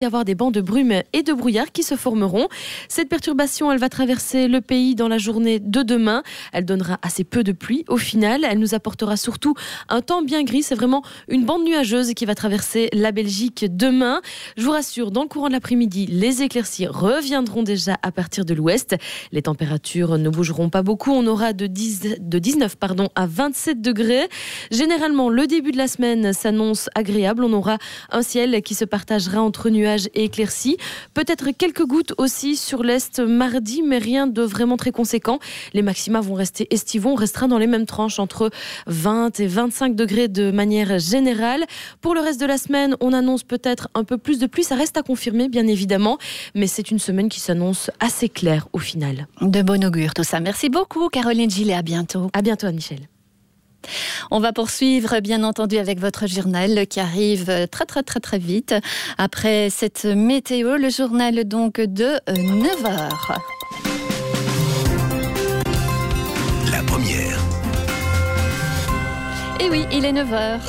y avoir des bancs de brume et de brouillard qui se formeront. Cette perturbation, elle va traverser le pays dans la journée de demain. Elle donnera assez peu de pluie au final. Elle nous apportera surtout un temps bien gris. C'est vraiment une bande nuageuse qui va traverser la Belgique demain. Je vous rassure, dans le courant de l'après-midi, les éclaircies reviendront déjà à partir de l'ouest. Les températures ne bougeront pas beaucoup. On aura de, 10, de 19 pardon, à 27 degrés. Généralement, le début de la semaine s'annonce agréable. On aura un ciel qui se partagera entre nuages et éclaircies. Peut-être quelques gouttes aussi sur l'est mardi, mais rien de vraiment très conséquent. Les maxima vont rester estivaux. On restera dans les mêmes tranches entre 20 et 25 degrés de manière générale. Pour le reste de la semaine, on annonce peut-être un peu plus de pluie. Ça reste à confirmer, bien évidemment, mais c'est une semaine qui s'annonce assez claire au final. De bon augure tout ça. Merci beaucoup, Caroline Gillet. À bientôt. À bientôt, Michel. On va poursuivre, bien entendu, avec votre journal qui arrive très, très, très, très vite. Après cette météo, le journal donc de 9h. La première. Et oui, il est 9h.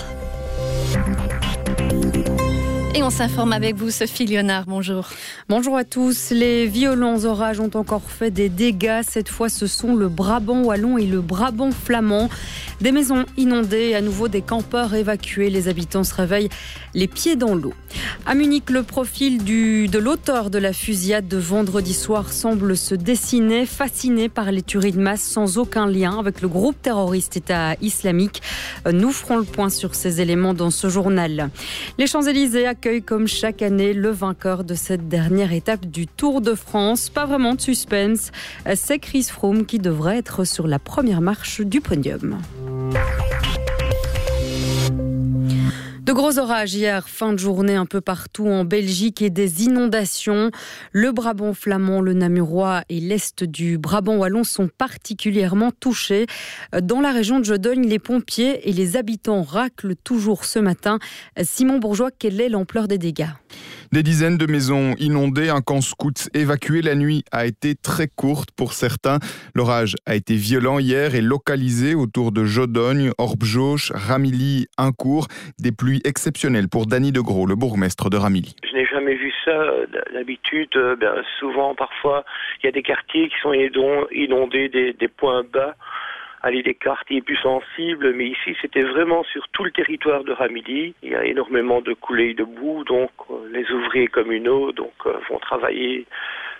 Et on s'informe avec vous, Sophie Léonard. Bonjour. Bonjour à tous. Les violents orages ont encore fait des dégâts. Cette fois, ce sont le Brabant wallon et le Brabant flamand. Des maisons inondées, à nouveau des campeurs évacués. Les habitants se réveillent les pieds dans l'eau. À Munich, le profil de l'auteur de la fusillade de vendredi soir semble se dessiner, fasciné par les tueries de masse sans aucun lien avec le groupe terroriste État islamique. Nous ferons le point sur ces éléments dans ce journal. Les Champs-Élysées accueille comme chaque année le vainqueur de cette dernière étape du Tour de France. Pas vraiment de suspense, c'est Chris Froome qui devrait être sur la première marche du podium. De gros orages hier, fin de journée un peu partout en Belgique et des inondations. Le Brabant flamand, le Namurois et l'est du Brabant wallon sont particulièrement touchés. Dans la région de Jodogne, les pompiers et les habitants raclent toujours ce matin. Simon Bourgeois, quelle est l'ampleur des dégâts? Des dizaines de maisons inondées, un camp scout évacué. La nuit a été très courte pour certains. L'orage a été violent hier et localisé autour de Jodogne, Orbjoch, Ramilly, Incourt. Des pluies exceptionnelles pour Danny de Gros, le bourgmestre de Ramilly. Je n'ai jamais vu ça. D'habitude, euh, souvent, parfois, il y a des quartiers qui sont inondés, des points bas aller des quartiers plus sensibles, mais ici c'était vraiment sur tout le territoire de Ramilly. Il y a énormément de coulées de boue, donc euh, les ouvriers communaux donc, euh, vont travailler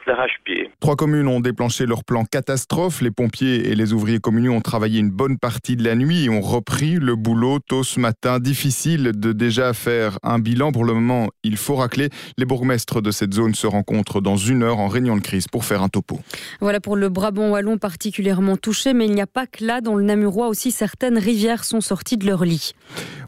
d'arrache-pied. Trois communes ont déclenché leur plan catastrophe. Les pompiers et les ouvriers communaux ont travaillé une bonne partie de la nuit et ont repris le boulot tôt ce matin. Difficile de déjà faire un bilan. Pour le moment, il faut racler. Les bourgmestres de cette zone se rencontrent dans une heure en réunion de crise pour faire un topo. Voilà pour le Brabant wallon particulièrement touché, mais il n'y a pas que là, dans le Namurois aussi, certaines rivières sont sorties de leur lit.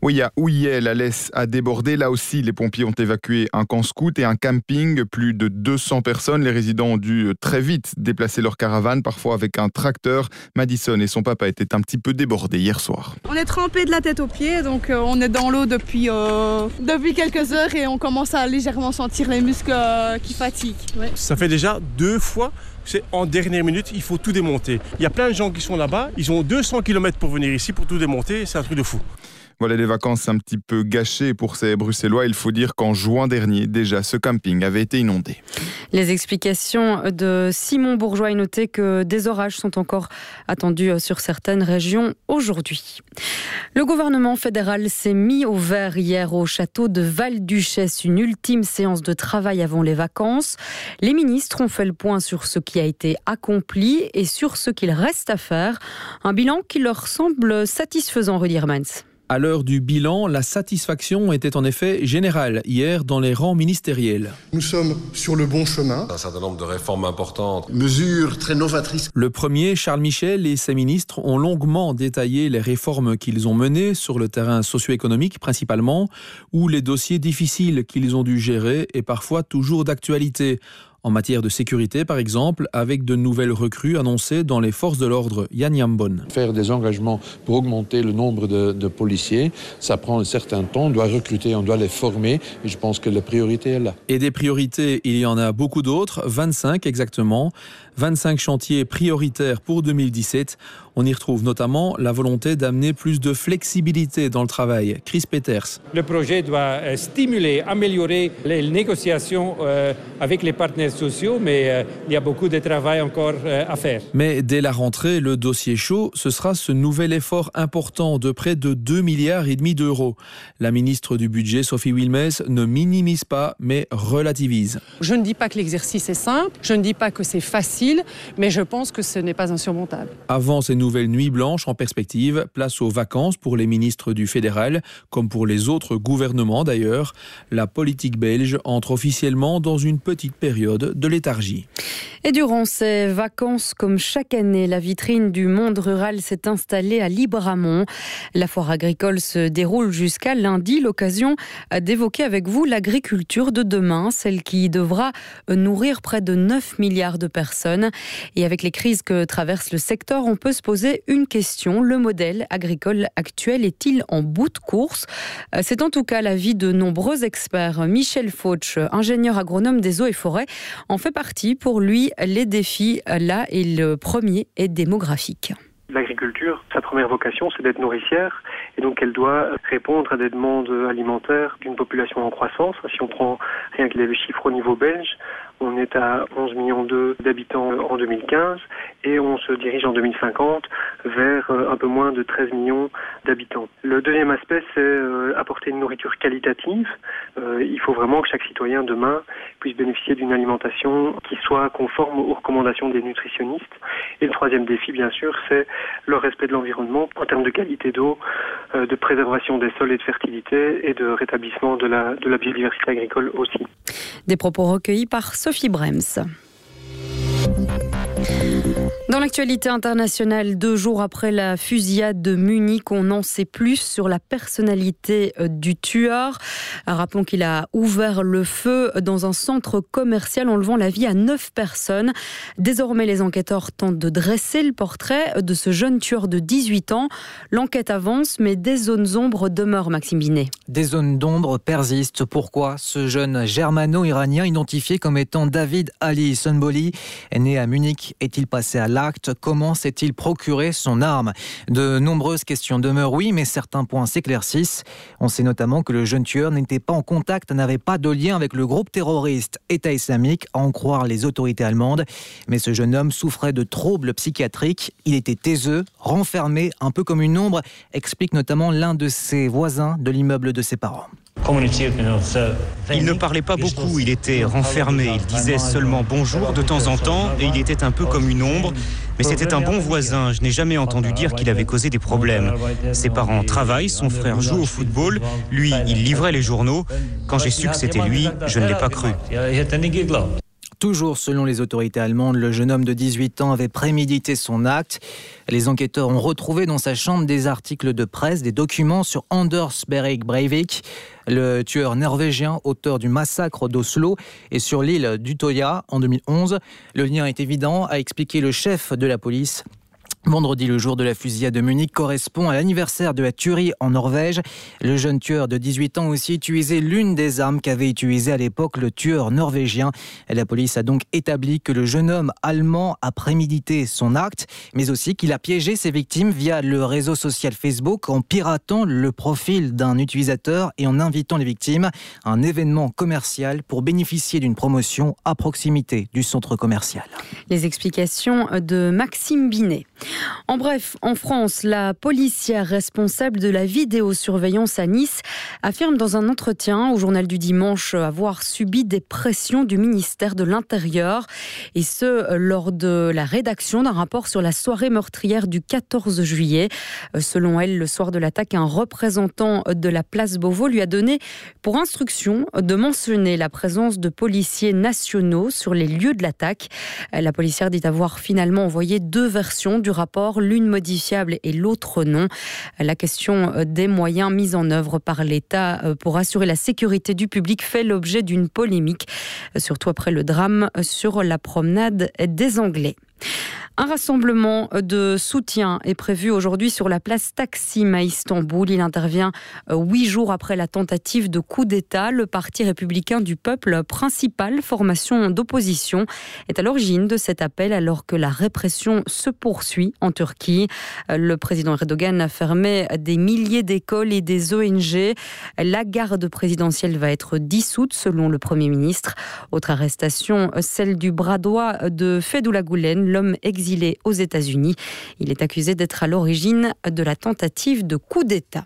Oui, il y a Ouillet, la laisse a débordé. Là aussi, les pompiers ont évacué un camp scout et un camping. Plus de 200 personnes. Les résidents ont dû euh, très vite déplacer leur caravane, parfois avec un tracteur. Madison et son papa étaient un petit peu débordés hier soir. On est trempé de la tête aux pieds, donc euh, on est dans l'eau depuis, euh, depuis quelques heures et on commence à légèrement sentir les muscles qui fatiguent. Ça fait déjà deux fois c'est en dernière minute, il faut tout démonter. Il y a plein de gens qui sont là-bas, ils ont 200 km pour venir ici pour tout démonter, c'est un truc de fou. Voilà les vacances un petit peu gâchées pour ces Bruxellois. Il faut dire qu'en juin dernier, déjà, ce camping avait été inondé. Les explications de Simon Bourgeois et noté que des orages sont encore attendus sur certaines régions aujourd'hui. Le gouvernement fédéral s'est mis au vert hier au château de Val-Duchesse, une ultime séance de travail avant les vacances. Les ministres ont fait le point sur ce qui a été accompli et sur ce qu'il reste à faire. Un bilan qui leur semble satisfaisant, Rudy Hermans. À l'heure du bilan, la satisfaction était en effet générale hier dans les rangs ministériels. Nous sommes sur le bon chemin. Un certain nombre de réformes importantes. Mesures très novatrices. Le premier, Charles Michel et ses ministres ont longuement détaillé les réformes qu'ils ont menées sur le terrain socio-économique principalement, ou les dossiers difficiles qu'ils ont dû gérer et parfois toujours d'actualité. En matière de sécurité, par exemple, avec de nouvelles recrues annoncées dans les forces de l'ordre. Yann Yambon. Faire des engagements pour augmenter le nombre de, de, policiers, ça prend un certain temps. On doit recruter, on doit les former. Et je pense que la priorité est là. Et des priorités, il y en a beaucoup d'autres, 25 exactement. 25 chantiers prioritaires pour 2017. On y retrouve notamment la volonté d'amener plus de flexibilité dans le travail. Chris Peters. Le projet doit stimuler, améliorer les négociations euh, avec les partenaires sociaux, mais euh, il y a beaucoup de travail encore euh, à faire. Mais dès la rentrée, le dossier chaud, ce sera ce nouvel effort important de près de 2 milliards et demi d'euros. La ministre du Budget, Sophie Wilmès, ne minimise pas, mais relativise. Je ne dis pas que l'exercice est simple, je ne dis pas que c'est facile, mais je pense que ce n'est pas insurmontable. Avant ces nouvelles nuits blanches en perspective, place aux vacances pour les ministres du fédéral, comme pour les autres gouvernements d'ailleurs. La politique belge entre officiellement dans une petite période de léthargie. Et durant ces vacances, comme chaque année, la vitrine du monde rural s'est installée à Libramont. La foire agricole se déroule jusqu'à lundi, l'occasion d'évoquer avec vous l'agriculture de demain, celle qui devra nourrir près de 9 milliards de personnes. Et avec les crises que traverse le secteur, on peut se poser une question. Le modèle agricole actuel est-il en bout de course? C'est en tout cas l'avis de nombreux experts. Michel Fauch, ingénieur agronome des eaux et forêts, en fait partie. Pour lui, les défis, là, et le premier est démographique. L'agriculture, sa première vocation, c'est d'être nourricière, et donc elle doit répondre à des demandes alimentaires d'une population en croissance. Si on prend rien que les chiffres au niveau belge, on est à 11 millions d'habitants en 2015 et on se dirige en 2050 vers un peu moins de 13 millions d'habitants. Le deuxième aspect, c'est apporter une nourriture qualitative. Il faut vraiment que chaque citoyen demain puisse bénéficier d'une alimentation qui soit conforme aux recommandations des nutritionnistes. Et le troisième défi, bien sûr, c'est le respect de l'environnement en termes de qualité d'eau, de préservation des sols et de fertilité et de rétablissement de la, biodiversité agricole aussi. Des propos recueillis par Sophie Brems. Dans l'actualité internationale, deux jours après la fusillade de Munich, on en sait plus sur la personnalité du tueur. Rappelons qu'il a ouvert le feu dans un centre commercial enlevant la vie à neuf personnes. Désormais, les enquêteurs tentent de dresser le portrait de ce jeune tueur de 18 ans. L'enquête avance, mais des zones ombres demeurent, Maxime Binet. Des zones d'ombre persistent. Pourquoi ce jeune germano-iranien identifié comme étant David Ali Sunboli, né à Munich, est-il passé à l'acte? Comment s'est-il procuré son arme? De nombreuses questions demeurent, oui, mais certains points s'éclaircissent. On sait notamment que le jeune tueur n'était pas en contact, n'avait pas de lien avec le groupe terroriste État islamique, à en croire les autorités allemandes. Mais ce jeune homme souffrait de troubles psychiatriques. Il était taiseux, renfermé, un peu comme une ombre, explique notamment l'un de ses voisins de l'immeuble de ses parents. Il ne parlait pas beaucoup, il était renfermé, il disait seulement bonjour de temps en temps et il était un peu comme une ombre. Mais c'était un bon voisin, je n'ai jamais entendu dire qu'il avait causé des problèmes. Ses parents travaillent, son frère joue au football, lui il livrait les journaux. Quand j'ai su que c'était lui, je ne l'ai pas cru. Toujours selon les autorités allemandes, le jeune homme de 18 ans avait prémédité son acte. Les enquêteurs ont retrouvé dans sa chambre des articles de presse, des documents sur Anders Behring Breivik, le tueur norvégien auteur du massacre d'Oslo et sur l'île d'Utoya en 2011. Le lien est évident, a expliqué le chef de la police. Vendredi, le jour de la fusillade de Munich, correspond à l'anniversaire de la tuerie en Norvège. Le jeune tueur de 18 ans aussi utilisé l'une des armes qu'avait utilisé à l'époque le tueur norvégien. La police a donc établi que le jeune homme allemand a prémédité son acte, mais aussi qu'il a piégé ses victimes via le réseau social Facebook en piratant le profil d'un utilisateur et en invitant les victimes à un événement commercial pour bénéficier d'une promotion à proximité du centre commercial. Les explications de Maxime Binet. En bref, en France, la policière responsable de la vidéosurveillance à Nice affirme dans un entretien au journal du dimanche avoir subi des pressions du ministère de l'Intérieur et ce lors de la rédaction d'un rapport sur la soirée meurtrière du 14 juillet. Selon elle, le soir de l'attaque, un représentant de la place Beauvau lui a donné pour instruction de mentionner la présence de policiers nationaux sur les lieux de l'attaque. La policière dit avoir finalement envoyé deux versions du rapport l'une modifiable et l'autre non. La question des moyens mis en œuvre par l'État pour assurer la sécurité du public fait l'objet d'une polémique, surtout après le drame sur la promenade des Anglais. Un rassemblement de soutien est prévu aujourd'hui sur la place Taksim à Istanbul. Il intervient euh, huit jours après la tentative de coup d'État. Le Parti républicain du peuple, principale formation d'opposition, est à l'origine de cet appel alors que la répression se poursuit en Turquie. Euh, le président Erdogan a fermé des milliers d'écoles et des ONG. La garde présidentielle va être dissoute selon le Premier ministre. Autre arrestation, celle du bras droit de Fethullah Gulen, l'homme exilé aux États-Unis. Il est accusé d'être à l'origine de la tentative de coup d'État.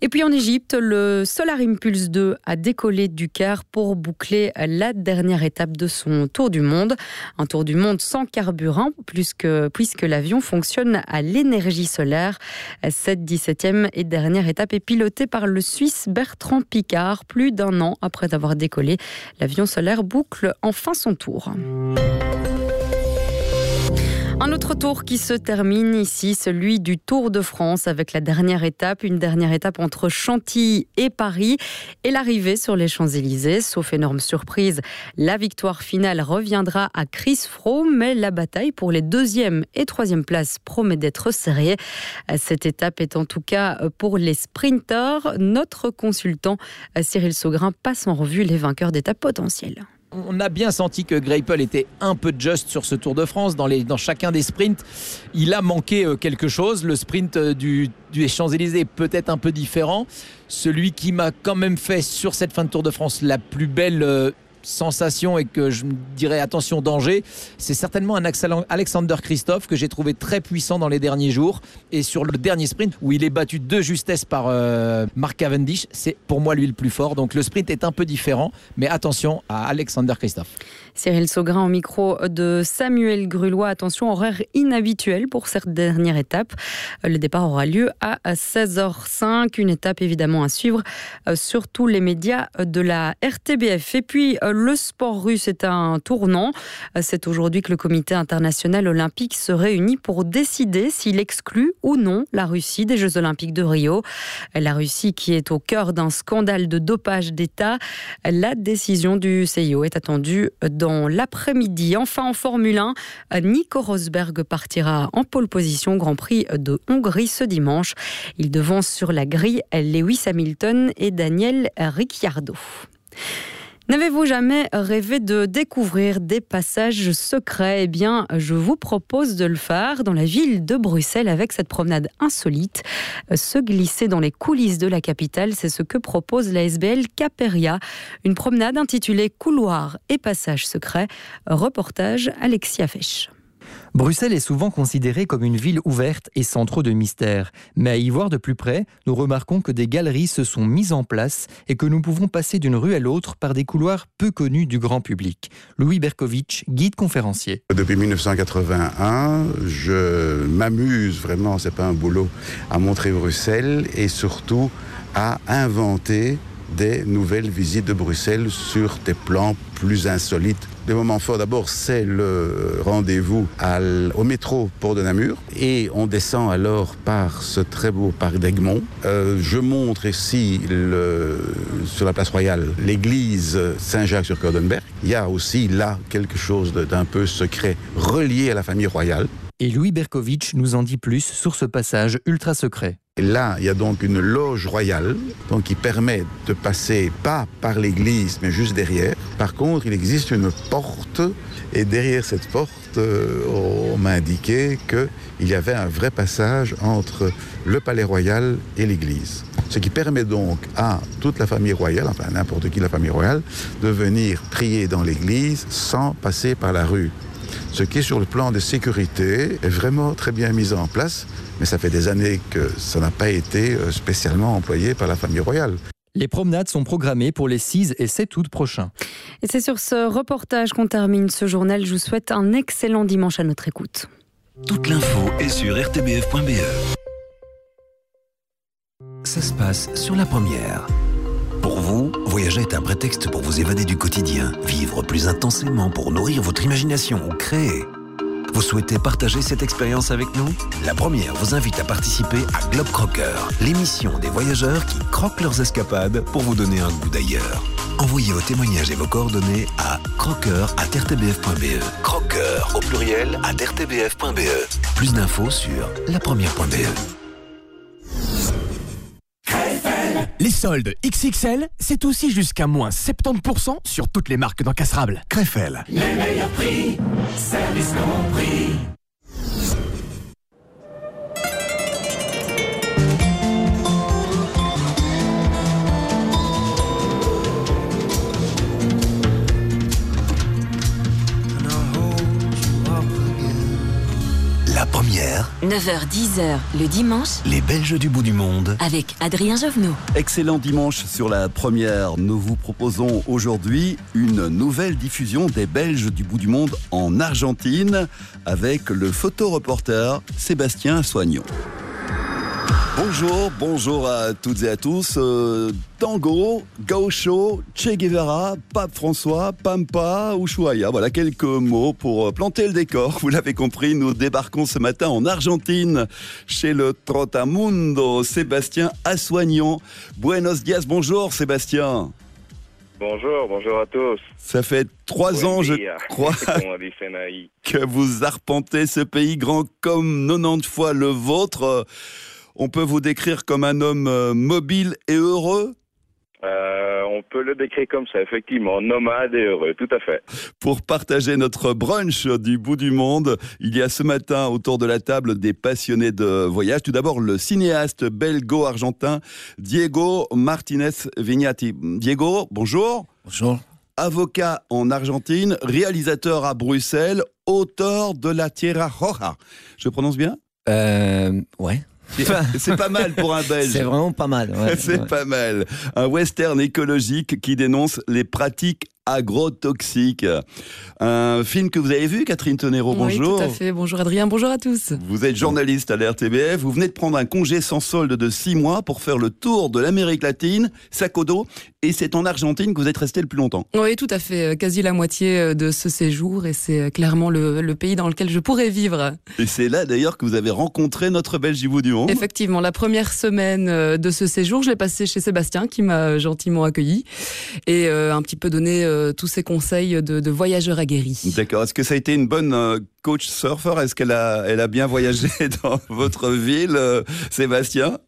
Et puis en Égypte, le Solar Impulse 2 a décollé du Caire pour boucler la dernière étape de son tour du monde. Un tour du monde sans carburant, puisque l'avion fonctionne à l'énergie solaire. Cette 17e et dernière étape est pilotée par le Suisse Bertrand Picard. Plus d'un an après avoir décollé, l'avion solaire boucle enfin son tour. Un autre tour qui se termine ici, celui du Tour de France avec la dernière étape, une dernière étape entre Chantilly et Paris et l'arrivée sur les Champs-Élysées. Sauf énorme surprise, la victoire finale reviendra à Chris Froome, mais la bataille pour les deuxième et troisième places promet d'être serrée. Cette étape est en tout cas pour les sprinteurs. Notre consultant Cyril Saugrin passe en revue les vainqueurs d'étapes potentielles. On a bien senti que Greipel était un peu juste sur ce Tour de France. Dans chacun des sprints, il a manqué euh, quelque chose. Le sprint euh, du, du Champs-Élysées est peut-être un peu différent. Celui qui m'a quand même fait sur cette fin de Tour de France la plus belle euh, sensation et que je me dirais attention danger, c'est certainement un Alexander Christophe que j'ai trouvé très puissant dans les derniers jours et sur le dernier sprint où il est battu de justesse par euh, Mark Cavendish, c'est pour moi lui le plus fort. Donc le sprint est un peu différent, mais attention à Alexander Christophe. Cyril Saugrin au micro de Samuel Grulois. Attention, horaire inhabituel pour cette dernière étape. Le départ aura lieu à 16h05. Une étape évidemment à suivre euh, sur tous les médias de la RTBF. Et puis, euh, le sport russe est un tournant. C'est aujourd'hui que le comité international olympique se réunit pour décider s'il exclut ou non la Russie des Jeux olympiques de Rio. La Russie qui est au cœur d'un scandale de dopage d'État. La décision du CIO est attendue dans l'après-midi. Enfin, en Formule 1, Nico Rosberg partira en pole position Grand Prix de Hongrie ce dimanche. Il devance sur la grille Lewis Hamilton et Daniel Ricciardo. N'avez-vous jamais rêvé de découvrir des passages secrets? Eh bien, je vous propose de le faire dans la ville de Bruxelles avec cette promenade insolite. Se glisser dans les coulisses de la capitale, c'est ce que propose la SBL Caperia. Une promenade intitulée Couloirs et passages secrets. Reportage Alexia Fesch. Bruxelles est souvent considérée comme une ville ouverte et sans trop de mystère. Mais à y voir de plus près, nous remarquons que des galeries se sont mises en place et que nous pouvons passer d'une rue à l'autre par des couloirs peu connus du grand public. Louis Berkovitch, guide conférencier. Depuis 1981, je m'amuse vraiment, c'est pas un boulot, à montrer Bruxelles et surtout à inventer des nouvelles visites de Bruxelles sur des plans plus insolites. Le moment fort d'abord, c'est le rendez-vous au métro Port de Namur et on descend alors par ce très beau parc d'Egmont. Euh, je montre ici sur la place royale l'église Saint-Jacques-sur-Cordenberg. Il y a aussi là quelque chose d'un peu secret relié à la famille royale. Et Louis Berkovitch nous en dit plus sur ce passage ultra secret. Là, il y a donc une loge royale donc qui permet de passer pas par l'église, mais juste derrière. Par contre, il existe une porte et derrière cette porte, euh, on m'a indiqué qu'il y avait un vrai passage entre le palais royal et l'église. Ce qui permet donc à toute la famille royale, enfin n'importe qui la famille royale, de venir prier dans l'église sans passer par la rue ce qui, sur le plan de sécurité, est vraiment très bien mis en place, mais ça fait des années que ça n'a pas été euh, spécialement employé par la famille royale. Les promenades sont programmées pour les 6 et 7 août prochains. Et c'est sur ce reportage qu'on termine ce journal. Je vous souhaite un excellent dimanche à notre écoute. Toute l'info est sur rtbf.be. Ça se passe sur la première. Pour vous, voyager est un prétexte pour vous évader du quotidien, vivre plus intensément pour nourrir votre imagination ou créer. Vous souhaitez partager cette expérience avec nous? La première vous invite à participer à Globe Crocker, l'émission des voyageurs qui croquent leurs escapades pour vous donner un goût d'ailleurs. Envoyez vos témoignages et vos coordonnées à. Croqueur au pluriel à rtbf.be. Plus d'infos sur lapremière.be. Les soldes XXL, c'est aussi jusqu'à moins 70% sur toutes les marques d'encastrables. Crefel. Les meilleurs prix, service compris. Première, 9h-10h le dimanche les Belges du bout du monde. avec Adrien Jovenot. Excellent dimanche sur la première. Nous vous proposons aujourd'hui une nouvelle diffusion des Belges du bout du monde en Argentine avec le photoreporter Sébastien Soignon. Bonjour, bonjour à toutes et à tous. Euh, tango, gaucho, Che Guevara, Pape François, Pampa, Ushuaia. Voilà quelques mots pour euh, planter le décor. Vous l'avez compris, nous débarquons ce matin en Argentine chez le Trotamundo, Sébastien Assoignon. Buenos dias, bonjour Sébastien. Bonjour, bonjour à tous. Ça fait trois ans, je crois, que vous arpentez ce pays grand comme 90 fois le vôtre. On peut vous décrire comme un homme euh, mobile et heureux? Euh, on peut le décrire comme ça, effectivement, nomade et heureux, tout à fait. pour partager notre brunch du bout du monde. Il y a ce matin autour de la table des passionnés de voyage. Tout d'abord, le cinéaste belgo-argentin Diego Martinez Vignati. Diego, bonjour. Bonjour. Avocat en Argentine, réalisateur à Bruxelles, auteur de La Tierra Roja. Je prononce bien? Euh, ouais. C'est pas mal pour un Belge. C'est vraiment pas mal. ouais, C'est ouais. pas mal. Un western écologique qui dénonce les pratiques agrotoxiques. Un film que vous avez vu, Catherine Tonero, bonjour. Oui, tout à fait. Bonjour Adrien, bonjour à tous. Vous êtes journaliste à l'RTBF, vous venez de prendre un congé sans solde de six mois pour faire le tour de l'Amérique latine, sac au dos, et c'est en Argentine que vous êtes resté le plus longtemps. Oui, tout à fait. euh, Quasi la moitié euh, de ce séjour et c'est euh, clairement le, le pays dans lequel je pourrais vivre. Et c'est là d'ailleurs que vous avez rencontré notre Belge du bout du monde. Effectivement, la première semaine de ce séjour, je l'ai passé chez Sébastien qui m'a gentiment accueilli et un petit peu donné euh, tous ses conseils de, de voyageur aguerri. D'accord. Est-ce que ça a été une bonne euh, coach surfer? Est-ce qu'elle a, elle a bien voyagé dans votre ville, euh, Sébastien?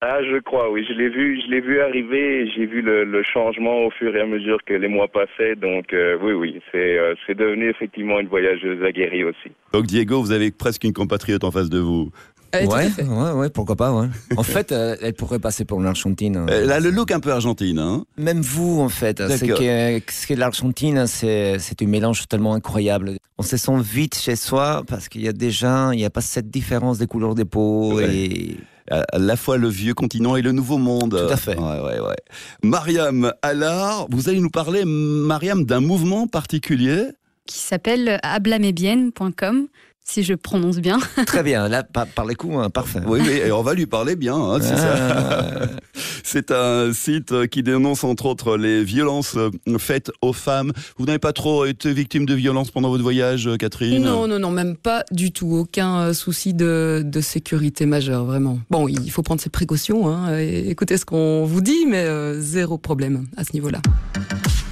Ah, je crois, oui, je l'ai vu, je l'ai vu arriver, j'ai vu le, le changement au fur et à mesure que les mois passaient, donc euh, oui, oui, c'est euh, c'est devenu effectivement une voyageuse aguerrie aussi. Donc Diego, vous avez presque une compatriote en face de vous. Euh, ouais, ouais, ouais, pourquoi pas, ouais. En fait, euh, elle pourrait passer pour l'Argentine. Elle a le look un peu argentine, hein Même vous, en fait. C'est que, ce que l'Argentine, c'est c'est un mélange tellement incroyable. On se sent vite chez soi parce qu'il y a déjà, il n'y a pas cette différence des couleurs des peaux Ouais. et à à la fois le vieux continent et le nouveau monde. Tout à fait. Ouais, ouais, ouais. Mariam Allard, vous allez nous parler, Mariam, d'un mouvement particulier qui s'appelle hablamébienne.com, si je prononce bien. très bien. Là, par, par les coups, hein, parfait. Oui, oui, et on va lui parler bien, hein, c'est Ah. ça. C'est un site qui dénonce entre autres les violences euh, faites aux femmes. Vous n'avez pas trop été victime de violences pendant votre voyage, euh, Catherine? Non, non, non, même pas du tout. Aucun euh, souci de, de sécurité majeur, vraiment. Bon, il faut prendre ses précautions, hein, et écoutez ce qu'on vous dit, mais euh, zéro problème à ce niveau-là.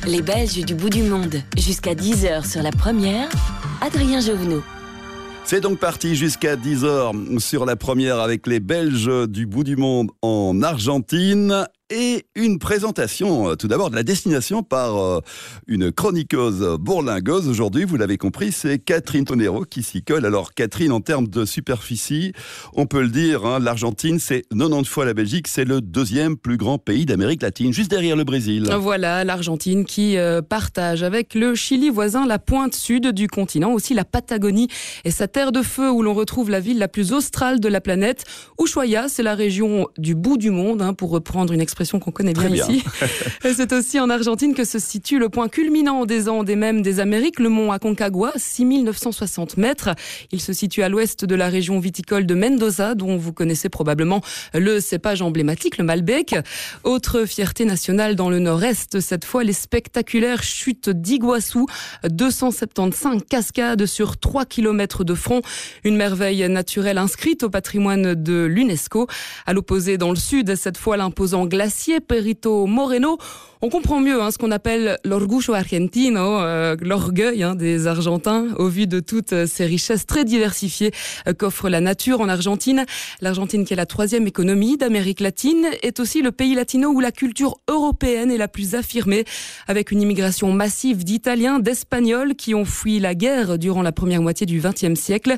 Les Belges du bout du monde, jusqu'à 10h sur la première, Adrien Jovenot. C'est donc parti jusqu'à 10h sur la première avec les Belges du bout du monde en Argentine et une présentation euh, tout d'abord de la destination par euh, une chroniqueuse bourlingueuse. Aujourd'hui, vous l'avez compris, c'est Catherine Tonero qui s'y colle. Alors Catherine, en termes de superficie, on peut le dire, hein, l'Argentine c'est 90 fois la Belgique, c'est le deuxième plus grand pays d'Amérique latine, juste derrière le Brésil. Voilà, l'Argentine qui euh, partage avec le Chili voisin la pointe sud du continent, aussi la Patagonie et sa terre de feu où l'on retrouve la ville la plus australe de la planète. Ushuaia, c'est la région du bout du monde, hein, pour reprendre une expression expression qu'on connaît bien, ici. C'est aussi en Argentine que se situe le point culminant des Andes et même des Amériques, le mont Aconcagua, 6960 mètres. Il se situe à l'ouest de la région viticole de Mendoza, dont vous connaissez probablement le cépage emblématique, le Malbec. Autre fierté nationale dans le nord-est, cette fois les spectaculaires chutes d'Iguassou, 275 cascades sur 3 km de front, une merveille naturelle inscrite au patrimoine de l'UNESCO. À l'opposé dans le sud, cette fois l'imposant glacier Perito Moreno. On comprend mieux hein, ce qu'on appelle argentino, euh, l'orgueil hein, des Argentins, au vu de toutes euh, ces richesses très diversifiées euh, qu'offre la nature en Argentine. L'Argentine, qui est la troisième économie d'Amérique latine, est aussi le pays latino où la culture européenne est la plus affirmée, avec une immigration massive d'Italiens, d'Espagnols qui ont fui la guerre durant la première moitié du XXe siècle.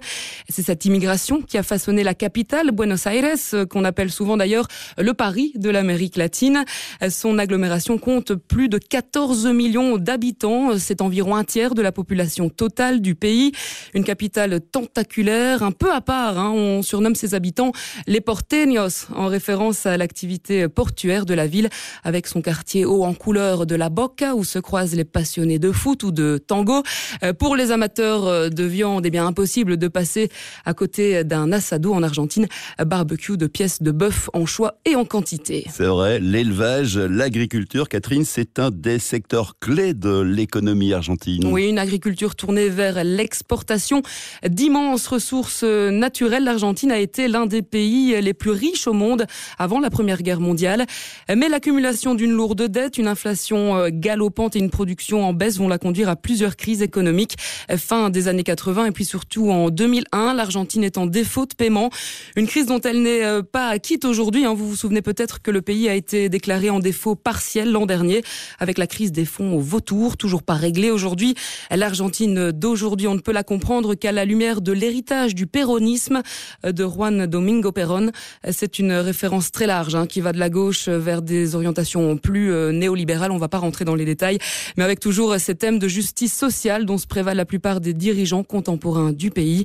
C'est cette immigration qui a façonné la capitale, Buenos Aires, qu'on appelle souvent d'ailleurs le Paris de l'Amérique latine. Son agglomération compte plus de 14 millions d'habitants. C'est environ un tiers de la population totale du pays. Une capitale tentaculaire, un peu à part. Hein. On surnomme ses habitants les porteños, en référence à l'activité portuaire de la ville, avec son quartier haut en couleur de la Boca, où se croisent les passionnés de foot ou de tango. Euh, pour les amateurs de viande, eh bien impossible de passer à côté d'un assado en Argentine, barbecue de pièces de bœuf en choix et en quantité. C'est vrai, l'élevage, l'agriculture, Catherine, c'est un des secteurs clés de l'économie argentine. Oui, une agriculture tournée vers l'exportation d'immenses ressources naturelles. L'Argentine a été l'un des pays les plus riches au monde avant la Première Guerre mondiale. Mais l'accumulation d'une lourde dette, une inflation euh, galopante et une production en baisse vont la conduire à plusieurs crises économiques. Fin des années 80 et puis surtout en 2001, l'Argentine est en défaut de paiement. Une crise dont elle n'est euh, pas quitte aujourd'hui. Hein. Vous vous souvenez peut-être que le pays a été déclaré en défaut partiel l'an dernier, avec la crise des fonds au vautour, toujours pas réglée aujourd'hui. L'Argentine d'aujourd'hui, on ne peut la comprendre qu'à la lumière de l'héritage du péronisme de Juan Domingo Perón. C'est une référence très large hein, qui va de la gauche vers des orientations plus euh, néolibérales. On va pas rentrer dans les détails, mais avec toujours ces thèmes de justice sociale dont se prévalent la plupart des dirigeants contemporains du pays.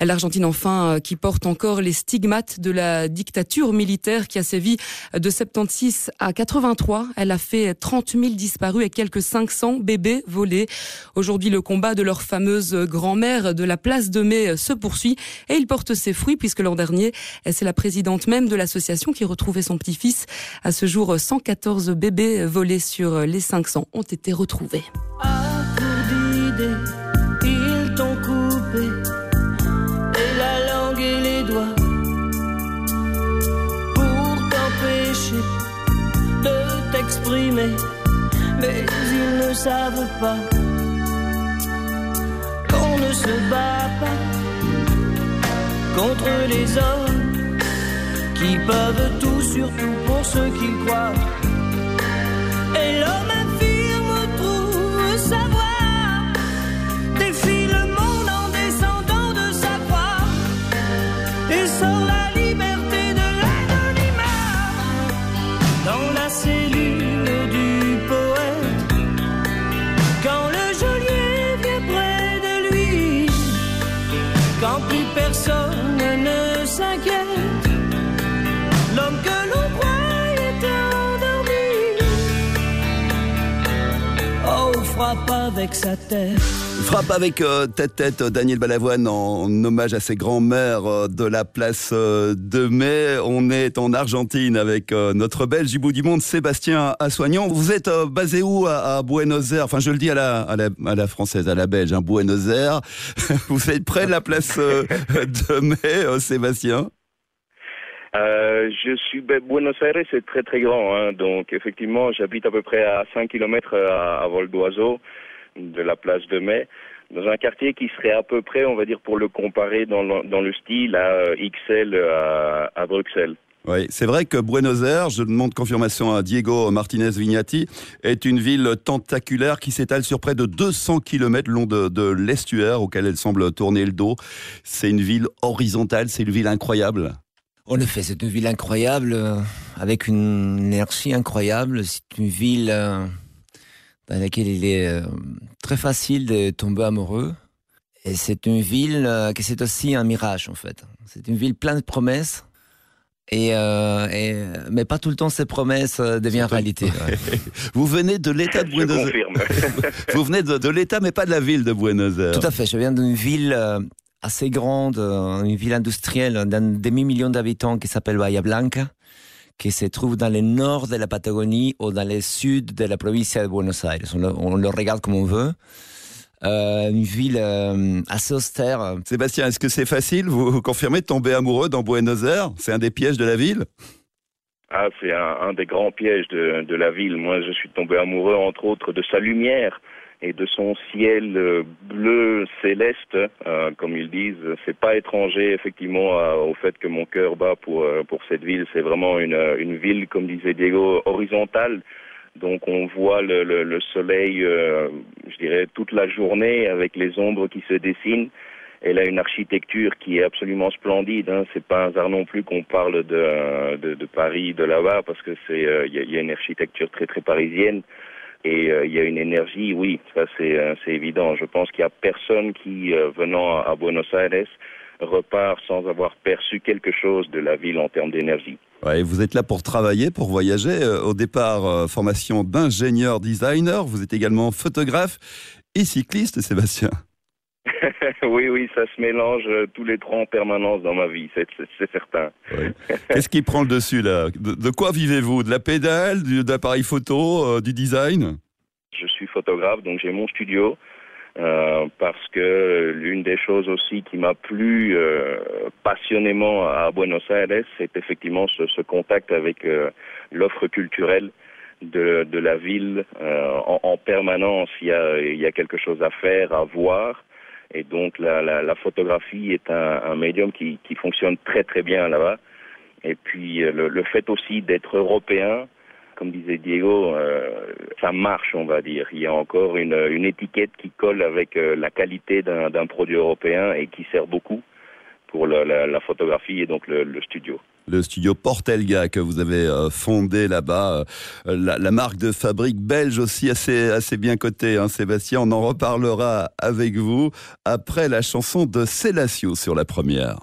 L'Argentine, enfin, qui porte encore les stigmates de la dictature militaire qui a sévi de 76 à 83. Elle a fait 30 000 disparus et quelques 500 bébés volés. Aujourd'hui, le combat de leur fameuse grand-mère de la place de mai se poursuit et il porte ses fruits puisque l'an dernier, c'est la présidente même de l'association qui retrouvait son petit-fils. À ce jour, 114 bébés volés sur les 500 ont été retrouvés. ils mais ils ne savent pas qu'on ne se bat pas contre les hommes qui peuvent tout, surtout pour ceux qui croient. Et l'homme infirme trouve savoir, défie le monde en descendant de sa croix et frappe avec sa tête. Frappe avec euh, tête tête Daniel Balavoine en hommage à ses grands-mères euh, de la place euh, de mai. On est en Argentine avec euh, notre Belge du bout du monde, Sébastien Assoignant. Vous êtes euh, basé où à, Buenos Aires? Enfin, je le dis à la, française, à la belge, hein, Buenos Aires. Vous êtes près de la place euh, de mai, euh, Sébastien? Euh, je suis ben, Buenos Aires, c'est très très grand, hein, donc effectivement, j'habite à peu près à 5 km à, à vol d'oiseau de la place de Mai, dans un quartier qui serait à peu près, on va dire, pour le comparer dans le, dans le style à euh, XL à, Bruxelles. Oui, c'est vrai que Buenos Aires, je demande confirmation à Diego Martinez Vignati, est une ville tentaculaire qui s'étale sur près de 200 km le long de l'estuaire auquel elle semble tourner le dos. C'est une ville horizontale, c'est une ville incroyable. En effet, c'est une ville incroyable, euh, avec une énergie incroyable. C'est une ville euh, dans laquelle il est euh, très facile de tomber amoureux. Et c'est une ville euh, que c'est aussi un mirage, en fait. C'est une ville pleine de promesses. Et, euh, mais pas tout le temps ces promesses deviennent réalité. Vous venez de l'État de Buenos Aires. Vous venez de, de l'État, mais pas de la ville de Buenos Aires. Tout à fait. Je viens d'une ville assez grande, une ville industrielle d'un demi-million d'habitants qui s'appelle Bahia Blanca qui se trouve dans le nord de la Patagonie ou dans le sud de la province de Buenos Aires. On le, regarde comme on veut. Euh, une ville euh, assez austère. Sébastien, est-ce que c'est facile vous, confirmez de tomber amoureux dans Buenos Aires? C'est un des pièges de la ville? Ah, c'est un, des grands pièges de, de, la ville. Moi, je suis tombé amoureux, entre autres, de sa lumière et de son ciel euh, bleu céleste, euh, comme ils disent. C'est pas étranger effectivement au fait que mon cœur bat pour euh, pour cette ville. C'est vraiment une une ville, comme disait Diego, horizontale. Donc on voit le, le, le soleil, je dirais, toute la journée avec les ombres qui se dessinent. Elle a une architecture qui est absolument splendide. Hein. C'est pas un hasard non plus qu'on parle de, de, Paris, de là-bas, parce que c'est il y, a une architecture très très parisienne. Et euh, il y a une énergie, oui, ça c'est euh, évident. Je pense qu'il n'y a personne qui, euh, venant à Buenos Aires, repart sans avoir perçu quelque chose de la ville en termes d'énergie. Ouais, vous êtes là pour travailler, pour voyager. Au départ, formation d'ingénieur designer. Vous êtes également photographe et cycliste, Sébastien. oui, oui, ça se mélange tous les trois en permanence dans ma vie, c'est certain. Qu'est-ce qui prend le dessus là? De, quoi vivez-vous? De la pédale, de l'appareil photo, euh, du design? Je suis photographe, donc j'ai mon studio. Euh, parce que l'une des choses aussi qui m'a plu euh, passionnément à Buenos Aires, c'est effectivement ce, contact avec l'offre culturelle de, de, la ville en, en, permanence. Il y, a, il y a quelque chose à faire, à voir. Et donc la, la, la photographie est un, un médium qui, qui, fonctionne très très bien là-bas. Et puis euh, le, le fait aussi d'être européen, comme disait Diego, euh, ça marche, on va dire. Il y a encore une, une étiquette qui colle avec euh, la qualité d'un produit européen et qui sert beaucoup pour la, la photographie et donc le, le studio le studio Portelga que vous avez euh, fondé là-bas. Euh, la, marque de fabrique belge aussi assez, bien cotée, hein, Sébastien. On en reparlera avec vous après la chanson de Célatio sur la première.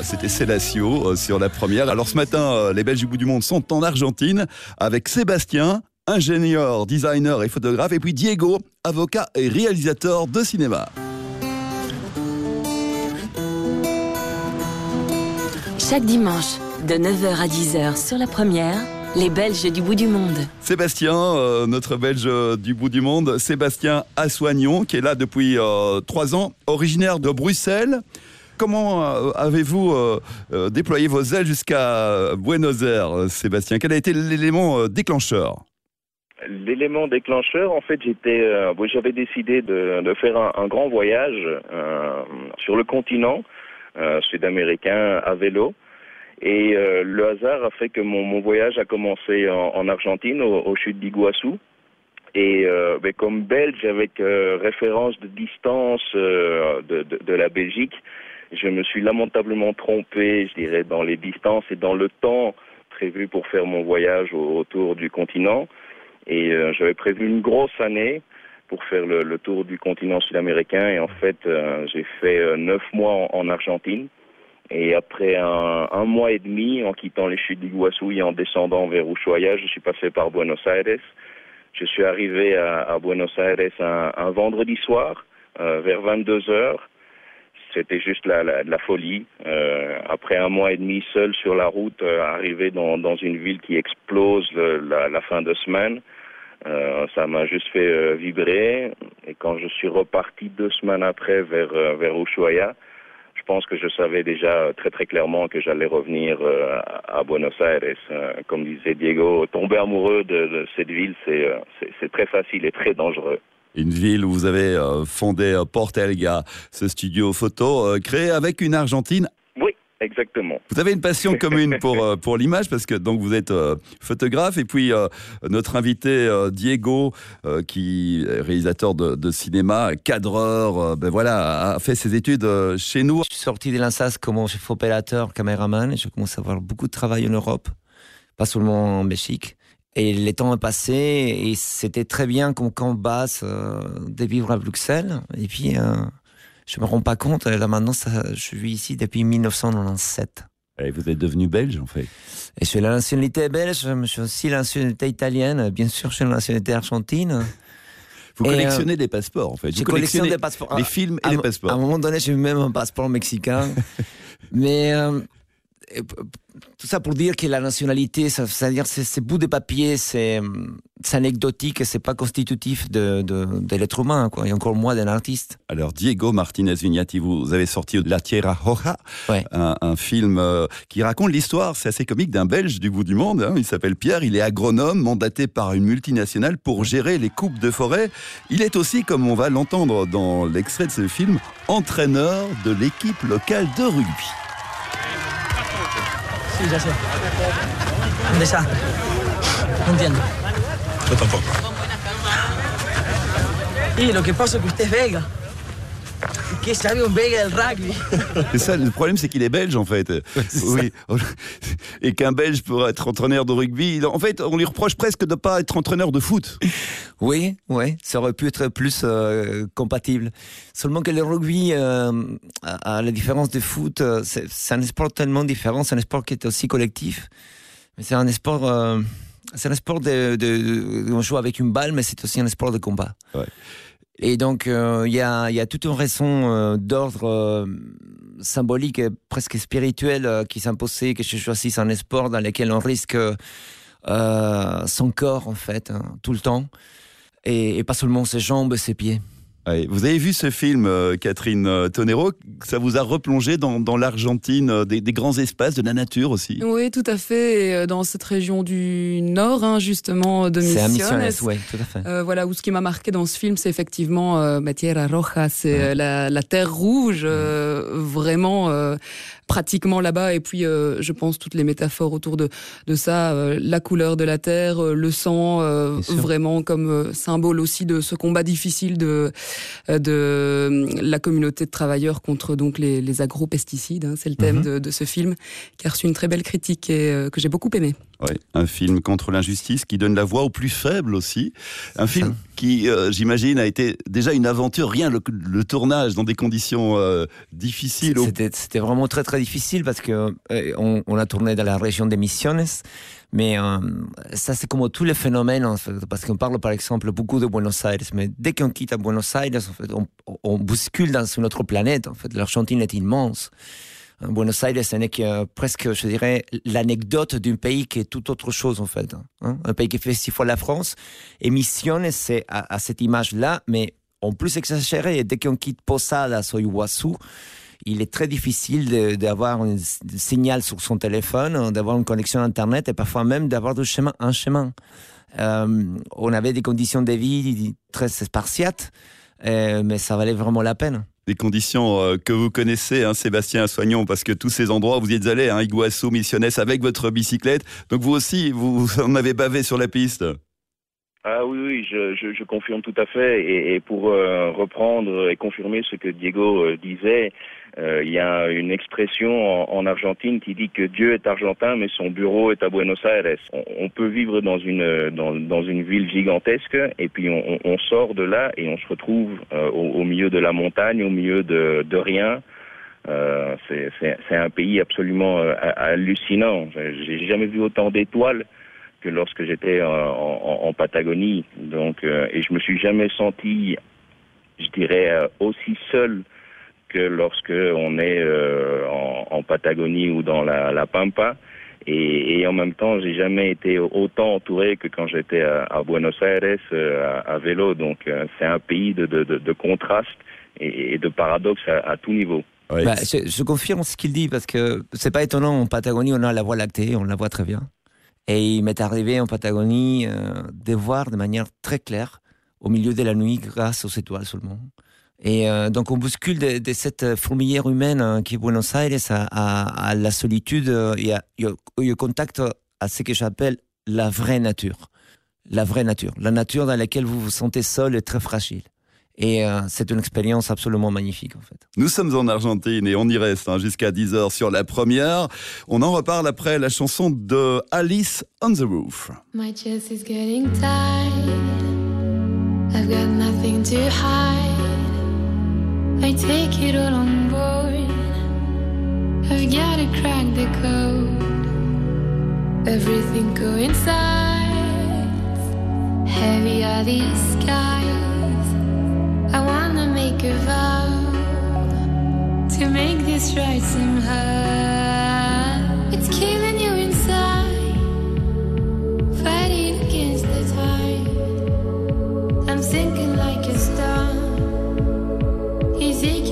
C'était Célatio euh, sur la première. Alors ce matin, euh, les Belges du bout du monde sont en Argentine avec Sébastien, ingénieur, designer et photographe, et puis Diego, avocat et réalisateur de cinéma. Chaque dimanche, de 9h à 10h sur la première, les Belges du bout du monde. Sébastien, euh, notre Belge euh, du bout du monde, Sébastien Assoignon, qui est là depuis euh, trois ans, originaire de Bruxelles. Comment euh, avez-vous euh, euh, déployé vos ailes jusqu'à Buenos Aires, Sébastien? Quel a été l'élément déclencheur? L'élément déclencheur, en fait, j'étais, j'avais décidé de, faire un, grand voyage sur le continent sud-américain à vélo. Et le hasard a fait que mon, voyage a commencé en, en Argentine, au, aux chutes d'Iguassou. Et ben, comme Belge, avec référence de distance de la Belgique, je me suis lamentablement trompé, je dirais, dans les distances et dans le temps prévu pour faire mon voyage au- autour du continent. Et euh, j'avais prévu une grosse année pour faire le, tour du continent sud-américain. Et en fait, euh, j'ai fait euh, neuf mois en, en Argentine. Et après un, mois et demi, en quittant les chutes d'Iguassou et en descendant vers Ushuaia, je suis passé par Buenos Aires. Je suis arrivé à, Buenos Aires un, vendredi soir, vers 22 heures. C'était juste la, la, la folie. Euh, après un mois et demi seul sur la route, euh, arrivé dans, une ville qui explose la, fin de semaine, euh, ça m'a juste fait euh, vibrer. Et quand je suis reparti deux semaines après vers, Ushuaia, je pense que je savais déjà très très clairement que j'allais revenir à Buenos Aires. Comme disait Diego, tomber amoureux de, cette ville, c'est très facile et très dangereux. Une ville où vous avez euh, fondé euh, Portelga, ce studio photo euh, créé avec une Argentine. Oui, exactement. Vous avez une passion commune pour, pour l'image parce que donc vous êtes euh, photographe et puis euh, notre invité euh, Diego qui est réalisateur de, de cinéma, cadreur, ben voilà, a fait ses études chez nous. Je suis sorti de l'INSAS comme chef opérateur, caméraman, et je commence à avoir beaucoup de travail en Europe, pas seulement en Belgique. Et le temps est passé, et c'était très bien comme camp basse euh, de vivre à Bruxelles. Et puis, euh, je me rends pas compte, là maintenant, ça, je vis ici depuis 1997. Et vous êtes devenu belge en fait. Et je suis la nationalité belge, je suis aussi la nationalité italienne, bien sûr, je suis la nationalité argentine. Vous Et, euh, collectionnez des passeports en fait. Je Vous collectionne collectionnez des passeports. Les films et à- les passeports. À un moment donné, j'ai eu même un passeport mexicain. Mais euh, tout ça pour dire que la nationalité, c'est-à-dire ces, bouts de papier, c'est anecdotique, c'est pas constitutif de, de, de l'être humain, quoi, et encore moins d'un artiste. Alors Diego Martinez Vignati, vous avez sorti La Tierra Roja, un, un film euh, qui raconte l'histoire, c'est assez comique, d'un Belge du bout du monde. hein. il s'appelle Pierre, il est agronome, mandaté par une multinationale pour gérer les coupes de forêt. Il est aussi, comme on va l'entendre dans l'extrait de ce film, entraîneur de l'équipe locale de rugby. Sí, ya sé. Un desastre. No entiendo. Yo tampoco. Y lo que pasa es que usted es belga. ¿Y qué sabe un belga del rugby? C'est ça, le problème, c'est qu'il est belge en fait. oui. Et qu'un Belge pourrait être entraîneur de rugby. En fait, on lui reproche presque de ne pas être entraîneur de foot. Oui, oui, ça aurait pu être plus euh, compatible. Seulement que le rugby, euh, à, la différence du foot, euh, c'est un sport tellement différent, c'est un sport qui est aussi collectif. Mais c'est un sport, euh, c'est un sport de, de, de- on joue avec une balle, mais c'est aussi un sport de combat. Et donc, euh, il y, a, y a toute une raison euh, d'ordre euh, symbolique et presque spirituel qui s'imposait que je choisisse un sport dans lequel on risque son corps, en fait, hein, tout le temps. Et, et pas seulement ses jambes ses pieds. Vous avez vu ce film, euh, Catherine euh, Tonero, ça vous a replongé dans, l'Argentine, euh, des, grands espaces, de la nature aussi? Oui, tout à fait, dans cette région du nord, hein, justement, de Misiones. C'est à Misiones, oui, tout à fait. voilà, où ce qui m'a marqué dans ce film, c'est effectivement euh, Tierra Roja, c'est la, terre rouge, vraiment pratiquement là-bas. Et puis, euh, je pense toutes les métaphores autour de, de ça, euh, la couleur de la terre, euh, le sang, vraiment comme symbole aussi de ce combat difficile de de la communauté de travailleurs contre donc les, les agro-pesticides. Hein. c'est le thème mhm. de, de, ce film qui a reçu une très belle critique et que j'ai beaucoup aimé. Ouais, un film contre l'injustice qui donne la voix aux plus faibles aussi. Un film qui, j'imagine, a été déjà une aventure, rien le, tournage dans des conditions difficiles. C'était vraiment très très difficile parce que euh, on, a tourné dans la région des Misiones, mais euh, ça c'est comme tous les phénomènes en fait, parce qu'on parle par exemple beaucoup de Buenos Aires, mais dès qu'on quitte Buenos Aires, en fait, on, bouscule dans une autre planète. En fait, l'Argentine est immense. Buenos Aires, n'est que presque, je dirais, l'anecdote d'un pays qui est tout autre chose, en fait. Hein. Un pays qui fait six fois la France. Et Misiones, c'est à, cette image-là, mais en plus exagéré. Dès qu'on quitte Posadas ou il est très difficile d'avoir un signal sur son téléphone, d'avoir une connexion Internet et parfois même d'avoir un chemin. Euh, on avait des conditions de vie très spartiates, euh, mais ça valait vraiment la peine des conditions euh, que vous connaissez, hein, Sébastien Soignon, parce que tous ces endroits, vous y êtes allé, hein, Iguassou, Missionnes, avec votre bicyclette. Donc vous aussi, vous en avez bavé sur la piste. Ah oui, oui, je, confirme tout à fait. Et, pour euh, reprendre et confirmer ce que Diego euh, disait, il y a une expression en, en, Argentine qui dit que Dieu est argentin, mais son bureau est à Buenos Aires. On, peut vivre dans une dans, dans, une ville gigantesque, et puis on, sort de là et on se retrouve au, au, milieu de la montagne, au milieu de, de rien. C'est un pays absolument hallucinant. J'ai jamais vu autant d'étoiles que lorsque j'étais euh, en, Patagonie. Donc, euh, et je me suis jamais senti, je dirais, euh, aussi seul que lorsque on est en, Patagonie ou dans la, Pampa. Et, en même temps, j'ai jamais été autant entouré que quand j'étais à, Buenos Aires à, vélo. Donc, c'est un pays de, de, de, contraste et, de paradoxe à, tout niveau. Bah, je, je, confirme ce qu'il dit parce que c'est pas étonnant. En Patagonie, on a la voie lactée, on la voit très bien. Et il m'est arrivé en Patagonie euh, de voir de manière très claire, au milieu de la nuit, grâce aux étoiles seulement. Et euh, donc on bouscule de, cette fourmilière humaine hein, qui est Buenos Aires à, à, la solitude euh, et, au contact à ce que j'appelle la vraie nature. La vraie nature. La nature dans laquelle vous vous sentez seul et très fragile. Et euh, c'est une expérience absolument magnifique en fait. Nous sommes en Argentine et on y reste hein, jusqu'à 10h sur la première. On en reparle après la chanson de Alice on the Roof. My chest is getting tired. I've got nothing to hide. I take it all on board. I've got to crack the code. Everything coincides. Heavy are these skies. I wanna make a vow to make this right somehow. It's killing you inside, fighting against the tide. I'm sinking like. Ezequiel.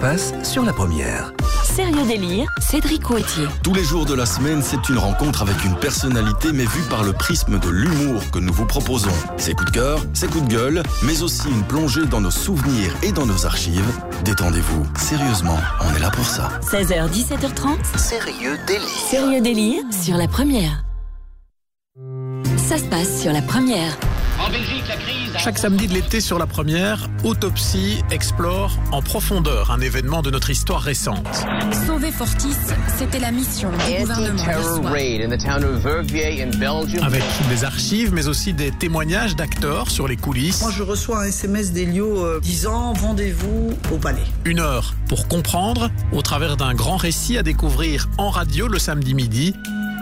Passe sur la première. Sérieux délire, Cédric Ouetier. Tous les jours de la semaine, c'est une rencontre avec une personnalité, mais vue par le prisme de l'humour que nous vous proposons. Ses coups de cœur, ses coups de gueule, mais aussi une plongée dans nos souvenirs et dans nos archives. Détendez-vous, sérieusement, on est là pour ça. 16h, 17h30. Sérieux délire. Sérieux délire sur la première. Ça se passe sur la première. Chaque samedi de l'été sur la première, Autopsie explore en profondeur un événement de notre histoire récente. Sauver Fortis, c'était la mission du gouvernement. Avec des archives, mais aussi des témoignages d'acteurs sur les coulisses. Moi, je reçois un SMS d'Elio euh, disant rendez-vous au palais. Une heure pour comprendre au travers d'un grand récit à découvrir en radio le samedi midi,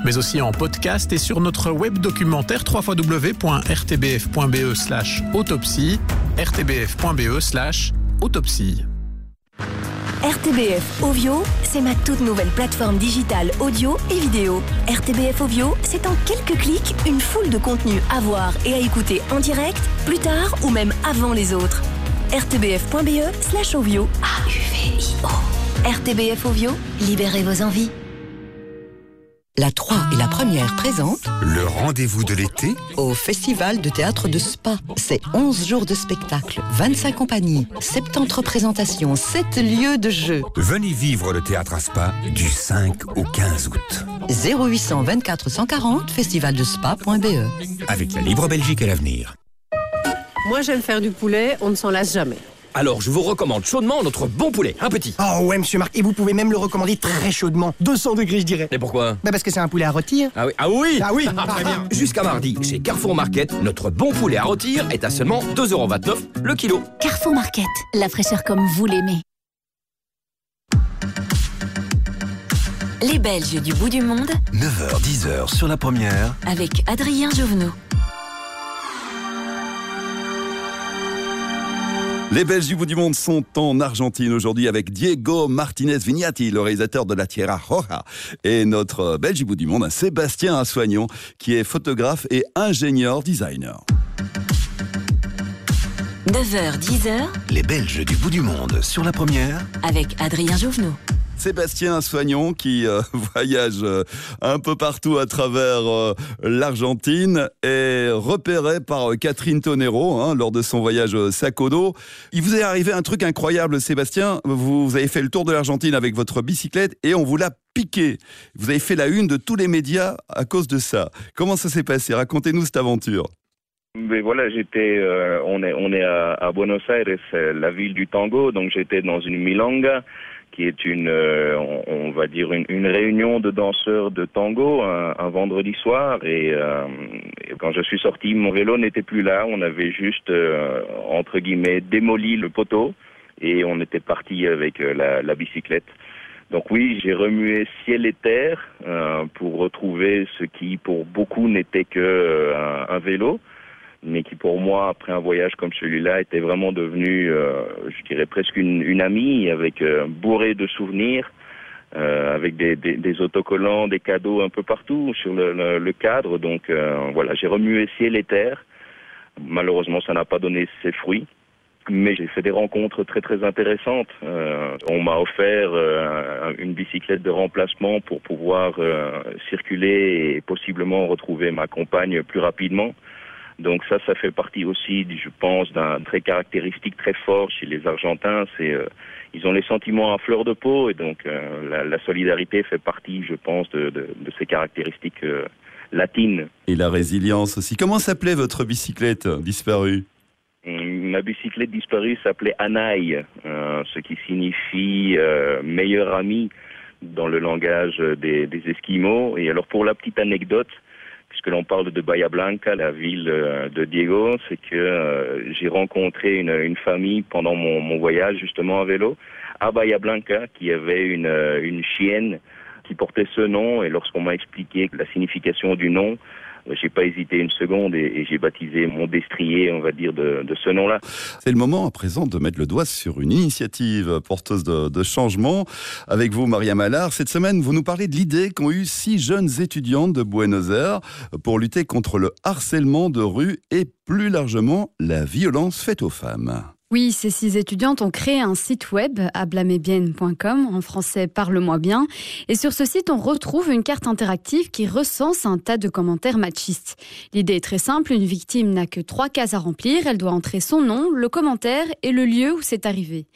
mais aussi en podcast et sur notre web documentaire www.rtbf.be slash autopsie, rtbf.be slash autopsie. RTBF Ovio, c'est ma toute nouvelle plateforme digitale audio et vidéo. RTBF Ovio, c'est en quelques clics une foule de contenus à voir et à écouter en direct, plus tard ou même avant les autres. rtbf.be slash Ovio. A-U-V-I-O. RTBF Ovio, libérez vos envies. La 3 et la première présente Le rendez-vous de l'été au Festival de théâtre de Spa. C'est 11 jours de spectacle, 25 compagnies, 70 représentations, 7 lieux de jeu. Venez vivre le théâtre à Spa du 5 au 15 août. 0800 24 140 festivaldespa.be Avec la Libre Belgique à l'avenir. Moi, j'aime faire du poulet, on ne s'en lasse jamais. Alors, je vous recommande chaudement notre bon poulet, un petit. Oh ouais, monsieur Marc, et vous pouvez même le recommander très chaudement. 200 degrés, je dirais. Et pourquoi? Bah parce que c'est un poulet à rôtir. Ah oui Ah oui Ah oui Très bien. Jusqu'à mardi, chez Carrefour Market, notre bon poulet à rôtir est à seulement 2,29€ le kilo. Carrefour Market, la fraîcheur comme vous l'aimez. Les Belges du bout du monde 9h, 10h sur la première. avec Adrien Jouvenot. Les Belges du bout du monde sont en Argentine aujourd'hui avec Diego Martinez Vignati, le réalisateur de La Tierra Roja, et notre Belge du bout du monde, Sébastien Assoignon, qui est photographe et ingénieur designer. 9h, 10h Les Belges du bout du monde sur la première. avec Adrien Jouvenot. Sébastien Soignon qui euh, voyage euh, un peu partout à travers euh, l'Argentine est repéré par Catherine Tonero hein, lors de son voyage sac au dos. Il vous est arrivé un truc incroyable Sébastien, vous, avez fait le tour de l'Argentine avec votre bicyclette et on vous l'a piqué. Vous avez fait la une de tous les médias à cause de ça. Comment ça s'est passé? Racontez-nous cette aventure. Mais voilà, j'étais, on est, on est à, à Buenos Aires, la ville du tango, donc j'étais dans une milonga, qui est une, euh, on, va dire une, réunion de danseurs de tango un, vendredi soir, et, euh, et quand je suis sorti, mon vélo n'était plus là, on avait juste euh, entre guillemets démoli le poteau, et on était parti avec la, bicyclette. Donc oui, j'ai remué ciel et terre pour retrouver ce qui pour beaucoup n'était que un vélo mais qui pour moi, après un voyage comme celui-là, était vraiment devenu, euh, je dirais presque une, amie, avec euh, bourré de souvenirs, euh, avec des, autocollants, des cadeaux un peu partout sur le, le, le cadre. Donc voilà, j'ai remué ciel et terre. Malheureusement, ça n'a pas donné ses fruits. Mais j'ai fait des rencontres très très intéressantes. On m'a offert une bicyclette de remplacement pour pouvoir circuler et possiblement retrouver ma compagne plus rapidement. Donc ça, ça fait partie aussi, je pense, d'un trait caractéristique très fort chez les Argentins. C'est euh, ils ont les sentiments à fleur de peau et donc euh, la, la, solidarité fait partie, je pense, de, de, de ces caractéristiques euh, latines. Et la résilience aussi. Comment s'appelait votre bicyclette disparue? Ma bicyclette disparue s'appelait Anaï, ce qui signifie meilleur ami dans le langage des, des Esquimaux. Et alors pour la petite anecdote, puisque l'on parle de Bahia Blanca, la ville euh, de Diego, c'est que euh, j'ai rencontré une, famille pendant mon, voyage justement à vélo à Bahia Blanca qui avait euh, une chienne qui portait ce nom. Et lorsqu'on m'a expliqué la signification du nom, j'ai pas hésité une seconde et, j'ai baptisé mon destrier, on va dire, de, ce nom-là. C'est le moment à présent de mettre le doigt sur une initiative porteuse de, de changement. Avec vous, Maria Malard, cette semaine, vous nous parlez de l'idée qu'ont eu six jeunes étudiantes de Buenos Aires pour lutter contre le harcèlement de rue et plus largement la violence faite aux femmes. Oui, ces six étudiantes ont créé un site web à blâmerbienne.com, en français Parle-moi bien. Et sur ce site, on retrouve une carte interactive qui recense un tas de commentaires machistes. L'idée est très simple, une victime n'a que trois cases à remplir, elle doit entrer son nom, le commentaire et le lieu où c'est arrivé.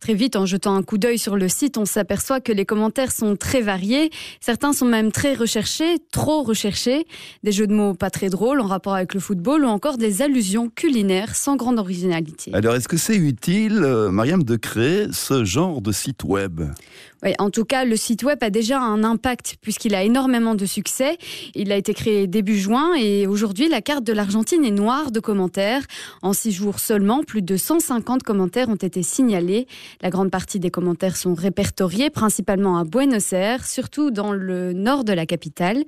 Très vite, en jetant un coup d'œil sur le site, on s'aperçoit que les commentaires sont très variés. Certains sont même très recherchés, trop recherchés. Des jeux de mots pas très drôles en rapport avec le football ou encore des allusions culinaires sans grande originalité. Alors, est-ce que c'est utile, euh, Mariam, de créer ce genre de site web? En tout cas, le site web a déjà un impact puisqu'il a énormément de succès. Il a été créé début juin et aujourd'hui, la carte de l'Argentine est noire de commentaires. En six jours seulement, plus de 150 commentaires ont été signalés. La grande partie des commentaires sont répertoriés principalement à Buenos Aires, surtout dans le nord de la capitale.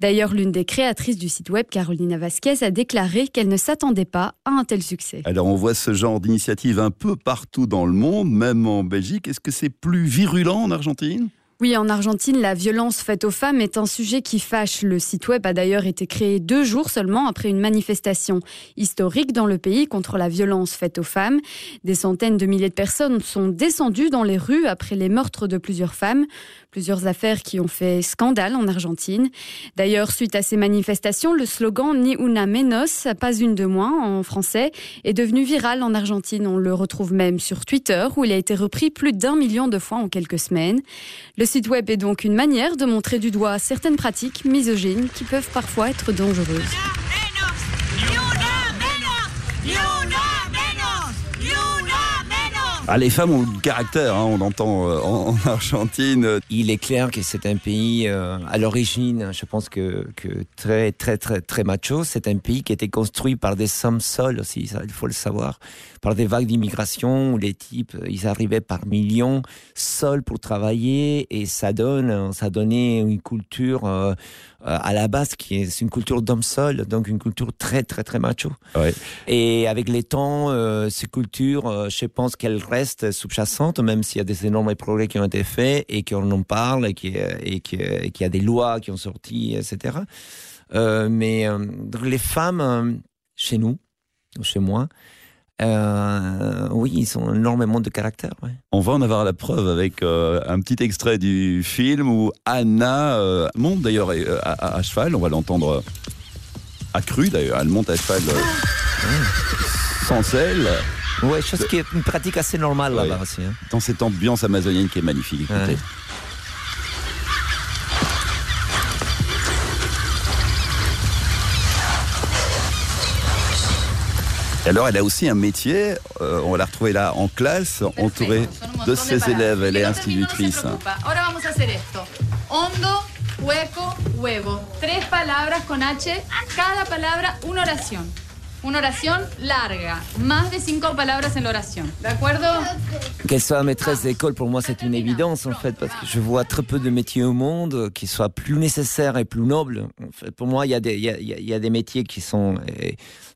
D'ailleurs, l'une des créatrices du site web, Carolina Vasquez, a déclaré qu'elle ne s'attendait pas à un tel succès. Alors, on voit ce genre d'initiative un peu partout dans le monde, même en Belgique. Est-ce que c'est plus virulent en Argentine oui, en Argentine, la violence faite aux femmes est un sujet qui fâche. Le site web a d'ailleurs été créé deux jours seulement après une manifestation historique dans le pays contre la violence faite aux femmes. Des centaines de milliers de personnes sont descendues dans les rues après les meurtres de plusieurs femmes. Plusieurs affaires qui ont fait scandale en Argentine. D'ailleurs, suite à ces manifestations, le slogan Ni una menos, pas une de moins en français, est devenu viral en Argentine. On le retrouve même sur Twitter où il a été repris plus d'un million de fois en quelques semaines. Site web est donc une manière de montrer du doigt certaines pratiques misogynes qui peuvent parfois être dangereuses. Ah, les femmes ont du caractère, hein, on l'entend euh, en, en, Argentine. Il est clair que c'est un pays euh, à l'origine, je pense que, que très très très très macho. C'est un pays qui a été construit par des sommes sols aussi, ça, il faut le savoir, par des vagues d'immigration où les types ils arrivaient par millions seuls pour travailler et ça donne, ça donnait une culture euh, à la base qui est une culture d'homme seul, donc une culture très très très macho. Ouais. Et avec les temps, euh, ces cultures, euh, je pense qu'elles restent sous-jacentes, même s'il y a des énormes progrès qui ont été faits et qu'on en parle et qu'il y a des lois qui ont sorti, etc. Euh, mais les femmes, chez nous, chez moi, euh, oui, ils ont énormément de caractère. Ouais. On va en avoir la preuve avec euh, un petit extrait du film où Anna euh, monte d'ailleurs à, à, à, cheval. On va l'entendre accru d'ailleurs. Elle monte à cheval sans selle. Ouais, chose qui est une pratique assez normale ouais. là-bas aussi. Hein. Dans cette ambiance amazonienne qui est magnifique. Écoutez. Ouais. Alors, elle a aussi un métier. Euh, on l'a retrouvée là en classe, entourée de ses élèves. Elle est institutrice. Ahora vamos a hacer esto. Hondo, hueco, huevo. Tres palabras con H. Cada palabra una oración. Una oración larga, más de cinco palabras en la oración. ¿De acuerdo? Qu'elle soit maîtresse d'école, pour moi, c'est une évidence, en fait, parce que je vois très peu de métiers au monde qui soient plus nécessaires et plus nobles. En fait, pour moi, il y, a des, il, y a, il y a des métiers qui sont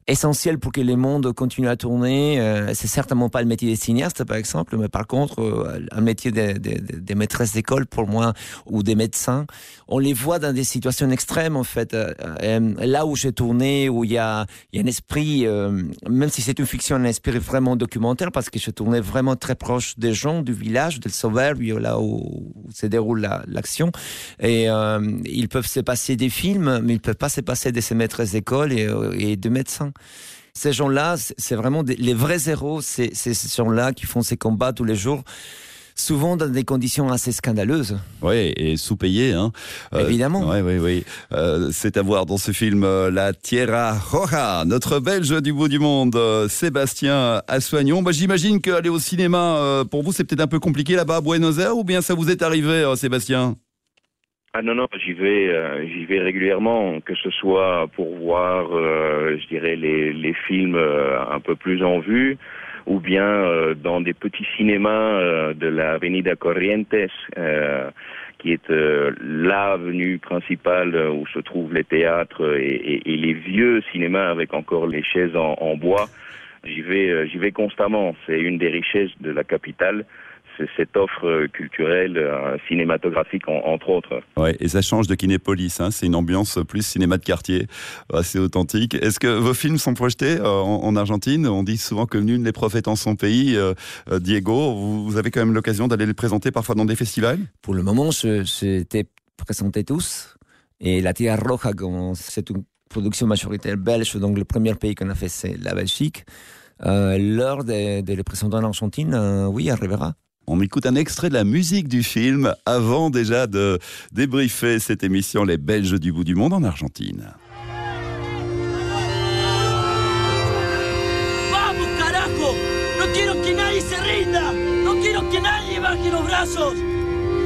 essentiels pour que le monde continue à tourner. Euh, c'est certainement pas le métier des cinéastes, par exemple, mais par contre, euh, un métier des, des, des maîtresses d'école, pour moi, ou des médecins, on les voit dans des situations extrêmes, en fait. Euh, là où j'ai tourné, où il y a, y a espèce esprit, euh, même si c'est une fiction, un esprit vraiment documentaire, parce que je tournais vraiment très proche des gens du village, del Sauverio, là où, se déroule l'action. et euh, ils peuvent se passer des films, mais ils peuvent pas se passer de ces maîtres d'école et, et de médecins ces gens-là, c'est vraiment les vrais héros, c'est ces gens-là qui font ces combats tous les jours souvent dans des conditions assez scandaleuses. Oui, et sous-payés. Hein. Euh, Évidemment. oui, oui, oui. Euh, c'est à voir dans ce film euh, La Tierra Roja, notre Belge du bout du monde, Sébastien Assoignon. Bah, J'imagine qu'aller au cinéma, pour vous, c'est peut-être un peu compliqué là-bas à Buenos Aires, ou bien ça vous est arrivé, Sébastien? Ah non non, j'y vais, j'y vais régulièrement, que ce soit pour voir, je dirais les, les films un peu plus en vue, ou bien euh, dans des petits cinémas euh, de la Avenida Corrientes, euh, qui est l'avenue principale où se trouvent les théâtres et, et, les vieux cinémas avec encore les chaises en, en bois. J'y vais, j'y vais constamment. C'est une des richesses de la capitale cette offre culturelle, euh, cinématographique entre autres. Ouais, et ça change de Kinépolis, hein, c'est une ambiance plus cinéma de quartier, assez authentique. Est-ce que vos films sont projetés euh, en, Argentine? On dit souvent que nul n'est prophète en son pays. Euh, Diego, vous, avez quand même l'occasion d'aller les présenter parfois dans des festivals? Pour le moment, j'étais présenté tous. Et La Tierra Roja, c'est une production majoritaire belge, donc le premier pays qu'on a fait, c'est la Belgique. L'heure de, de le présenter en Argentine, oui, arrivera. On écoute un extrait de la musique du film avant déjà de débriefer cette émission Les Belges du bout du monde en Argentine. Vamos carajo, no quiero que nadie se rinda, no quiero que nadie baje los brazos.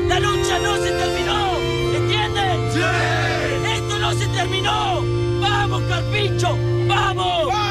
La lucha no se terminó, ¿entienden? Sí. Esto no se terminó. Vamos Carpicho, vamos.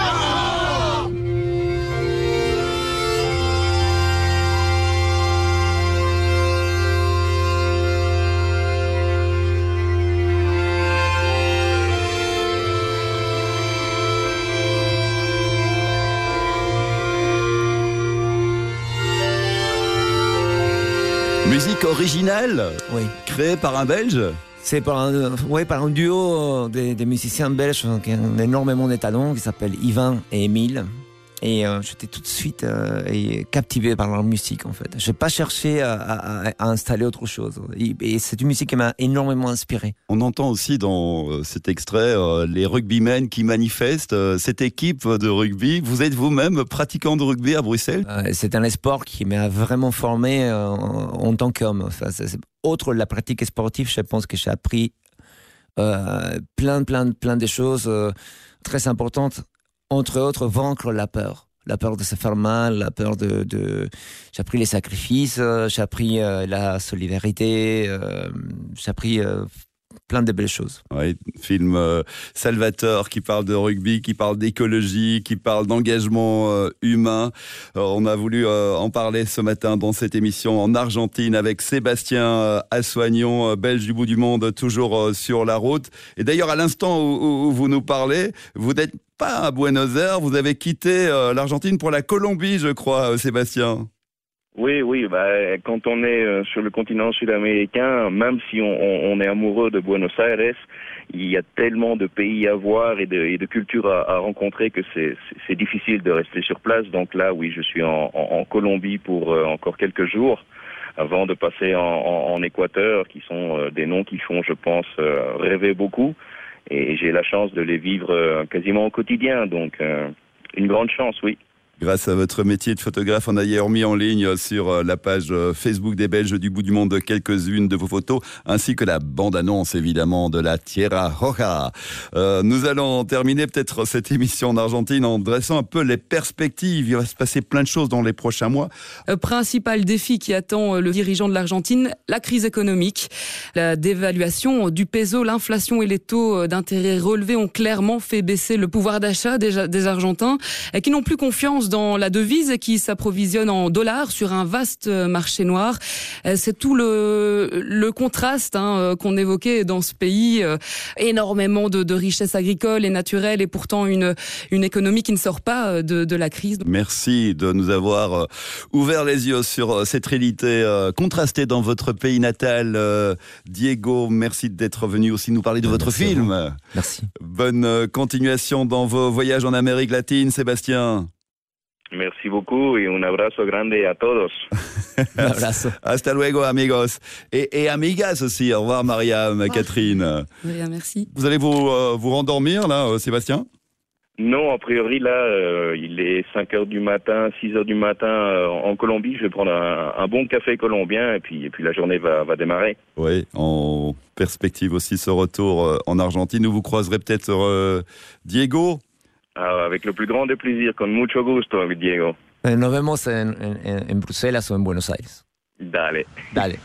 Musique originale Oui. Créée par un Belge c'est par un, ouais, par un duo des, des musiciens belges qui ont énormément de talents, qui s'appellent Yvan et Émile. Et euh, j'étais tout de suite euh, captivé par leur musique en fait. Je n'ai pas cherché à, à, à, installer autre chose. Et, c'est une musique qui m'a énormément inspiré. On entend aussi dans euh, cet extrait les rugbymen qui manifestent. cette équipe de rugby, vous êtes vous-même pratiquant de rugby à Bruxelles? C'est un sport qui m'a vraiment formé en, tant qu'homme. Enfin, autre la pratique sportive, je pense que j'ai appris plein, plein, plein de choses très importantes entre autres, vaincre la peur. La peur de se faire mal, la peur de... J'ai appris les sacrifices, euh, j'ai appris euh, la solidarité, euh, j'ai appris plein de belles choses. Oui, film Salvateur qui parle de rugby, qui parle d'écologie, qui parle d'engagement humain. on a voulu en parler ce matin dans cette émission en Argentine avec Sébastien Assoignon, belge du bout du monde, toujours sur la route. Et d'ailleurs, à l'instant où, vous nous parlez, vous êtes pas à Buenos Aires, vous avez quitté euh, l'Argentine pour la Colombie, je crois, euh, Sébastien. Oui, oui, bah, quand on est euh, sur le continent sud-américain, même si on, est amoureux de Buenos Aires, il y a tellement de pays à voir et de, cultures à, rencontrer que c'est difficile de rester sur place. Donc là, oui, je suis en, Colombie pour encore quelques jours avant de passer en, Équateur, qui sont des noms qui font, je pense, rêver beaucoup et j'ai la chance de les vivre euh, quasiment au quotidien. Donc, euh, une grande chance, oui. Grâce à votre métier de photographe, on a hier mis en ligne sur euh, la page euh, Facebook des Belges du bout du monde quelques-unes de vos photos, ainsi que la bande-annonce évidemment de la Tierra Roja. Euh, nous allons terminer peut-être cette émission en Argentine en dressant un peu les perspectives. Il va se passer plein de choses dans les prochains mois. principal défi qui attend le dirigeant de l'Argentine, la crise économique. La dévaluation du peso, l'inflation et les taux d'intérêt relevés ont clairement fait baisser le pouvoir d'achat des, des Argentins qui n'ont plus confiance confiance dans la devise et qui s'approvisionne en dollars sur un vaste marché noir. C'est tout le, le contraste hein, qu'on évoquait dans ce pays. Énormément de, de richesses agricoles et naturelles et pourtant une, une économie qui ne sort pas de, de la crise. Merci de nous avoir ouvert les yeux sur cette réalité contrastée dans votre pays natal. Diego, merci d'être venu aussi nous parler de votre film. Merci. Bonne continuation dans vos voyages en Amérique latine, Sébastien. Merci beaucoup et un abrazo grande a todos. un abrazo. Hasta luego, amigos. Et, et, amigas aussi. Au revoir, Mariam, Catherine. merci. Vous allez vous, euh, vous rendormir, là, euh, Sébastien? Non, a priori là, euh, il est 5 heures du matin, 6 heures du matin euh, en Colombie. Je vais prendre un, un, bon café colombien et puis, et puis la journée va, va démarrer. Oui, en perspective aussi ce retour euh, en Argentine où vous croiserez peut-être euh, Diego. Ah, avec le plus grand des plaisirs, con mucho gusto, Diego. Eh, nos vemos en, en, en Bruselas o en Buenos Aires. Dale. Dale.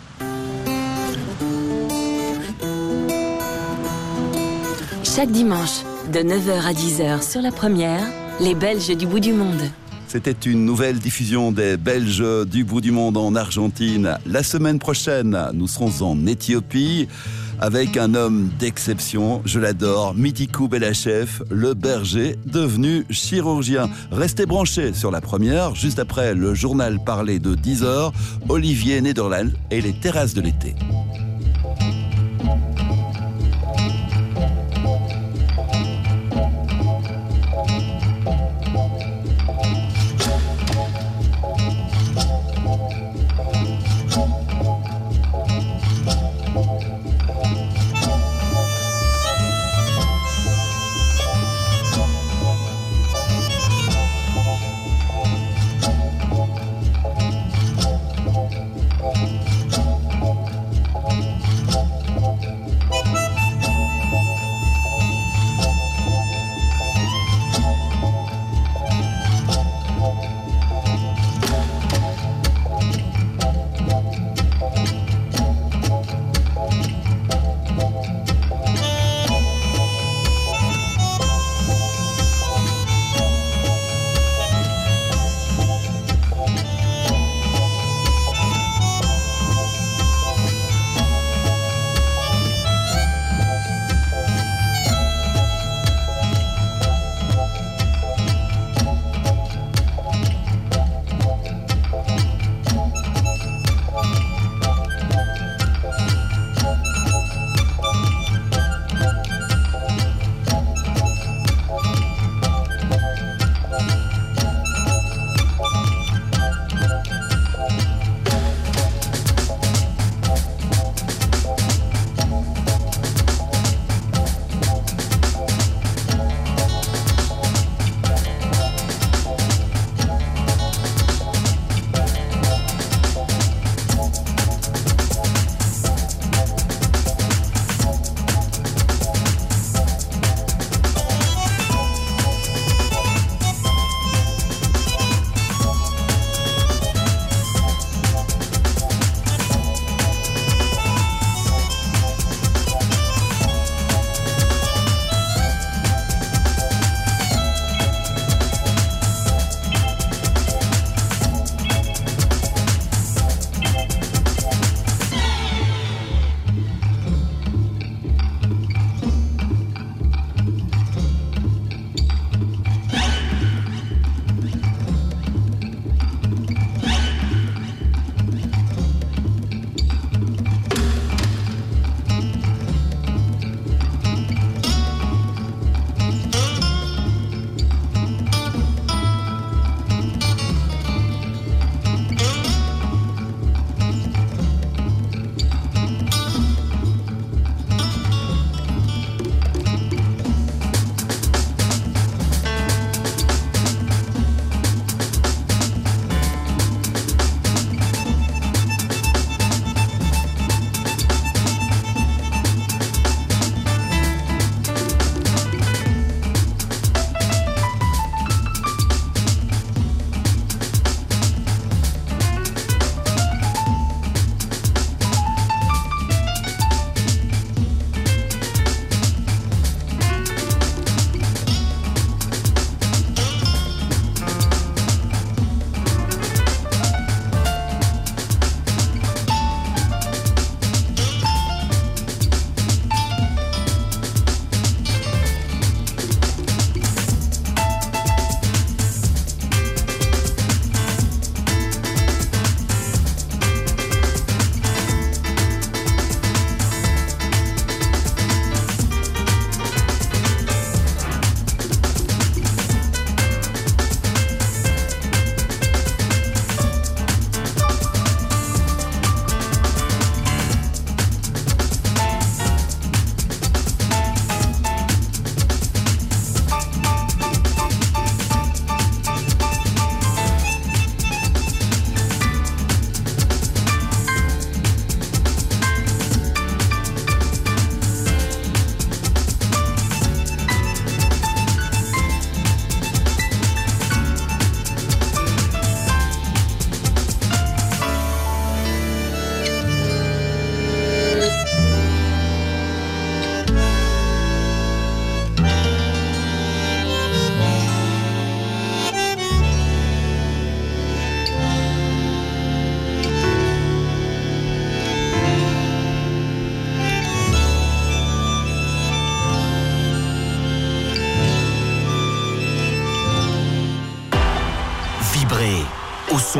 Chaque dimanche, de 9h à 10h sur la première, les Belges du bout du monde. C'était une nouvelle diffusion des Belges du bout du monde en Argentine. La semaine prochaine, nous serons en Éthiopie avec un homme d'exception, je l'adore, Mitikou Belachev, le berger devenu chirurgien. Restez branchés sur la première, juste après le journal parlé de 10h, Olivier Nederland et les terrasses de l'été.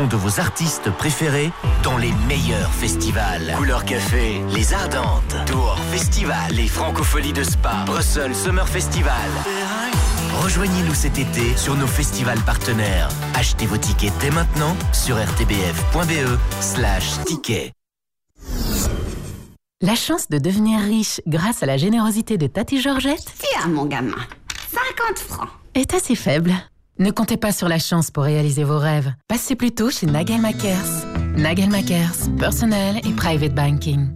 De vos artistes préférés dans les meilleurs festivals. Couleur Café, Les Ardentes, Tour Festival, les Francopholies de Spa, Brussels Summer Festival. Rejoignez-nous cet été sur nos festivals partenaires. Achetez vos tickets dès maintenant sur rtbf.be slash tickets. La chance de devenir riche grâce à la générosité de Tati Georgette Tiens, mon gamin, 50 francs. est assez faible. Ne comptez pas sur la chance pour réaliser vos rêves. Passez plutôt chez Nagel Makers. Nagel Makers, personnel et private banking.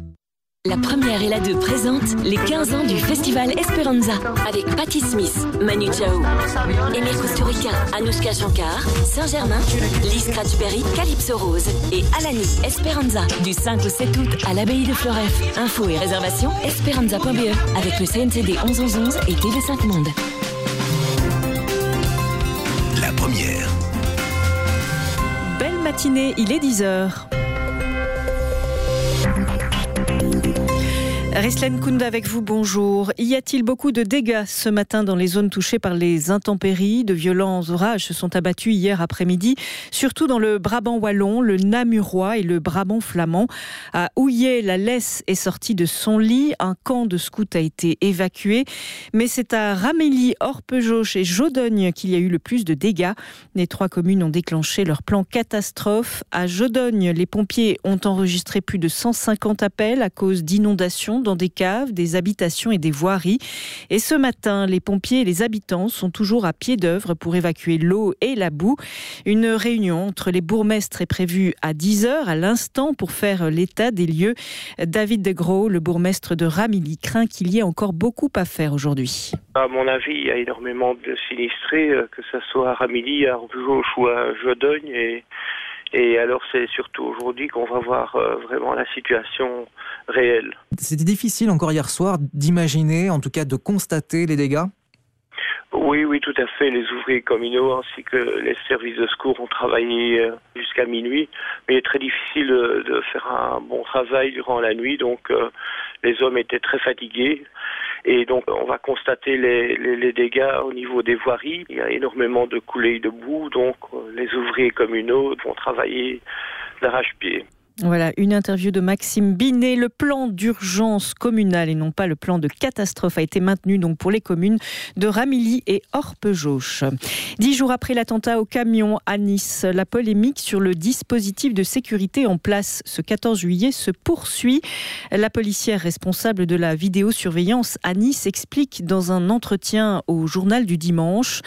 La première et la deux présentent les 15 ans du festival Esperanza avec Patti Smith, Manu Chao, Emir Kusturica, Anushka Shankar, Saint-Germain, Lee Scratch Perry, Calypso Rose et Alani Esperanza du 5 au 7 août à l'abbaye de Floref. Infos et réservations esperanza.be avec le CNCD 1111 et TV5 Monde. Il est 10h. Rislen Kunda avec vous, bonjour. Y a-t-il beaucoup de dégâts ce matin dans les zones touchées par les intempéries? De violents orages se sont abattus hier après-midi, surtout dans le Brabant wallon, le Namurois et le Brabant flamand. À Houillet, la laisse est sortie de son lit. Un camp de scouts a été évacué. Mais c'est à Ramélie, Orpejauche et Jodogne qu'il y a eu le plus de dégâts. Les trois communes ont déclenché leur plan catastrophe. À Jodogne, les pompiers ont enregistré plus de 150 appels à cause d'inondations dans des caves, des habitations et des voiries. Et ce matin, les pompiers et les habitants sont toujours à pied d'œuvre pour évacuer l'eau et la boue. Une réunion entre les bourgmestres est prévue à 10h à l'instant pour faire l'état des lieux. David Degros, le bourgmestre de Ramilly, craint qu'il y ait encore beaucoup à faire aujourd'hui. À mon avis, il y a énormément de sinistrés, euh, que ce soit à Ramilly, à Rougeauche ou à Jodogne. Et, et alors, c'est surtout aujourd'hui qu'on va voir euh, vraiment la situation réelle. C'était difficile encore hier soir d'imaginer, en tout cas de constater les dégâts? Oui, oui, tout à fait. Les ouvriers communaux ainsi que les services de secours ont travaillé euh, jusqu'à minuit. Mais il est très difficile de, de faire un bon travail durant la nuit, donc euh, les hommes étaient très fatigués. Et donc, on va constater les, les, dégâts au niveau des voiries. Il y a énormément de coulées de boue, donc euh, les ouvriers communaux vont travailler d'arrache-pied. Voilà, une interview de Maxime Binet. Le plan d'urgence communal et non pas le plan de catastrophe a été maintenu donc pour les communes de Ramilly et Orpejauche. Dix jours après l'attentat au camion à Nice, la polémique sur le dispositif de sécurité en place ce 14 juillet se poursuit. La policière responsable de la vidéosurveillance à Nice explique dans un entretien au journal du dimanche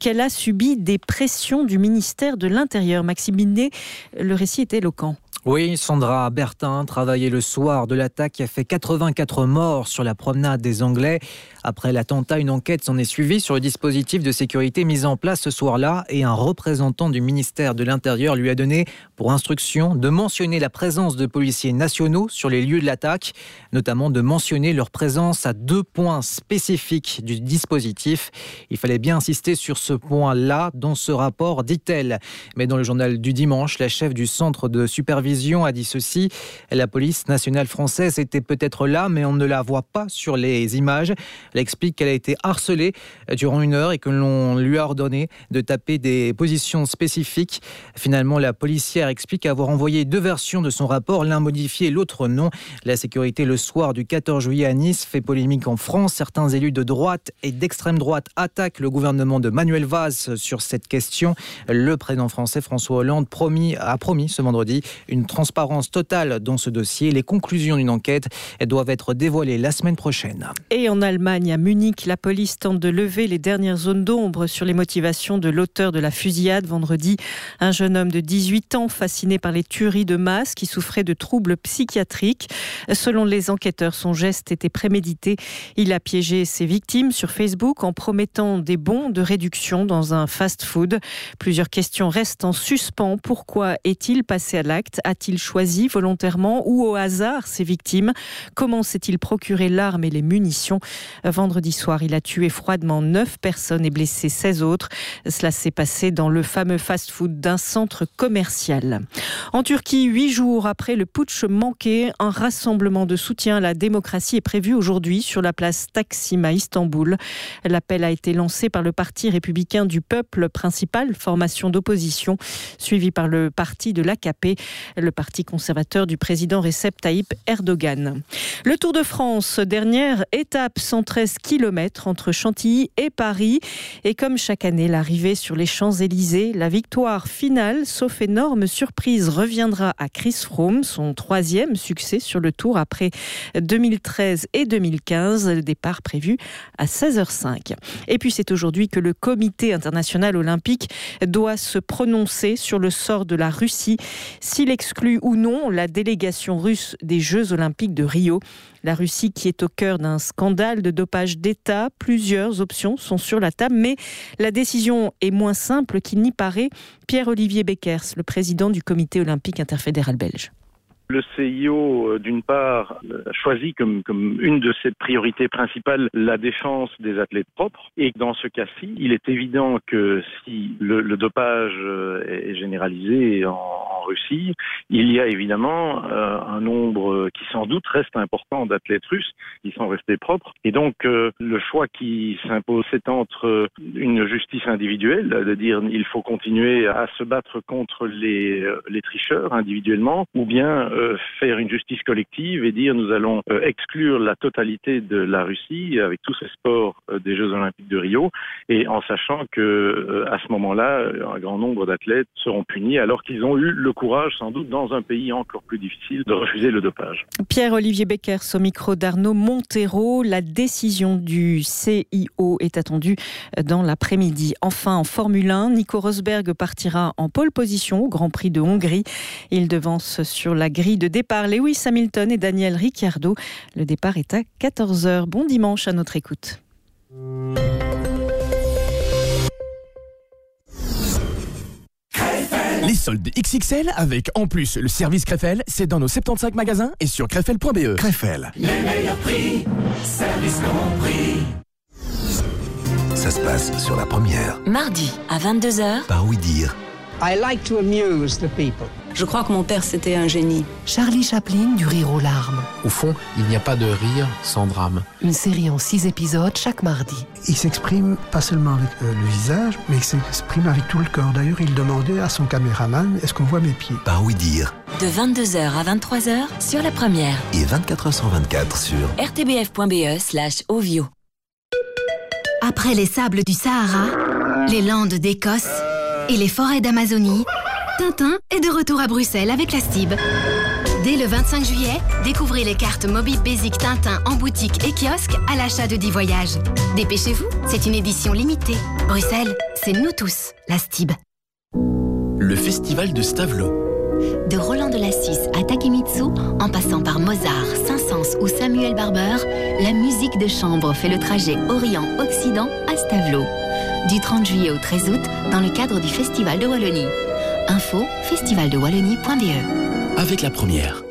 qu'elle a subi des pressions du ministère de l'Intérieur. Maxime Binet, le récit est éloquent. Oui, Sandra Bertin travaillait le soir de l'attaque qui a fait 84 morts sur la promenade des Anglais. Après l'attentat, une enquête s'en est suivie sur le dispositif de sécurité mis en place ce soir-là et un représentant du ministère de l'Intérieur lui a donné pour instruction de mentionner la présence de policiers nationaux sur les lieux de l'attaque, notamment de mentionner leur présence à deux points spécifiques du dispositif. Il fallait bien insister sur ce point-là dans ce rapport, dit-elle. Mais dans le journal du dimanche, la chef du centre de supervision a dit ceci. La police nationale française était peut-être là, mais on ne la voit pas sur les images. Elle explique qu'elle a été harcelée durant une heure et que l'on lui a ordonné de taper des positions spécifiques. Finalement, la policière explique avoir envoyé deux versions de son rapport, l'un modifié, l'autre non. La sécurité le soir du 14 juillet à Nice fait polémique en France. Certains élus de droite et d'extrême droite attaquent le gouvernement de Manuel Valls sur cette question. Le président français François Hollande promis, a promis ce vendredi une transparence totale dans ce dossier. Les conclusions d'une enquête doivent être dévoilées la semaine prochaine. Et en Allemagne, à Munich, la police tente de lever les dernières zones d'ombre sur les motivations de l'auteur de la fusillade vendredi. Un jeune homme de 18 ans fasciné par les tueries de masse qui souffrait de troubles psychiatriques. Selon les enquêteurs, son geste était prémédité. Il a piégé ses victimes sur Facebook en promettant des bons de réduction dans un fast-food. Plusieurs questions restent en suspens. Pourquoi est-il passé à l'acte? A-t-il choisi volontairement ou au hasard ses victimes? Comment s'est-il procuré l'arme et les munitions? Vendredi soir, il a tué froidement 9 personnes et blessé 16 autres. Cela s'est passé dans le fameux fast-food d'un centre commercial. En Turquie, huit jours après le putsch manqué, un rassemblement de soutien à la démocratie est prévu aujourd'hui sur la place Taksim à Istanbul. L'appel a été lancé par le Parti républicain du peuple, principal formation d'opposition, suivi par le parti de l'AKP, le parti conservateur du président Recep Tayyip Erdogan. Le Tour de France, dernière étape, 113 km entre Chantilly et Paris. Et comme chaque année, l'arrivée sur les Champs-Élysées, la victoire finale, sauf énorme surprise, reviendra à Chris Froome, son troisième succès sur le Tour après 2013 et 2015, le départ prévu à 16h05. Et puis c'est aujourd'hui que le Comité international olympique doit se prononcer sur le sort de la Russie, s'il exclut ou non la délégation russe des Jeux olympiques de Rio. La Russie qui est au cœur d'un scandale de dopage d'État, plusieurs options sont sur la table, mais la décision est moins simple qu'il n'y paraît. Pierre-Olivier Beckers, le président du comité olympique interfédéral belge. Le CIO, euh, d'une part, a choisi comme, comme une de ses priorités principales la défense des athlètes propres. Et dans ce cas-ci, il est évident que si le, le dopage euh, est généralisé en, en, Russie, il y a évidemment euh, un nombre qui sans doute reste important d'athlètes russes qui sont restés propres. Et donc, euh, le choix qui s'impose, c'est entre une justice individuelle, de dire il faut continuer à se battre contre les, les tricheurs individuellement, ou bien euh, faire une justice collective et dire nous allons euh, exclure la totalité de la Russie avec tous ces sports euh, des Jeux Olympiques de Rio et en sachant que à ce moment-là, un grand nombre d'athlètes seront punis alors qu'ils ont eu le courage, sans doute dans un pays encore plus difficile, de refuser le dopage. Pierre-Olivier Becker, au micro d'Arnaud Montero. La décision du CIO est attendue dans l'après-midi. Enfin, en Formule 1, Nico Rosberg partira en pole position au Grand Prix de Hongrie. Il devance sur la grille de départ Lewis Hamilton et Daniel Ricciardo. Le départ est à 14h. Bon dimanche à notre écoute. Les soldes XXL avec en plus le service Crefel, c'est dans nos 75 magasins et sur crefel.be. Crefel. Les meilleurs prix, service compris. Ça se passe sur la première. Mardi à 22h. Par oui dire. I like to amuse the people. Je crois que mon père, c'était un génie. Charlie Chaplin du rire aux larmes. Au fond, il n'y a pas de rire sans drame. Une série en six épisodes chaque mardi. Il s'exprime pas seulement avec euh, le visage, mais il s'exprime avec tout le corps. D'ailleurs, il demandait à son caméraman est-ce qu'on voit mes pieds? Par oui dire. De 22h à 23h sur la première. Et 24h sur 24 sur rtbf.be/slash ovio. Après les sables du Sahara, les landes d'Écosse et les forêts d'Amazonie, Tintin est de retour à Bruxelles avec la STIB. Dès le 25 juillet, découvrez les cartes Mobile Basic Tintin en boutique et kiosque à l'achat de 10 voyages. Dépêchez-vous, c'est une édition limitée. Bruxelles, c'est nous tous, la STIB. Le festival de Stavelot. De Roland de Lassus à Takemitsu, en passant par Mozart, Saint-Saëns ou Samuel Barber, la musique de chambre fait le trajet Orient-Occident à Stavelot. Du 30 juillet au 13 août, dans le cadre du Festival de Wallonie. Info festivaldewallonie.be. Avec la première.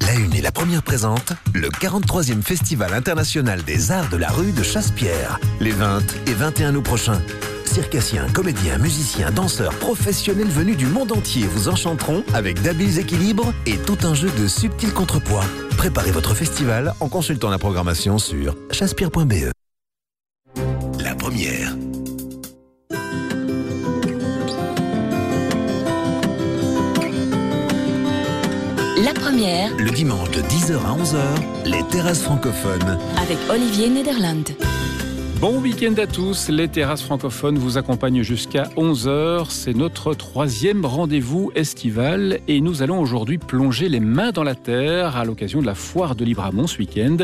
La Une et la première présente le 43e Festival international des arts de la rue de Chasse-Pierre, les 20 et 21 août prochains. Circassiens, comédiens, musiciens, danseurs, professionnels venus du monde entier vous enchanteront avec d'habiles équilibres et tout un jeu de subtils contrepoids. Préparez votre festival en consultant la programmation sur chassepierre.be. La première. Première. Le dimanche de 10h à 11h, les terrasses francophones. Avec Olivier Nederland. Bon week-end à tous, les terrasses francophones vous accompagnent jusqu'à 11h. C'est notre troisième rendez-vous estival et nous allons aujourd'hui plonger les mains dans la terre à l'occasion de la foire de Libramont ce week-end.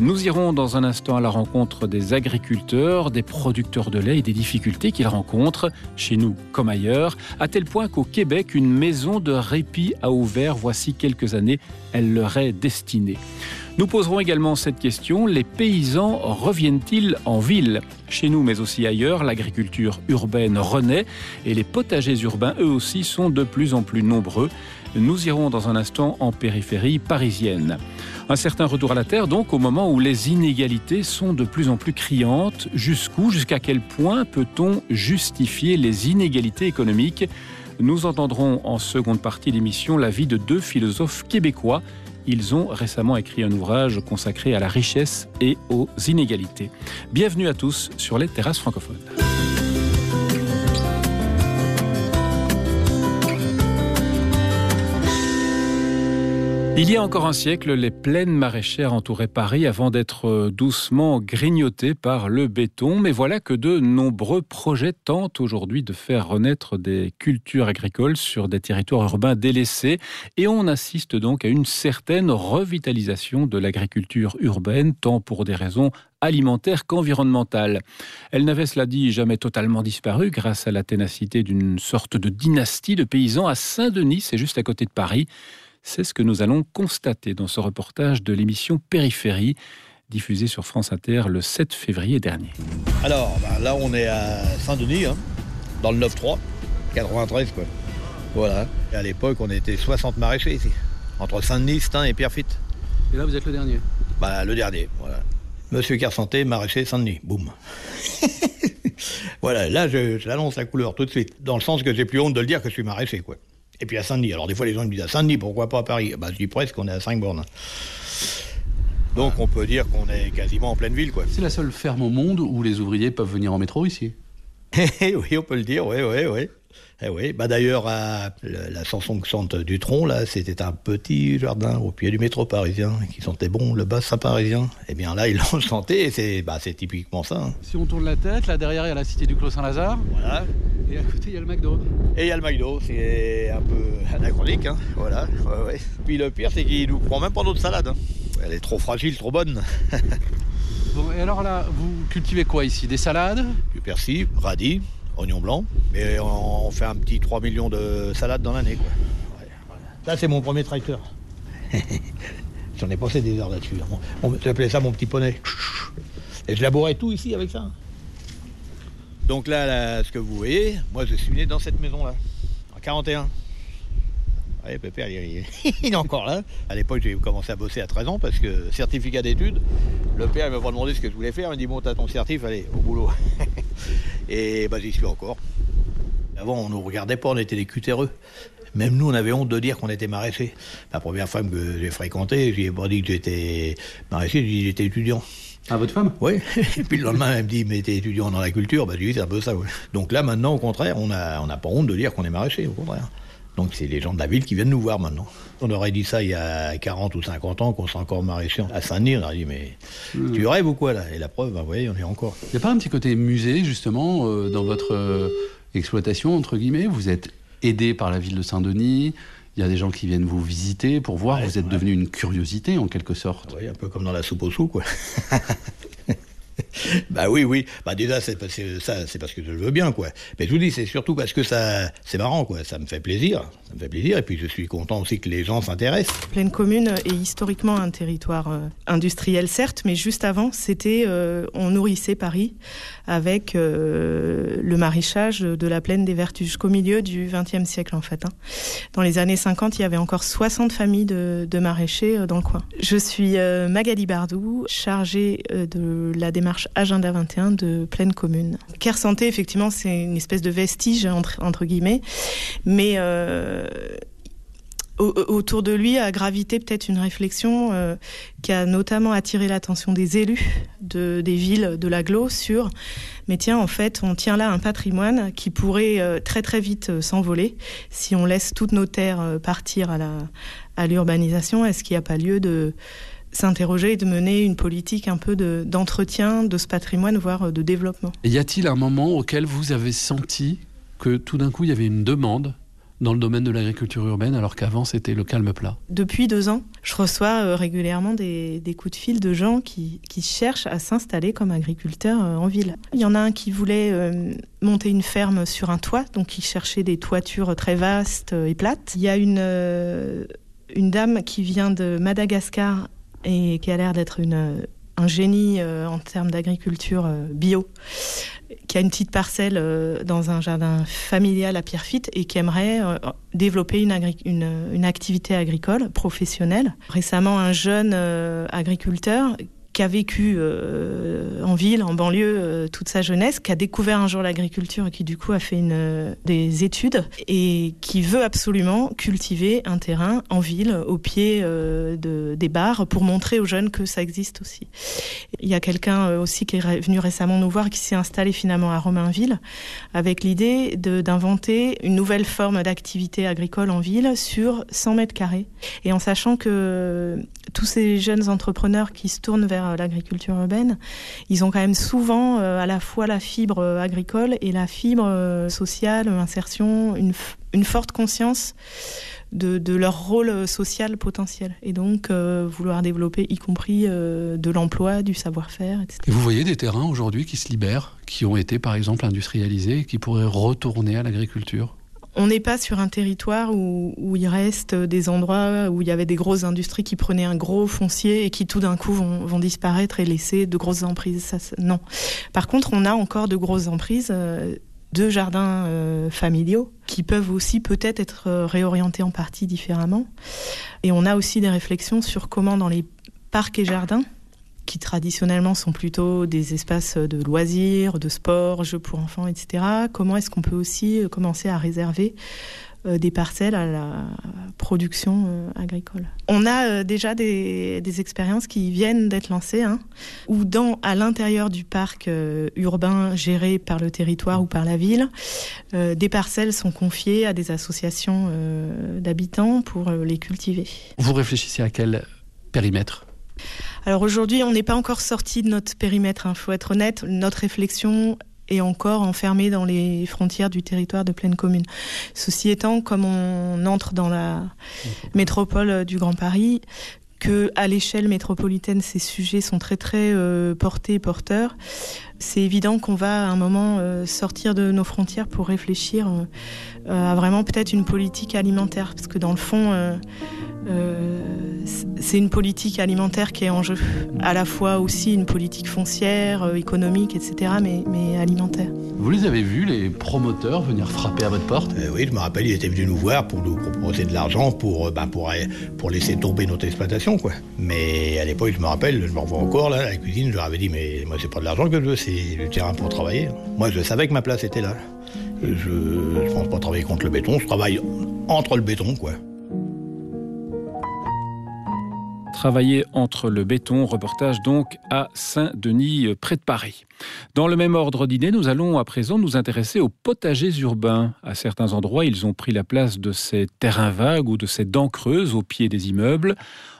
Nous irons dans un instant à la rencontre des agriculteurs, des producteurs de lait et des difficultés qu'ils rencontrent, chez nous comme ailleurs, à tel point qu'au Québec, une maison de répit a ouvert voici quelques années. Elle leur est destinée. Nous poserons également cette question, les paysans reviennent-ils en ville? Chez nous, mais aussi ailleurs, l'agriculture urbaine renaît et les potagers urbains, eux aussi, sont de plus en plus nombreux. Nous irons dans un instant en périphérie parisienne. Un certain retour à la terre, donc, au moment où les inégalités sont de plus en plus criantes. Jusqu'où, jusqu'à quel point peut-on justifier les inégalités économiques? Nous entendrons en seconde partie d'émission la vie de deux philosophes québécois. Ils ont récemment écrit un ouvrage consacré à la richesse et aux inégalités. Bienvenue à tous sur les terrasses francophones. Il y a encore un siècle, les plaines maraîchères entouraient Paris avant d'être euh, doucement grignotées par le béton. Mais voilà que de nombreux projets tentent aujourd'hui de faire renaître des cultures agricoles sur des territoires urbains délaissés. Et on assiste donc à une certaine revitalisation de l'agriculture urbaine, tant pour des raisons alimentaires qu'environnementales. Elle n'avait, cela dit, jamais totalement disparu grâce à la ténacité d'une sorte de dynastie de paysans à Saint-Denis, c'est juste à côté de Paris. C'est ce que nous allons constater dans ce reportage de l'émission Périphérie, diffusée sur France Inter le 7 février dernier. Alors, bah, là, on est à Saint-Denis, hein, dans le 9-3, 93, quoi. Voilà. Et à l'époque, on était 60 maraîchers ici, entre Saint-Denis, Stein et Pierrefitte. Et là, vous êtes le dernier Bah, le dernier, voilà. Monsieur Carsanté, maraîcher Saint-Denis, boum. voilà, là, je- j'annonce la couleur tout de suite, dans le sens que j'ai plus honte de le dire que je suis maraîcher, quoi. Et puis à Saint-Denis. Alors des fois, les gens me disent à Saint-Denis, pourquoi pas à Paris? Bah, je dis presque, on est à 5 bornes. Donc on peut dire qu'on est quasiment en pleine ville, quoi. C'est la seule ferme au monde où les ouvriers peuvent venir en métro ici. oui, on peut le dire, oui, oui, oui. Eh oui, bah d'ailleurs, la, chanson que chante Dutronc, là, c'était un petit jardin au pied du métro parisien qui sentait bon le bassin parisien. Eh bien là, ils l'ont chanté et c'est bah, typiquement ça. hein. Si on tourne la tête, là derrière il y a la cité du Clos Saint-Lazare. Voilà. Et à côté il y a le McDo. Et il y a le McDo, c'est un peu anachronique, hein. voilà. Ouais, ouais. Puis le pire, c'est qu'il nous prend même pas notre salade. hein. Elle est trop fragile, trop bonne. Bon, et alors là, vous cultivez quoi ici? Des salades? Du persil, radis, oignons blancs. Mais on, on fait un petit 3 millions de salades dans l'année, quoi. Ouais, voilà. Là, c'est mon premier tracteur. J'en ai passé des heures là-dessus. hein. On, j'appelais ça mon petit poney. Et je labourais tout ici avec ça. Donc là, là, ce que vous voyez, moi je suis né dans cette maison-là, en 41. Ouais, Pépère, il, il- il est encore là. À l'époque, j'ai commencé à bosser à 13 ans parce que certificat d'études, le père il m'a pas demandé ce que je voulais faire. Il m'a dit Bon, t'as ton certif, allez, au boulot. Et bah, j'y suis encore. Avant, on nous regardait pas, on était des cutéreux. Même nous, on avait honte de dire qu'on était maraîchers. La première femme que j'ai fréquentée, j'ai pas dit que j'étais maraîcher, j'ai dit que j'étais étudiant. Ah, votre femme? Oui. Et puis le lendemain, elle me dit, mais t'es étudiant dans la culture? Bah, je lui dis, c'est un peu ça, oui. Donc là, maintenant, au contraire, on n'a on a pas honte de dire qu'on est maraîcher, au contraire. Donc c'est les gens de la ville qui viennent nous voir maintenant. On aurait dit ça il y a 40 ou 50 ans, qu'on serait encore maraîcher. À Saint-Denis, on aurait dit, mais tu rêves ou quoi, là? Et la preuve, bah, vous voyez, on est encore. Il n'y a pas un petit côté musée, justement, euh, dans votre euh, exploitation, entre guillemets? Vous êtes aidé par la ville de Saint-Denis, il y a des gens qui viennent vous visiter pour voir, vous êtes devenu une curiosité, en quelque sorte. Oui, un peu comme dans la soupe au sous, quoi. bah oui, oui. Bah déjà, c'est ça, c'est parce que je le veux bien, quoi. Mais je vous dis, c'est surtout parce que ça, c'est marrant, quoi. Ça me fait plaisir. Ça me fait plaisir. Et puis, je suis content aussi que les gens s'intéressent. Plaine Commune est historiquement un territoire euh, industriel, certes, mais juste avant, c'était, euh, on nourrissait Paris avec euh, le maraîchage de la plaine des Vertus jusqu'au milieu du XXe siècle, en fait. hein. Dans les années 50, il y avait encore 60 familles de, de maraîchers euh, dans le coin. Je suis euh, Magali Bardou, chargée euh, de la démarche Agenda 21 de Plaine Commune. Care Santé, effectivement, c'est une espèce de vestige, entre, guillemets, mais... euh, au- autour de lui a gravité peut-être une réflexion euh, qui a notamment attiré l'attention des élus de, des villes de l'agglo sur mais tiens en fait on tient là un patrimoine qui pourrait euh, très très vite s'envoler si on laisse toutes nos terres partir à la à l'urbanisation est-ce qu'il n'y a pas lieu de s'interroger et de mener une politique un peu de- d'entretien de, ce patrimoine voire euh, de développement Et y a-t-il un moment auquel vous avez senti que tout d'un coup il y avait une demande dans le domaine de l'agriculture urbaine alors qu'avant c'était le calme plat? Depuis deux ans, je reçois euh, régulièrement des, des coups de fil de gens qui, qui cherchent à s'installer comme agriculteurs euh, en ville. Il y en a un qui voulait monter une ferme sur un toit, donc il cherchait des toitures très vastes et plates. Il y a une, une dame qui vient de Madagascar et qui a l'air d'être euh, un génie euh, en termes d'agriculture euh, bio, qui a une petite parcelle dans un jardin familial à Pierrefitte et qui aimerait développer une, activité agricole professionnelle. Récemment, un jeune agriculteur qui a vécu euh, en ville, en banlieue, euh, toute sa jeunesse, qui a découvert un jour l'agriculture et qui du coup a fait euh, des études et qui veut absolument cultiver un terrain en ville, au pied de, des bars, pour montrer aux jeunes que ça existe aussi. Il y a quelqu'un aussi qui est venu récemment nous voir, qui s'est installé finalement à Romainville, avec l'idée d'inventer une nouvelle forme d'activité agricole en ville sur 100 mètres carrés. Et en sachant que tous ces jeunes entrepreneurs qui se tournent vers euh, l'agriculture urbaine, ils ont quand même souvent euh, à la fois la fibre euh, agricole et la fibre sociale, insertion, une, forte conscience de, leur rôle social potentiel. Et donc vouloir développer y compris de l'emploi, du savoir-faire, etc. Et vous voyez des terrains aujourd'hui qui se libèrent, qui ont été par exemple industrialisés, et qui pourraient retourner à l'agriculture? On n'est pas sur un territoire où, il reste des endroits où il y avait des grosses industries qui prenaient un gros foncier et qui tout d'un coup vont, disparaître et laisser de grosses emprises. Ça, non. Par contre, on a encore de grosses emprises. euh, de jardins euh, familiaux qui peuvent aussi peut-être être euh, réorientés en partie différemment. Et on a aussi des réflexions sur comment dans les parcs et jardins, qui traditionnellement sont plutôt des espaces de loisirs, de sport, jeux pour enfants, etc., comment est-ce qu'on peut aussi euh, commencer à réserver euh, des parcelles à la production euh, agricole? On a déjà des, expériences qui viennent d'être lancées, hein, où dans, à l'intérieur du parc urbain géré par le territoire ou par la ville, des parcelles sont confiées à des associations d'habitants pour les cultiver. Vous réfléchissez à quel périmètre? Alors aujourd'hui, on n'est pas encore sorti de notre périmètre, il faut être honnête. Notre réflexion est encore enfermée dans les frontières du territoire de pleine commune. Ceci étant, comme on entre dans la métropole du Grand Paris, que à l'échelle métropolitaine, ces sujets sont très très euh, portés et porteurs, c'est évident qu'on va à un moment euh, sortir de nos frontières pour réfléchir euh, à vraiment peut-être une politique alimentaire, parce que dans le fond, euh, euh, c'est une politique alimentaire qui est en jeu, à la fois aussi une politique foncière, euh, économique, etc., mais, mais alimentaire. Vous les avez vus, les promoteurs, venir frapper à votre porte? Euh, oui, je me rappelle, ils étaient venus nous voir pour nous proposer de l'argent pour, euh, ben, pour, euh, pour laisser tomber notre exploitation, quoi. Mais à l'époque, je me rappelle, je me revois encore, là, à la cuisine, je leur avais dit, mais moi, c'est pas de l'argent que je veux, c'est du terrain pour travailler. Moi, je savais que ma place était là. Je ne pense pas travailler contre le béton, je travaille entre le béton, quoi. Travailler entre le béton, reportage donc à Saint-Denis, euh, près de Paris. Dans le même ordre d'idées, nous allons à présent nous intéresser aux potagers urbains. À certains endroits, ils ont pris la place de ces terrains vagues ou de ces dents creuses au pied des immeubles.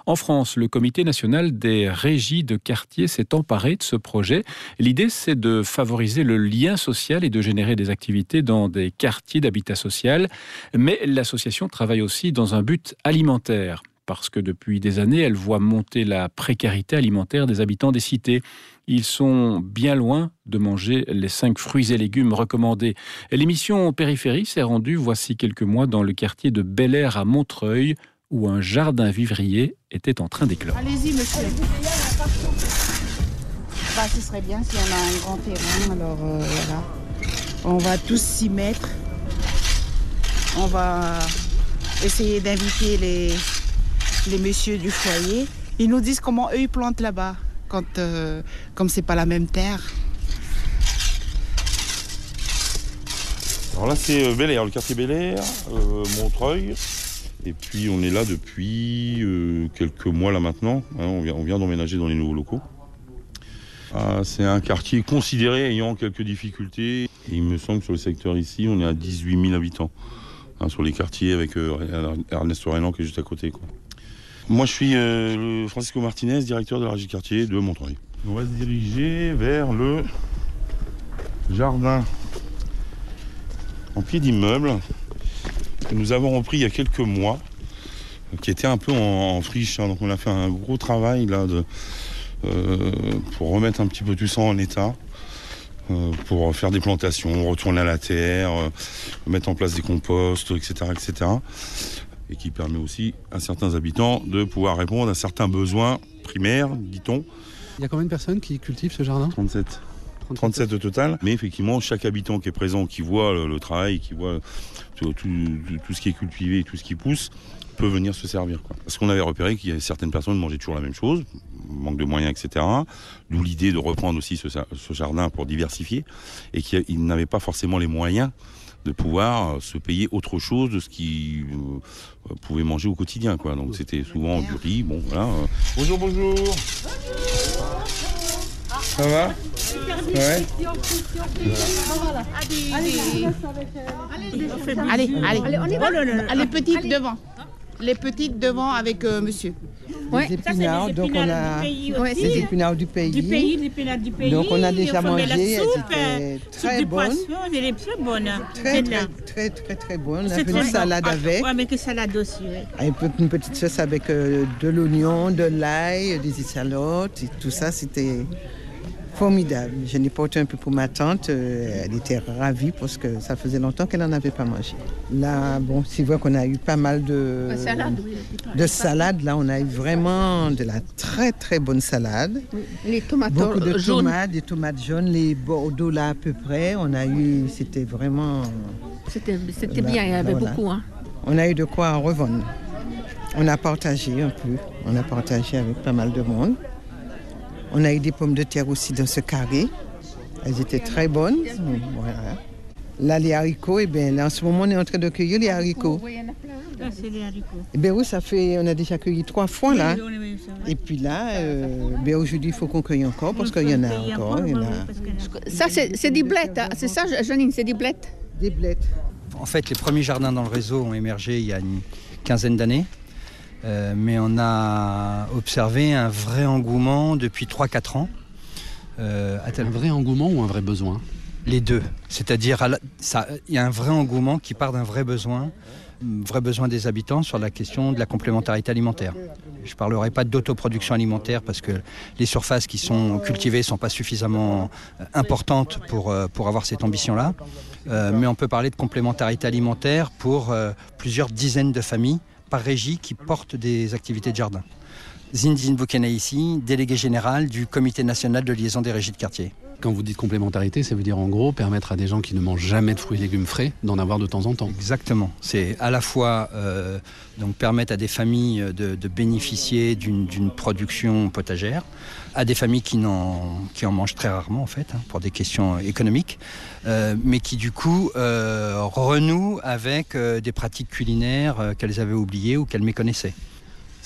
En France, le Comité national des régies de quartier s'est emparé de ce projet. L'idée, c'est de favoriser le lien social et de générer des activités dans des quartiers d'habitat social. Mais l'association travaille aussi dans un but alimentaire parce que depuis des années, elle voit monter la précarité alimentaire des habitants des cités. Ils sont bien loin de manger les cinq fruits et légumes recommandés. L'émission Périphérie s'est rendue voici quelques mois dans le quartier de Bel Air à Montreuil, où un jardin vivrier était en train d'éclore. Allez-y, monsieur. Bah, ce serait bien si on a un grand terrain. Alors euh, voilà, on va tous s'y mettre. On va essayer d'inviter les, les messieurs du foyer. Ils nous disent comment eux ils plantent là-bas, quand euh, comme c'est pas la même terre. Alors là, c'est euh, Bel Air, le quartier Bel Air, euh, Montreuil. Et puis, on est là depuis quelques mois là maintenant. hein, on vient, d'emménager dans les nouveaux locaux. Ah, c'est un quartier considéré ayant quelques difficultés. Il me semble que sur le secteur ici, on est à 18 000 habitants. hein, sur les quartiers avec Ernesto Renan qui est juste à côté. Moi, je suis euh, Francisco Martinez, directeur de la régie quartier de Montreuil. On va se diriger vers le jardin en pied d'immeuble que nous avons repris il y a quelques mois, qui était un peu en, en friche. hein. donc on a fait un gros travail là de, euh, pour remettre un petit peu tout ça en état, euh, pour faire des plantations, retourner à la terre, euh, mettre en place des composts, etc., etc. Et qui permet aussi à certains habitants de pouvoir répondre à certains besoins primaires, dit-on. Il y a combien de personnes qui cultivent ce jardin? 37. 37 au total. Mais effectivement, chaque habitant qui est présent, qui voit le, le travail, qui voit tout, tout- tout ce qui est cultivé tout ce qui pousse, peut venir se servir. Quoi. Parce qu'on avait repéré qu'il y avait certaines personnes qui mangeaient toujours la même chose, manque de moyens, etc. D'où l'idée de reprendre aussi ce, ce jardin pour diversifier et qu'ils n'avaient pas forcément les moyens de pouvoir se payer autre chose de ce qu'ils euh, pouvaient manger au quotidien. Quoi. Donc c'était souvent du riz. Bon, voilà. Bonjour, bonjour. Ça va Ouais. Allez, allez, on y va. Les petites devant. Les petites devant avec euh, monsieur. Ouais. Les épinards, donc on a ouais, les épinards du pays. Du pays, les épinards du pays. Donc on a déjà mangé, elles soupe, étaient très bonnes. Elle est très bonne. Très, très, très, très, très bonne. On a fait une salade avec. Oui, avec une salade aussi, oui. Une petite sauce avec euh, de l'oignon, de l'ail, des échalotes, et tout ça, c'était formidable. Je l'ai porté un peu pour ma tante. euh, Elle était ravie parce que ça faisait longtemps qu'elle n'en avait pas mangé. Là, bon, c'est vrai qu'on a eu pas mal de, La salade, oui. de salades. Là, on a eu vraiment de la très très bonne salade. Les tomates Beaucoup de jaunes. tomates, des tomates jaunes, les Bordeaux là à peu près. On a eu, c'était vraiment. C'était bien, il y avait voilà. beaucoup. Hein. On a eu de quoi en revendre. On a partagé un peu. On a partagé avec pas mal de monde. On a eu des pommes de terre aussi dans ce carré. Elles étaient très bonnes. Voilà. Là, les haricots, eh bien, là, en ce moment, on est en train de cueillir les haricots. Là, c'est les haricots. Eh bien, oui, ça fait, on a déjà cueilli trois fois, là. Et puis là, euh, ben, aujourd'hui, il faut qu'on cueille encore, parce qu'il y en a encore. il y en a- Ça, c'est c'est des blettes. hein. C'est ça, Janine, c'est des blettes? Des blettes. En fait, les premiers jardins dans le réseau ont émergé il y a une quinzaine d'années. Euh, mais on a observé un vrai engouement depuis 3-4 ans. Euh, un vrai engouement ou un vrai besoin? Les deux. C'est-à-dire, il y a un vrai engouement qui part d'un vrai besoin, vrai besoin des habitants sur la question de la complémentarité alimentaire. Je ne parlerai pas d'autoproduction alimentaire parce que les surfaces qui sont cultivées ne sont pas suffisamment euh, importantes pour, pour avoir cette ambition-là. Euh, mais on peut parler de complémentarité alimentaire pour plusieurs dizaines de familles par régie qui portent des activités de jardin. Zinzine Boukena ici, délégué général du Comité national de liaison des régies de quartier. Quand vous dites complémentarité, ça veut dire en gros permettre à des gens qui ne mangent jamais de fruits et légumes frais d'en avoir de temps en temps. Exactement. C'est à la fois euh, donc permettre à des familles de, de bénéficier d'une production potagère, à des familles qui, n'en- qui en mangent très rarement en fait, hein, pour des questions économiques, euh, mais qui du coup euh, renouent avec euh, des pratiques culinaires qu'elles avaient oubliées ou qu'elles méconnaissaient.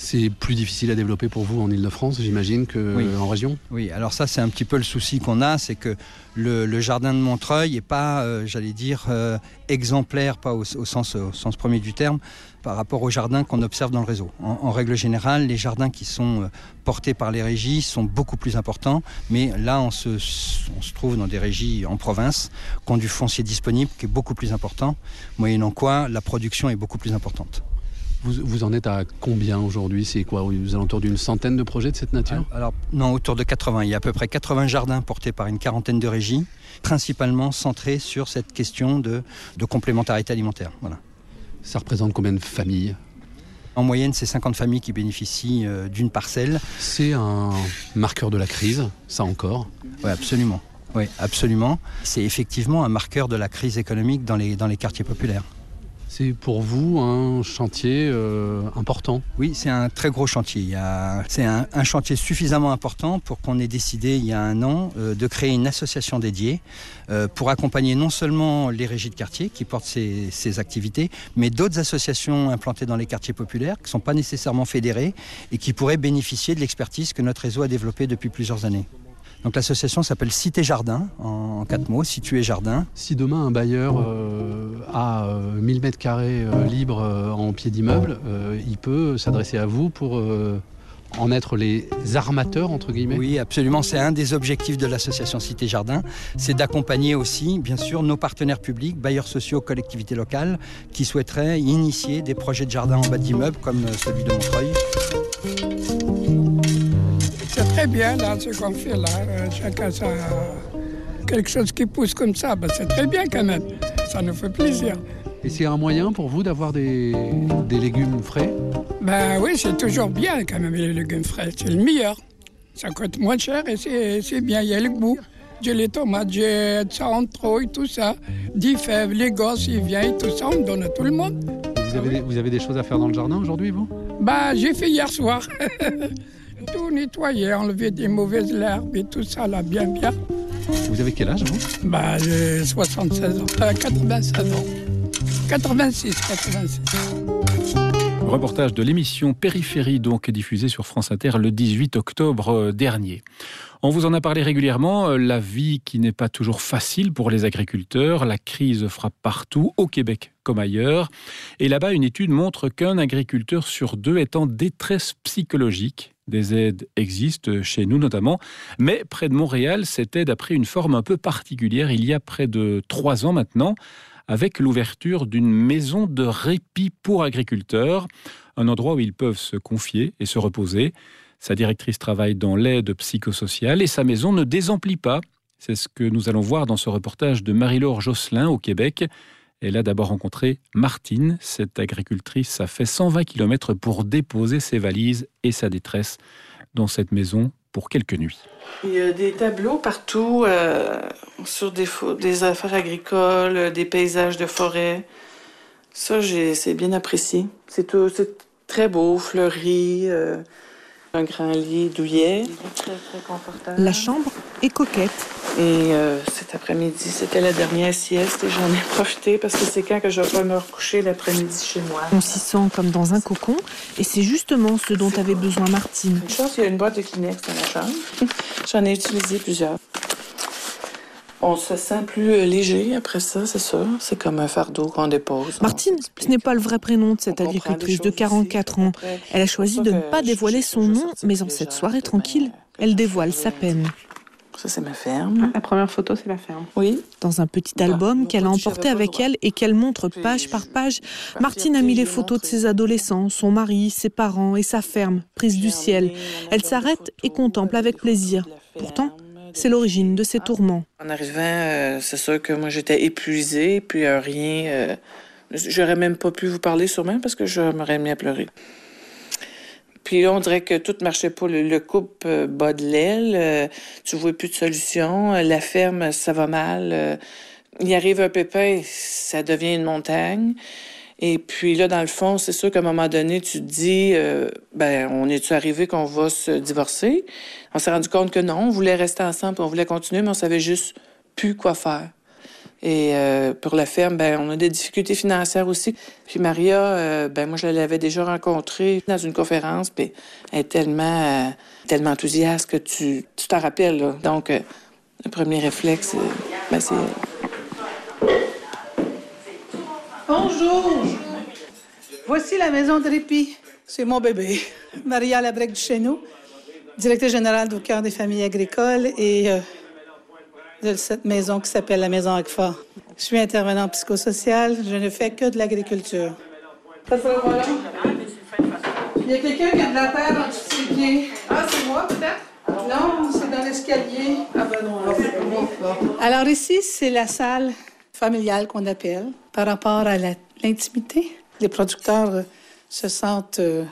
C'est plus difficile à développer pour vous en Ile-de-France, j'imagine, qu'en région? Oui, alors ça c'est un petit peu le souci qu'on a, c'est que le, le jardin de Montreuil n'est pas, euh, j'allais dire, euh, exemplaire, pas au, au sens, au sens premier du terme, par rapport aux jardins qu'on observe dans le réseau. En, en règle générale, les jardins qui sont euh, portés par les régies sont beaucoup plus importants, mais là on se, on se trouve dans des régies en province qui ont du foncier disponible qui est beaucoup plus important, moyennant quoi la production est beaucoup plus importante. Vous, vous en êtes à combien aujourd'hui? C'est quoi? Aux alentours d'une centaine de projets de cette nature? Alors, non, autour de 80. Il y a à peu près 80 jardins portés par une quarantaine de régies, principalement centrés sur cette question de, de complémentarité alimentaire. Voilà. Ça représente combien de familles? En moyenne, c'est 50 familles qui bénéficient euh, d'une parcelle. C'est un marqueur de la crise, ça encore? Oui, absolument. Oui, absolument. C'est effectivement un marqueur de la crise économique dans les, dans les quartiers populaires. C'est pour vous un chantier euh, important? Oui, c'est un très gros chantier. C'est un, chantier suffisamment important pour qu'on ait décidé il y a un an euh, de créer une association dédiée euh, pour accompagner non seulement les régies de quartier qui portent ces activités, mais d'autres associations implantées dans les quartiers populaires qui ne sont pas nécessairement fédérées et qui pourraient bénéficier de l'expertise que notre réseau a développée depuis plusieurs années. Donc l'association s'appelle Cité Jardin, en quatre mots, Situé Jardin. Si demain un bailleur euh, a euh, 1000 mètres carrés euh, libres euh, en pied d'immeuble, euh, il peut s'adresser à vous pour euh, en être les armateurs, entre guillemets? Oui, absolument. C'est un des objectifs de l'association Cité Jardin. C'est d'accompagner aussi, bien sûr, nos partenaires publics, bailleurs sociaux, collectivités locales, qui souhaiteraient initier des projets de jardin en bas d'immeubles comme euh, celui de Montreuil. C'est très bien là ce qu'on fait là. Euh, Chacun sa... quelque chose qui pousse comme ça, ben, c'est très bien quand même. Ça nous fait plaisir. Et c'est un moyen pour vous d'avoir des, des légumes frais? Ben oui, c'est toujours bien quand même les légumes frais. C'est le meilleur. Ça coûte moins cher et c'est bien. Il y a le goût. J'ai les tomates, j'ai ça en trop et tout ça. Des fèves, les gosses, ils viennent et tout ça, on donne à tout le monde. Vous avez, des, vous avez des choses à faire dans le jardin aujourd'hui, vous? Bah, j'ai fait hier soir. tout nettoyer, enlever des mauvaises herbes et tout ça, là, bien, bien. Vous avez quel âge, vous? Bah, j'ai 76 ans, euh, 96 ans. 86, 86. Reportage de l'émission Périphérie, donc diffusée sur France Inter le 18 octobre euh, dernier. On vous en a parlé régulièrement, euh, la vie qui n'est pas toujours facile pour les agriculteurs, la crise frappe partout, au Québec comme ailleurs. Et là-bas, une étude montre qu'un agriculteur sur deux est en détresse psychologique. Des aides existent chez nous notamment, mais près de Montréal, cette aide a pris une forme un peu particulière il y a près de trois ans maintenant avec l'ouverture d'une maison de répit pour agriculteurs, un endroit où ils peuvent se confier et se reposer. Sa directrice travaille dans l'aide psychosociale et sa maison ne désemplit pas. C'est ce que nous allons voir dans ce reportage de Marie-Laure Josselin au Québec. Elle a d'abord rencontré Martine. Cette agricultrice a fait 120 km pour déposer ses valises et sa détresse dans cette maison pour quelques nuits. Il y a des tableaux partout euh, sur des, affaires agricoles, des paysages de forêt. Ça, c'est bien apprécié. C'est très beau, fleuri. Euh, un grand lit douillet. Très, très confortable. La chambre est coquette. Et euh, cet après-midi, c'était la dernière sieste et j'en ai profité parce que c'est quand que je vais pas me recoucher l'après-midi chez moi. On s'y sent comme dans un cocon et c'est justement ce dont avait besoin Martine. Je pense qu'il y a une boîte de Kleenex dans la chambre. j'en ai utilisé plusieurs. On se sent plus euh, léger après ça, c'est ça. C'est comme un fardeau qu'on dépose. Martine, ce n'est pas le vrai prénom de cette agricultrice de 44 ans. Elle a choisi de ne pas dévoiler son nom, mais en cette soirée tranquille, elle dévoile sa peine. Ça, c'est ma ferme. La première photo, c'est la ferme. Oui. Dans un petit album qu'elle a emporté avec elle et qu'elle montre page par page, Martine a mis les photos de ses adolescents, son mari, ses parents et sa ferme, prise du ciel. Elle s'arrête et contemple avec plaisir. Pourtant, c'est l'origine de ces tourments. En arrivant, euh, c'est sûr que moi j'étais épuisée, puis euh, rien. Euh, j'aurais même pas pu vous parler sûrement parce que je m'aurais mis à pleurer. Puis on dirait que tout marchait pas. Le, couple bas de l'aile, tu vois plus de solution. La ferme, ça va mal. il arrive un pépin, ça devient une montagne. Et puis là, dans le fond, c'est sûr qu'à un moment donné, tu te dis, euh, ben, on est-tu arrivé qu'on va se divorcer? On s'est rendu compte que non, on voulait rester ensemble, on voulait continuer, mais on savait juste plus quoi faire. Et euh, pour la ferme, ben, on a des difficultés financières aussi. Puis Maria, euh, ben, moi, je l'avais déjà rencontrée dans une conférence, puis elle est tellement, tellement enthousiaste que tu t'en rappelles. Là. Donc, le premier réflexe, ben, c'est Bonjour. Voici la maison de répit. C'est mon bébé, Maria Labrec du Chenou, directrice générale du cœur des familles agricoles et euh, de cette maison qui s'appelle la Maison Agfa. Je suis intervenant psychosocial. Je ne fais que de l'agriculture. Ça Il y a quelqu'un qui a de la terre en dessous de ses pieds. Ah, c'est moi, peut-être? Non, c'est dans l'escalier. Ah ben non, alors ici, c'est la salle familiale qu'on appelle par rapport à l'intimité. Les producteurs euh, se sentent euh,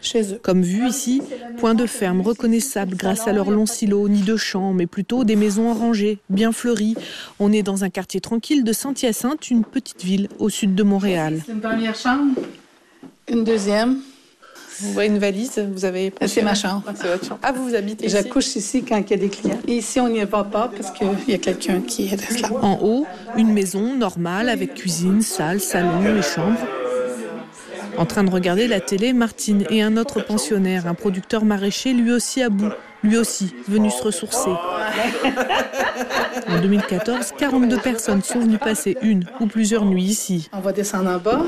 chez eux. Comme vu ici, point de ferme reconnaissable grâce à leurs longs silos, ni de champs, mais plutôt des maisons arrangées, bien fleuries. On est dans un quartier tranquille de Saint-Hyacinthe, une petite ville au sud de Montréal. C'est une première chambre, une deuxième, vous voyez une valise, vous avez... C'est ma chambre. c'est votre chambre. Ah, vous, vous habitez ici? J'accouche ici quand il y a des clients. Et ici, on n'y va pas parce qu'il y a quelqu'un qui est là. En haut, une maison normale avec cuisine, salle, salon et chambre. En train de regarder la télé, Martine et un autre pensionnaire, un producteur maraîcher, lui aussi à bout, lui aussi venu se ressourcer. En 2014, 42 personnes sont venues passer une ou plusieurs nuits ici. On va descendre en bas.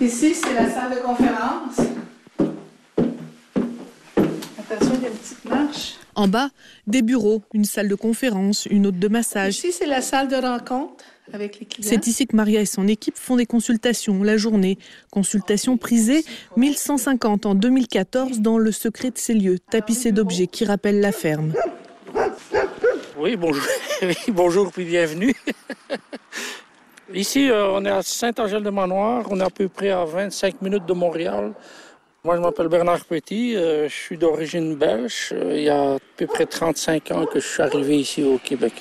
Ici, c'est la salle de conférence. Attention, il y a une petite marche. En bas, des bureaux, une salle de conférence, une autre de massage. Ici, c'est la salle de rencontre avec les clients. C'est ici que Maria et son équipe font des consultations la journée. Consultations prisées, 1150 en 2014 dans le secret de ces lieux, tapissés d'objets qui rappellent la ferme. Oui, bonjour, bonjour puis bienvenue. Ici, euh, on est à Saint-Angèle-de-Manoir. On est à peu près à 25 minutes de Montréal. Moi, je m'appelle Bernard Petit. Euh, je suis d'origine belge. Euh, il y a à peu près 35 ans que je suis arrivé ici au Québec.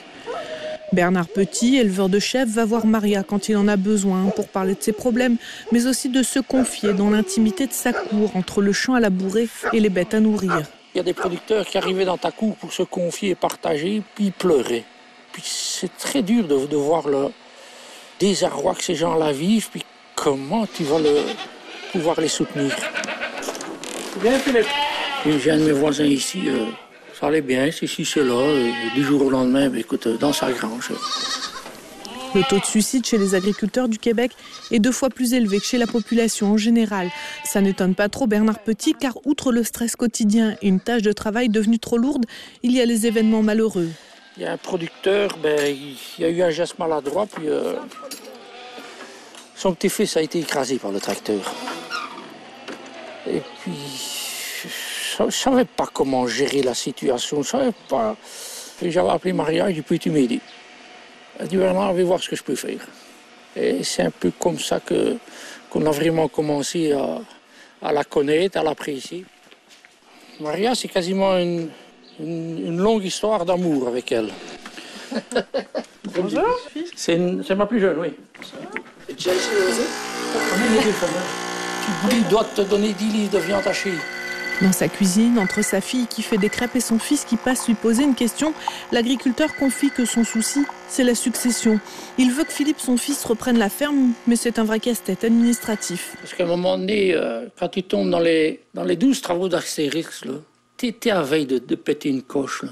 Bernard Petit, éleveur de chèvres, va voir Maria quand il en a besoin pour parler de ses problèmes, mais aussi de se confier dans l'intimité de sa cour entre le champ à labourer et les bêtes à nourrir. Il y a des producteurs qui arrivaient dans ta cour pour se confier et partager, puis pleuraient. Puis c'est très dur de, de voir le désarroi que ces gens-là vivent, puis comment tu vas le, pouvoir les soutenir? Bien, Philippe. J'ai un de mes voisins ici, euh, ça allait bien, c'est ici, c'est là, et du jour au lendemain, ben, écoute, dans sa grange. Le taux de suicide chez les agriculteurs du Québec est deux fois plus élevé que chez la population en général. Ça n'étonne pas trop Bernard Petit, car outre le stress quotidien et une tâche de travail devenue trop lourde, il y a les événements malheureux. Il y a un producteur, ben, il y a eu un geste maladroit, puis euh, son petit-fils a été écrasé par le tracteur. Et puis, je ne savais pas comment gérer la situation. Je savais pas. J'avais appelé Maria, j'ai pu m'aider. Elle dit Bernard, je vais voir ce que je peux faire. Et c'est un peu comme ça que qu'on a vraiment commencé à, à la connaître, à l'apprécier. Maria, c'est quasiment une, une, une, longue histoire d'amour avec elle. Bonjour. C'est ma plus jeune, oui. Tu dois te donner 10 livres de viande hachée. Dans sa cuisine, entre sa fille qui fait des crêpes et son fils qui passe lui poser une question, l'agriculteur confie que son souci, c'est la succession. Il veut que Philippe, son fils, reprenne la ferme, mais c'est un vrai casse-tête administratif. Parce qu'à un moment donné, euh, quand tu tombes dans les, dans les 12 travaux d'Astérix, t'es es à de, péter une coche. Là.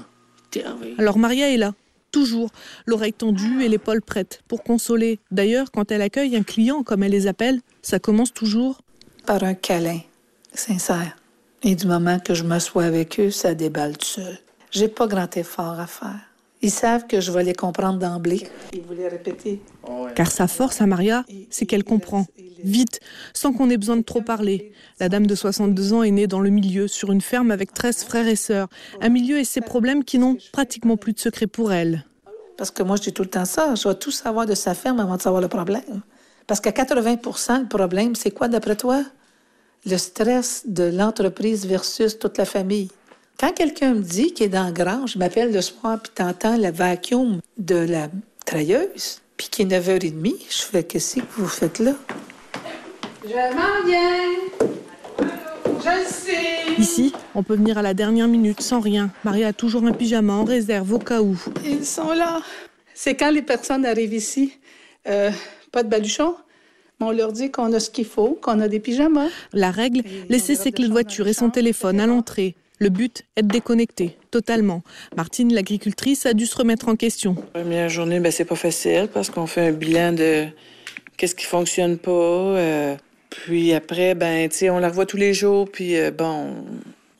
Alors Maria est là, toujours, l'oreille tendue et l'épaule prête, pour consoler. D'ailleurs, quand elle accueille un client, comme elle les appelle, ça commence toujours par un câlin sincère. Et du moment que je m'assois avec eux, ça déballe tout seul. J'ai pas grand effort à faire. Ils savent que je vais les comprendre d'emblée. Ils voulaient répéter. Car sa force à Maria, c'est qu'elle comprend, vite, sans qu'on ait besoin de trop parler. La dame de 62 ans est née dans le milieu, sur une ferme avec 13 frères et sœurs. Un milieu et ses problèmes qui n'ont pratiquement plus de secret pour elle. Parce que moi, je dis tout le temps ça. Je dois tout savoir de sa ferme avant de savoir le problème. Parce qu'à 80% le problème, c'est quoi d'après toi? le stress de l'entreprise versus toute la famille. Quand quelqu'un me dit qu'il est dans la grange, je m'appelle le soir, puis t'entends le vacuum de la trailleuse, puis qu'il est 9h30, je fais Qu'est-ce que vous faites là? Je m'en viens. Je sais. Ici, on peut venir à la dernière minute sans rien. Marie a toujours un pyjama en réserve au cas où. Ils sont là. C'est quand les personnes arrivent ici. Euh, pas de baluchon, on leur dit qu'on a ce qu'il faut, qu'on a des pyjamas. La règle, laisser ses clés de voiture et son téléphone à l'entrée. Le but est de déconnecter totalement. Martine, l'agricultrice, a dû se remettre en question. Première journée, ben, c'est pas facile parce qu'on fait un bilan de qu'est-ce qui fonctionne pas. Euh, puis après, ben, on la revoit tous les jours. Puis euh, bon,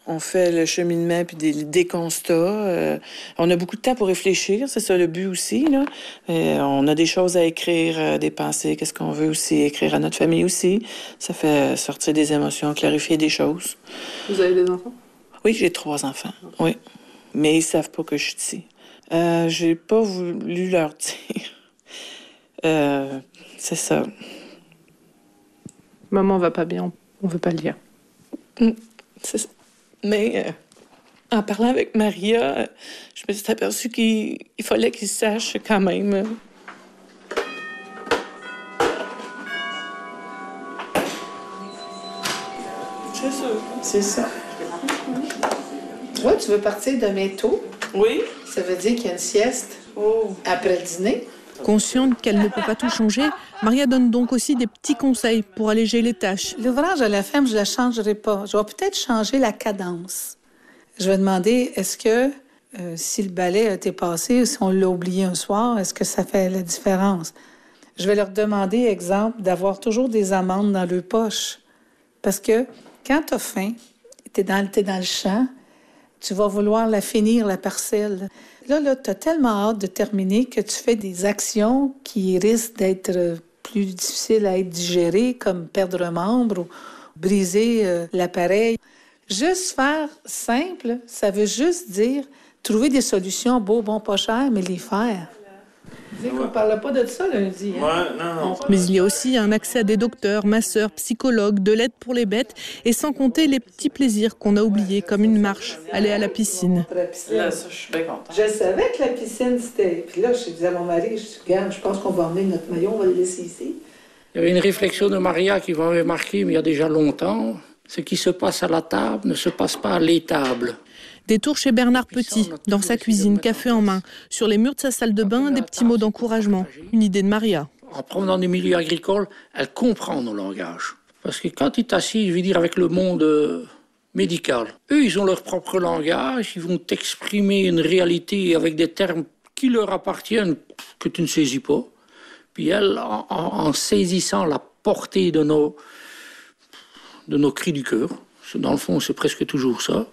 on fait le cheminement puis des, des constats. Euh, on a beaucoup de temps pour réfléchir, c'est ça le but aussi. Là. On a des choses à écrire, euh, des pensées, qu'est-ce qu'on veut aussi écrire à notre famille aussi. Ça fait sortir des émotions, clarifier des choses. Vous avez des enfants? Oui, j'ai trois enfants. Oui. Mais ils savent pas que je suis ici. Euh, j'ai pas voulu leur dire. Euh, c'est ça. Maman va pas bien, on veut pas le dire. Mm, c'est ça. Mais euh, en parlant avec Maria, je me suis aperçue qu'il fallait qu'il sache quand même. euh, C'est ça. Tu veux partir demain tôt? Oui. Ça veut dire qu'il y a une sieste après le dîner? Consciente qu'elle ne peut pas tout changer, Maria donne donc aussi des petits conseils pour alléger les tâches. L'ouvrage à la ferme, je ne la changerai pas. Je vais peut-être changer la cadence. Je vais demander, est-ce que euh, si le balai a été passé ou si on l'a oublié un soir, est-ce que ça fait la différence? Je vais leur demander, exemple, d'avoir toujours des amandes dans leur poche. Parce que quand tu as faim, tu es, dans le champ, tu vas vouloir la finir, la parcelle. Là, là tu as tellement hâte de terminer que tu fais des actions qui risquent d'être plus difficiles à être digérées, comme perdre un membre ou briser euh, l'appareil. Juste faire simple, ça veut juste dire trouver des solutions beau, bon, pas cher, mais les faire. On ne parle pas de ça lundi. Hein? non, non. Mais il y a aussi un accès à des docteurs, masseurs, psychologues, de l'aide pour les bêtes, et sans compter les petits plaisirs qu'on a oubliés, comme une marche, aller à la piscine. Là, ça, je suis bien contente. Je savais que la piscine, c'était. Puis là, je disais à mon mari, je dis, je pense qu'on va emmener notre maillot, on va le laisser ici. Il y avait une réflexion de Maria qui m'avait marqué, mais il y a déjà longtemps. Ce qui se passe à la table ne se passe pas à l'étable. Des tours chez Bernard Petit, dans sa cuisine, café en main. Sur les murs de sa salle de bain, des petits mots d'encouragement. Une idée de Maria. En promenant dans des milieux agricoles, elle comprend nos langages. Parce que quand tu t'assieds, je veux dire, avec le monde euh, médical, eux, ils ont leur propre langage, ils vont t'exprimer une réalité avec des termes qui leur appartiennent, que tu ne saisis pas. Puis elle, en, en- en saisissant la portée de nos, de nos cris du cœur, dans le fond, c'est presque toujours ça,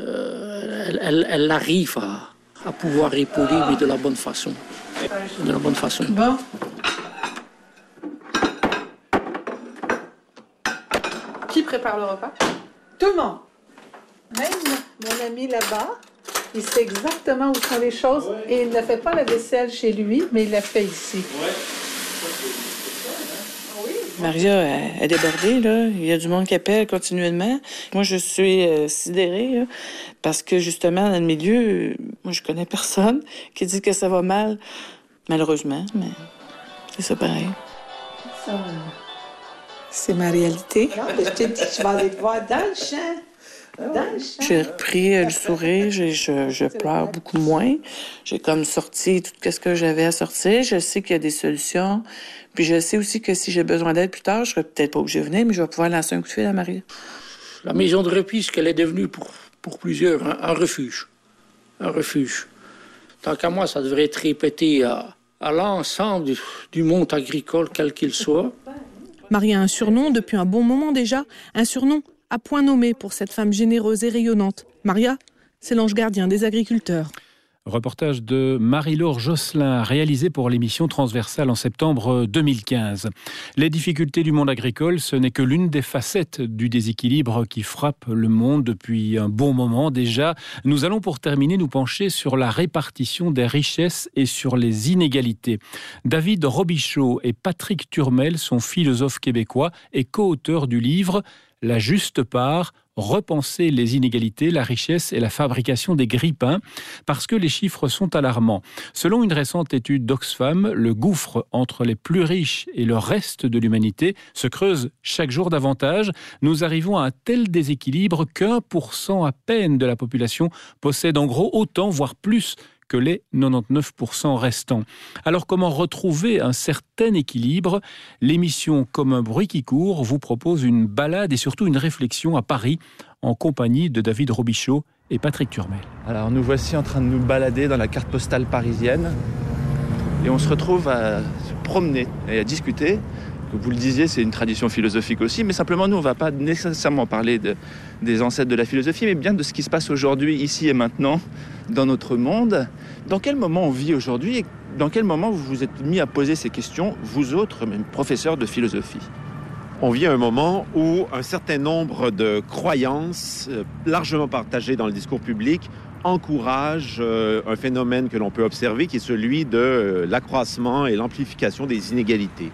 euh, elle, elle- elle arrive à, à pouvoir épauler, mais de la bonne façon. De la bonne façon. Bon. Qui prépare le repas? Tout le monde. Même mon ami là-bas, il sait exactement où sont les choses et il ne fait pas la vaisselle chez lui, mais il la fait ici. Maria elle est débordée, là. Il y a du monde qui appelle continuellement. Moi, je suis euh, sidérée, là, parce que justement, dans le milieu, moi, je connais personne qui dit que ça va mal, malheureusement, mais c'est ça pareil. Ça, c'est ma réalité. Non, mais je t'ai dit, je vais aller te voir dans le champ. Dans le champ. J'ai repris euh, le sourire, j'ai- je, je pleure beaucoup moins. J'ai comme sorti tout ce que j'avais à sortir. Je sais qu'il y a des solutions. Puis je sais aussi que si j'ai besoin d'aide plus tard, je serai peut-être pas obligée de venir, mais je vais pouvoir lancer un coup de fil à Marie. La maison de repli, ce qu'elle est devenue pour, pour plusieurs, un, un refuge. Un refuge. Tant qu'à moi, ça devrait être répété à, à l'ensemble du, du monde agricole, quel qu'il soit. Maria a un surnom depuis un bon moment déjà, un surnom à point nommé pour cette femme généreuse et rayonnante. Maria, c'est l'ange gardien des agriculteurs. Reportage de Marie-Laure Josselin, réalisé pour l'émission Transversale en septembre 2015. Les difficultés du monde agricole, ce n'est que l'une des facettes du déséquilibre qui frappe le monde depuis un bon moment déjà. Nous allons pour terminer nous pencher sur la répartition des richesses et sur les inégalités. David Robichaud et Patrick Turmel sont philosophes québécois et co-auteurs du livre La juste part, repenser les inégalités, la richesse et la fabrication des grippins, parce que les chiffres sont alarmants. Selon une récente étude d'Oxfam, le gouffre entre les plus riches et le reste de l'humanité se creuse chaque jour davantage. Nous arrivons à un tel déséquilibre qu'un pour cent à peine de la population possède en gros autant, voire plus, que les 99% restants. Alors comment retrouver un certain équilibre? L'émission Comme un bruit qui court vous propose une balade et surtout une réflexion à Paris en compagnie de David Robichaud et Patrick Turmel. Alors nous voici en train de nous balader dans la carte postale parisienne et on se retrouve à se promener et à discuter. Vous le disiez, c'est une tradition philosophique aussi, mais simplement nous, on ne va pas nécessairement parler de- des ancêtres de la philosophie, mais bien de ce qui se passe aujourd'hui, ici et maintenant, dans notre monde. Dans quel moment on vit aujourd'hui et dans quel moment vous vous êtes mis à poser ces questions, vous autres, même professeurs de philosophie? On vit un moment où un certain nombre de croyances euh, largement partagées dans le discours public encouragent euh, un phénomène que l'on peut observer qui est celui de euh, l'accroissement et l'amplification des inégalités.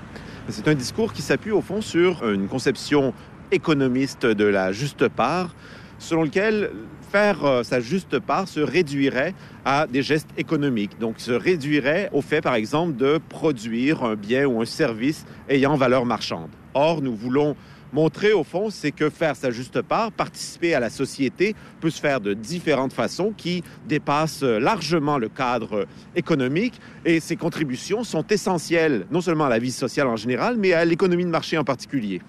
C'est un discours qui s'appuie au fond sur une conception économiste de la juste part, selon lequel faire euh, sa juste part se réduirait à des gestes économiques. Donc se réduirait au fait, par exemple, de produire un bien ou un service ayant valeur marchande. Or, nous voulons montrer au fond, c'est que faire sa juste part, participer à la société, peut se faire de différentes façons qui dépassent largement le cadre économique et ces contributions sont essentielles non seulement à la vie sociale en général, mais à l'économie de marché en particulier.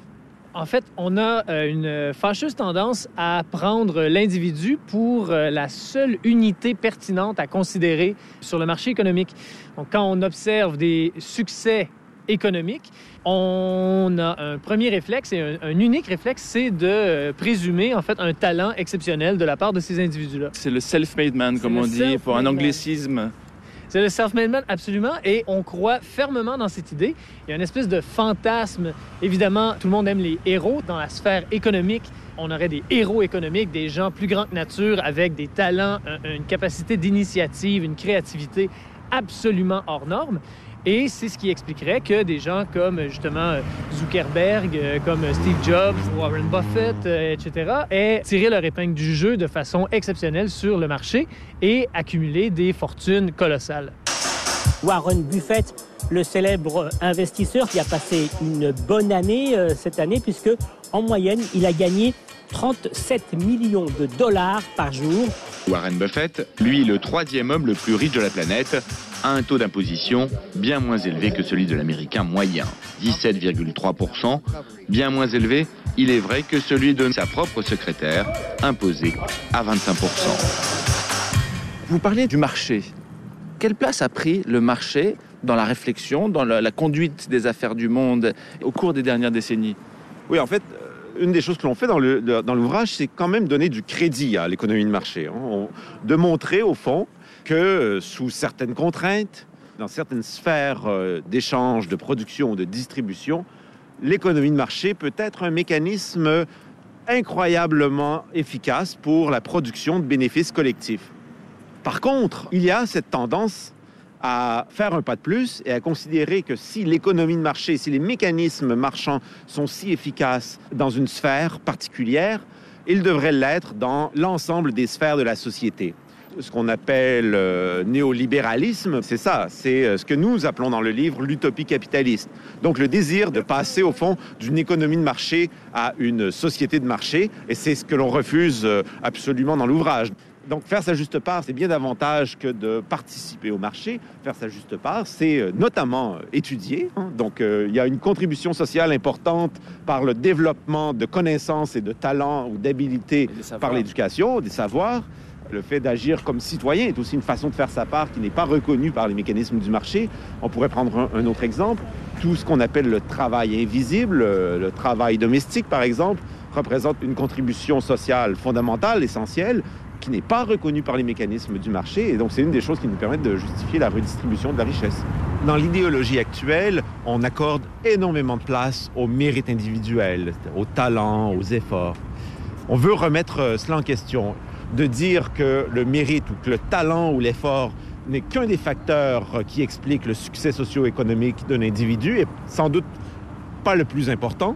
En fait, on a euh, une fâcheuse tendance à prendre l'individu pour euh, la seule unité pertinente à considérer sur le marché économique. Donc, quand on observe des succès économiques, on a un premier réflexe et un, un unique réflexe, c'est de présumer en fait un talent exceptionnel de la part de ces individus-là. C'est le self-made man, comme on dit, pour un anglicisme. C'est le self-made man, absolument, et on croit fermement dans cette idée. Il y a une espèce de fantasme. Évidemment, tout le monde aime les héros dans la sphère économique. On aurait des héros économiques, des gens plus grands que nature, avec des talents, un- une capacité d'initiative, une créativité absolument hors normes. Et c'est ce qui expliquerait que des gens comme justement Zuckerberg, euh, comme Steve Jobs, Warren Buffett, euh, etc., aient tiré leur épingle du jeu de façon exceptionnelle sur le marché et accumulé des fortunes colossales. Warren Buffett, le célèbre investisseur qui a passé une bonne année euh, cette année, puisque en moyenne, il a gagné 37 millions de dollars par jour. Warren Buffett, lui, le troisième homme le plus riche de la planète, a un taux d'imposition bien moins élevé que celui de l'Américain moyen, 17,3%, bien moins élevé, il est vrai, que celui de sa propre secrétaire, imposé à 25%. Vous parlez du marché. Quelle place a pris le marché dans la réflexion, dans la, conduite des affaires du monde au cours des dernières décennies? Oui, en fait, une des choses que l'on fait dans l'ouvrage, c'est quand même donner du crédit à l'économie de marché. Hein. de montrer, au fond, que euh, sous certaines contraintes, dans certaines sphères euh, d'échange, de production, de distribution, l'économie de marché peut être un mécanisme incroyablement efficace pour la production de bénéfices collectifs. Par contre, il y a cette tendance à faire un pas de plus et à considérer que si l'économie de marché, si les mécanismes marchands sont si efficaces dans une sphère particulière, ils devraient l'être dans l'ensemble des sphères de la société ce qu'on appelle euh, néolibéralisme, c'est ça, c'est euh, ce que nous appelons dans le livre l'utopie capitaliste. Donc le désir de passer au fond d'une économie de marché à une société de marché, et c'est ce que l'on refuse euh, absolument dans l'ouvrage. Donc faire sa juste part, c'est bien davantage que de participer au marché. Faire sa juste part, c'est notamment étudier. Hein. Donc il y a une contribution sociale importante par le développement de connaissances et de talents ou d'habilités par l'éducation, des savoirs. Le fait d'agir comme citoyen est aussi une façon de faire sa part qui n'est pas reconnue par les mécanismes du marché. On pourrait prendre un, autre exemple. Tout ce qu'on appelle le travail invisible, euh, le travail domestique par exemple, représente une contribution sociale fondamentale, essentielle, qui n'est pas reconnue par les mécanismes du marché. Et donc, c'est une des choses qui nous permettent de justifier la redistribution de la richesse. Dans l'idéologie actuelle, on accorde énormément de place au mérite individuel, au talent, aux efforts. On veut remettre euh, cela en question de dire que le mérite ou que le talent ou l'effort n'est qu'un des facteurs qui explique le succès socio-économique d'un individu et sans doute pas le plus important.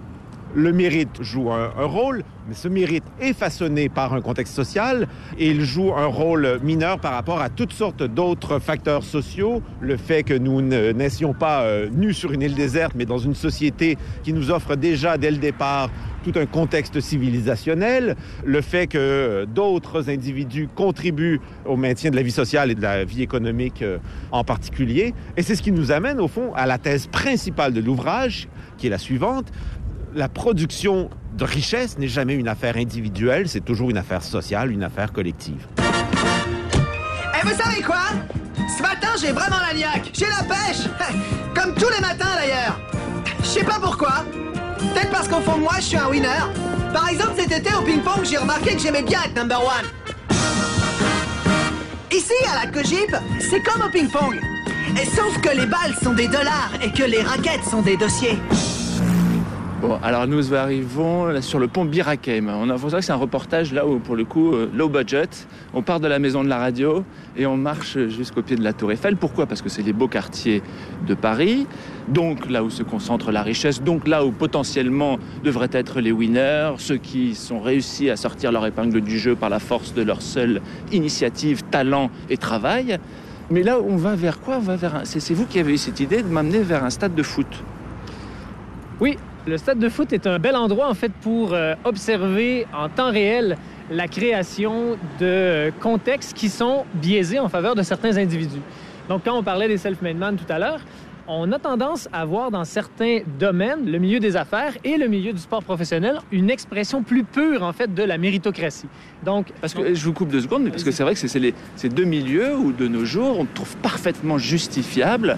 Le mérite joue un, rôle, mais ce mérite est façonné par un contexte social et il joue un rôle mineur par rapport à toutes sortes d'autres facteurs sociaux. Le fait que nous ne naissions pas euh, nus sur une île déserte, mais dans une société qui nous offre déjà dès le départ tout un contexte civilisationnel, le fait que d'autres individus contribuent au maintien de la vie sociale et de la vie économique euh, en particulier. Et c'est ce qui nous amène, au fond, à la thèse principale de l'ouvrage, qui est la suivante. La production de richesse n'est jamais une affaire individuelle, c'est toujours une affaire sociale, une affaire collective. Et eh, vous savez quoi? Ce matin, j'ai vraiment la niaque. J'ai la pêche. Comme tous les matins d'ailleurs. Je sais pas pourquoi. Peut-être parce qu'au fond de moi, je suis un winner. Par exemple, cet été au ping-pong, j'ai remarqué que j'aimais bien être number one. Ici, à la Cogip, c'est comme au ping-pong. Sauf que les balles sont des dollars et que les raquettes sont des dossiers. Alors nous arrivons sur le pont Birakem. On a c'est un reportage là où, pour le coup, euh, low budget. On part de la maison de la radio et on marche jusqu'au pied de la Tour Eiffel. Pourquoi? Parce que c'est les beaux quartiers de Paris, donc là où se concentre la richesse, donc là où potentiellement devraient être les winners, ceux qui sont réussis à sortir leur épingle du jeu par la force de leur seule initiative, talent et travail. Mais là, on va vers quoi? Vers C'est vous qui avez eu cette idée de m'amener vers un stade de foot. Oui, le stade de foot est un bel endroit en fait pour euh, observer en temps réel la création de contextes qui sont biaisés en faveur de certains individus. Donc quand on parlait des self-made men tout à l'heure, on a tendance à voir dans certains domaines, le milieu des affaires et le milieu du sport professionnel, une expression plus pure en fait de la méritocratie. Donc, parce que je vous coupe deux secondes, parce que c'est vrai que c'est ces deux milieux où de nos jours on trouve parfaitement justifiable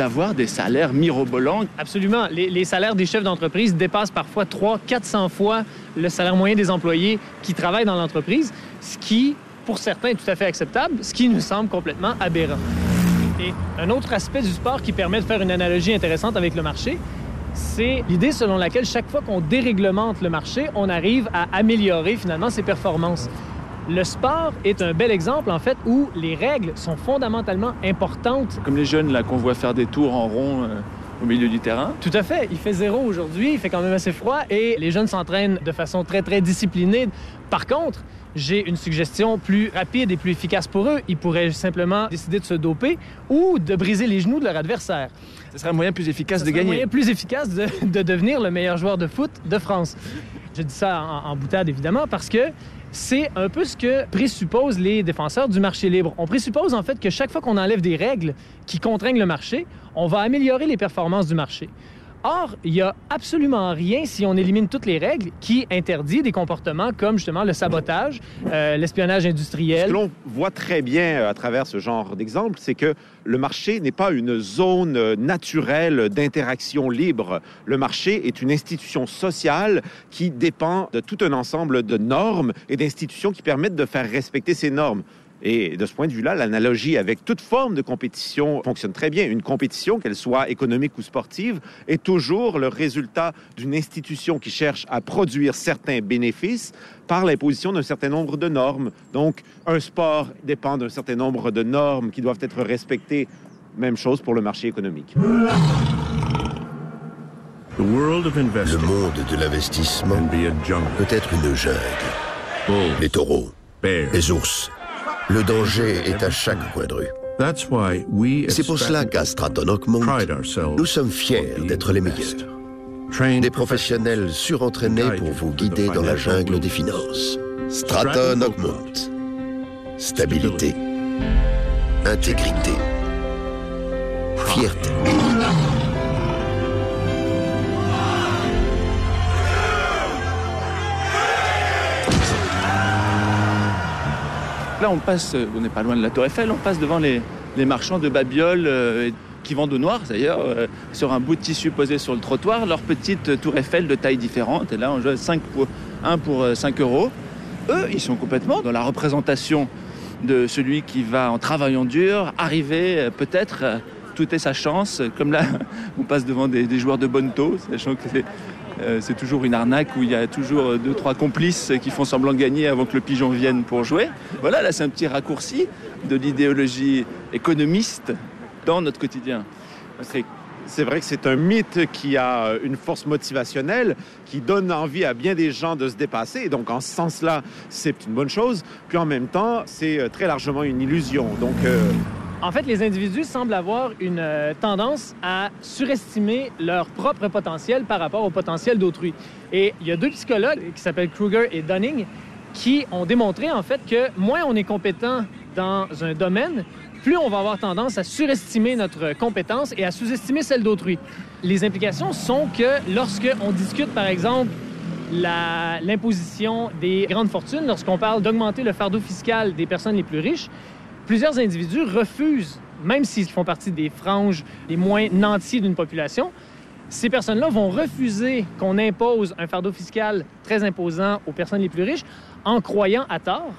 d'avoir des salaires mirobolants. Absolument. Les, salaires des chefs d'entreprise dépassent parfois 300, 400 fois le salaire moyen des employés qui travaillent dans l'entreprise, ce qui, pour certains, est tout à fait acceptable, ce qui nous semble complètement aberrant. Et un autre aspect du sport qui permet de faire une analogie intéressante avec le marché, c'est l'idée selon laquelle chaque fois qu'on déréglemente le marché, on arrive à améliorer finalement ses performances. Le sport est un bel exemple, en fait, où les règles sont fondamentalement importantes. Comme les jeunes là qu'on voit faire des tours en rond. Euh, au milieu du terrain. Tout à fait. Il fait zéro aujourd'hui, il fait quand même assez froid et les jeunes s'entraînent de façon très, très disciplinée. Par contre, j'ai une suggestion plus rapide et plus efficace pour eux. Ils pourraient simplement décider de se doper ou de briser les genoux de leur adversaire. Ce serait un moyen plus efficace de gagner. un moyen plus efficace de, devenir le meilleur joueur de foot de France. Je dis ça en, en boutade, évidemment, parce que c'est un peu ce que présupposent les défenseurs du marché libre. On présuppose en fait que chaque fois qu'on enlève des règles qui contraignent le marché, on va améliorer les performances du marché. Or, il n'y a absolument rien, si on élimine toutes les règles, qui interdit des comportements comme justement le sabotage, euh, l'espionnage industriel. Ce que l'on voit très bien euh, à travers ce genre d'exemple, c'est que le marché n'est pas une zone euh, naturelle d'interaction libre. Le marché est une institution sociale qui dépend de tout un ensemble de normes et d'institutions qui permettent de faire respecter ces normes. Et de ce point de vue-là, l'analogie avec toute forme de compétition fonctionne très bien. Une compétition, qu'elle soit économique ou sportive, est toujours le résultat d'une institution qui cherche à produire certains bénéfices par l'imposition d'un certain nombre de normes. Donc, un sport dépend d'un certain nombre de normes qui doivent être respectées. Même chose pour le marché économique. Le monde de l'investissement peut être une jungle. Les taureaux, les ours, le danger est à chaque coin de rue. C'est pour cela qu'à Stratton Oakmont, nous sommes fiers d'être les meilleurs. Des professionnels surentraînés pour vous guider dans la jungle des finances. Stratton Oakmont. Stabilité. Intégrité. Fierté. Là, on passe, euh, on n'est pas loin de la Tour Eiffel, on passe devant les, marchands de babioles euh, qui vendent au noir, d'ailleurs, euh, sur un bout de tissu posé sur le trottoir, leur petite Tour Eiffel de taille différente. Et là, on joue 5 pour, 1 pour 5 euros. Eux, ils sont complètement dans la représentation de celui qui va, en travaillant dur, arriver peut-être tout est sa chance. Comme là, on passe devant des, joueurs de bonne taux, sachant que c'est euh, c'est toujours une arnaque où il y a toujours deux, trois complices qui font semblant de gagner avant que le pigeon vienne pour jouer. Voilà, là c'est un petit raccourci de l'idéologie économiste dans notre quotidien. C'est vrai que c'est un mythe qui a une force motivationnelle, qui donne envie à bien des gens de se dépasser. donc, en ce sens-là, c'est une bonne chose. Puis en même temps, c'est euh, très largement une illusion. Donc, euh, en fait, les individus semblent avoir une euh, tendance à surestimer leur propre potentiel par rapport au potentiel d'autrui. Et il y a deux psychologues qui s'appellent Kruger et Dunning qui ont démontré en fait que moins on est compétent dans un domaine, plus on va avoir tendance à surestimer notre compétence et à sous-estimer celle d'autrui. Les implications sont que lorsque on discute par exemple l'imposition des grandes fortunes, lorsqu'on parle d'augmenter le fardeau fiscal des personnes les plus riches, plusieurs individus refusent, même s'ils font partie des franges les moins nantis d'une population, ces personnes-là vont refuser qu'on impose un fardeau fiscal très imposant aux personnes les plus riches en croyant à tort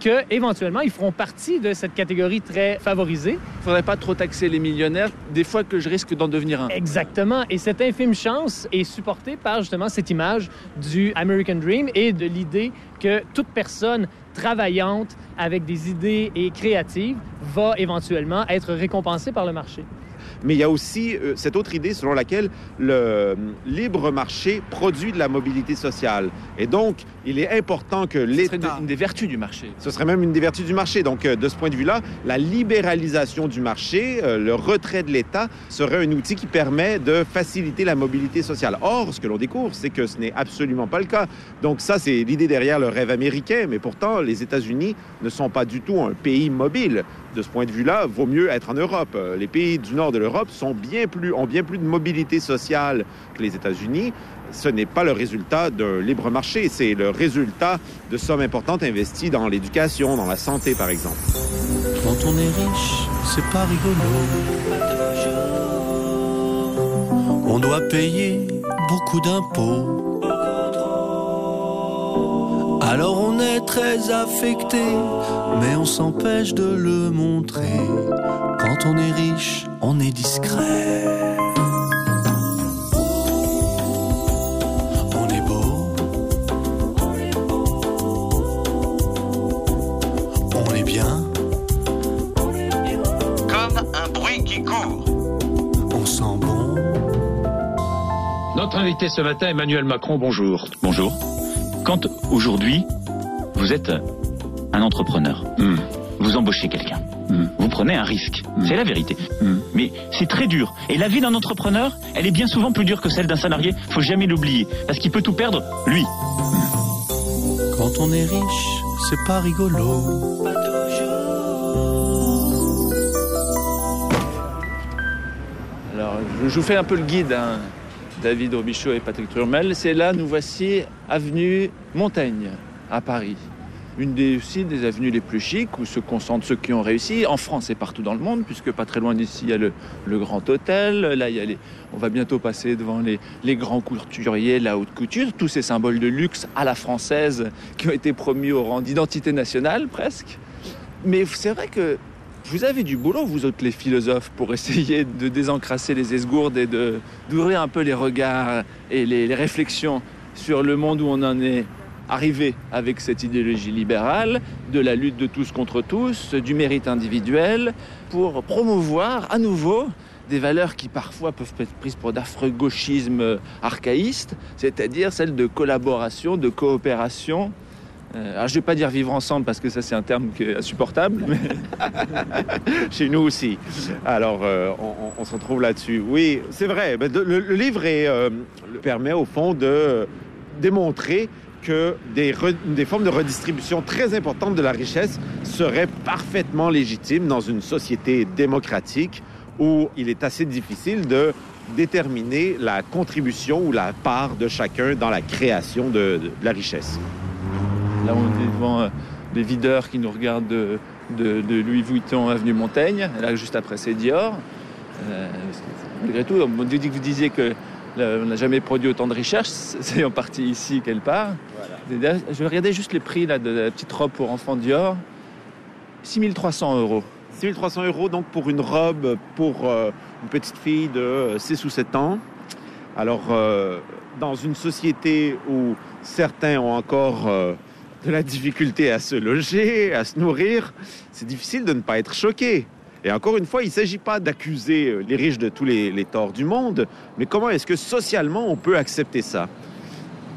qu'éventuellement, ils feront partie de cette catégorie très favorisée. Il ne faudrait pas trop taxer les millionnaires, des fois que je risque d'en devenir un. Exactement. Et cette infime chance est supportée par justement cette image du American Dream et de l'idée que toute personne travaillante avec des idées et créatives va éventuellement être récompensée par le marché. Mais il y a aussi euh, cette autre idée selon laquelle le euh, libre marché produit de la mobilité sociale. Et donc, il est important que l'État... Ce serait une des vertus du marché. Ce serait même une des vertus du marché. Donc, euh, de ce point de vue-là, la libéralisation du marché, le retrait de l'État serait un outil qui permet de faciliter la mobilité sociale. Or, ce que l'on découvre, c'est que ce n'est absolument pas le cas. Donc, ça, c'est l'idée derrière le rêve américain. Mais pourtant, les États-Unis ne sont pas du tout un pays mobile. De ce point de vue-là, vaut mieux être en Europe. Les pays du nord de l'Europe sont bien plus, ont bien plus de mobilité sociale que les États-Unis. Ce n'est pas le résultat d'un libre marché, c'est le résultat de sommes importantes investies dans l'éducation, dans la santé, par exemple. Quand on est riche, c'est pas rigolo. On doit payer beaucoup d'impôts. Alors on est très affecté, mais on s'empêche de le montrer. Quand on est riche, on est discret. Notre invité ce matin, Emmanuel Macron, bonjour. Bonjour. Quand aujourd'hui, vous êtes un entrepreneur, hmm. vous embauchez quelqu'un, hmm. vous prenez un risque, hmm. c'est la vérité. Mais c'est très dur. Et la vie d'un entrepreneur, elle est bien souvent plus dure que celle d'un salarié, faut jamais l'oublier, parce qu'il peut tout perdre, lui. Quand on est riche, c'est pas rigolo. Alors, je vous fais un peu le guide. Hein. David Robichaud et Patrick Turmel. C'est là, nous voici, avenue Montaigne, à Paris. Une des, des avenues les plus chics où se concentrent ceux qui ont réussi, en France et partout dans le monde, puisque pas très loin d'ici, il y a le, Grand Hôtel. Là, il y a les, on va bientôt passer devant les, les grands couturiers, la haute couture, tous ces symboles de luxe à la française qui ont été promis au rang d'identité nationale presque. Mais c'est vrai que vous avez du boulot, vous autres les philosophes, pour essayer de désencrasser les esgourdes et d'ouvrir un peu les regards et les, les, réflexions sur le monde où on en est arrivé avec cette idéologie libérale, de la lutte de tous contre tous, du mérite individuel, pour promouvoir à nouveau des valeurs qui parfois peuvent être prises pour d'affreux gauchisme archaïste, c'est-à-dire celles de collaboration, de coopération, alors je ne vais pas dire vivre ensemble parce que ça c'est un terme insupportable, mais chez nous aussi. Alors euh, on, se retrouve là-dessus. Oui, c'est vrai. Le, livre euh, permet au fond de démontrer que des, formes de redistribution très importantes de la richesse seraient parfaitement légitimes dans une société démocratique où il est assez difficile de déterminer la contribution ou la part de chacun dans la création de la richesse. Là, on est devant euh, des videurs qui nous regardent de, Louis Vuitton avenue Montaigne. Là, juste après, c'est Dior. Euh, malgré tout, on dit que vous disiez que on n'a jamais produit autant de richesse. C'est en partie ici qu'elle part. Je vais regarder juste les prix là, de la petite robe pour enfants Dior. 6300 euros. 6300 euros donc pour une robe pour euh, une petite fille de 6 ou 7 ans. Alors, dans une société où certains ont encore de la difficulté à se loger, à se nourrir, c'est difficile de ne pas être choqué. Et encore une fois, il ne s'agit pas d'accuser euh, les riches de tous les, les torts du monde, mais comment est-ce que socialement on peut accepter ça?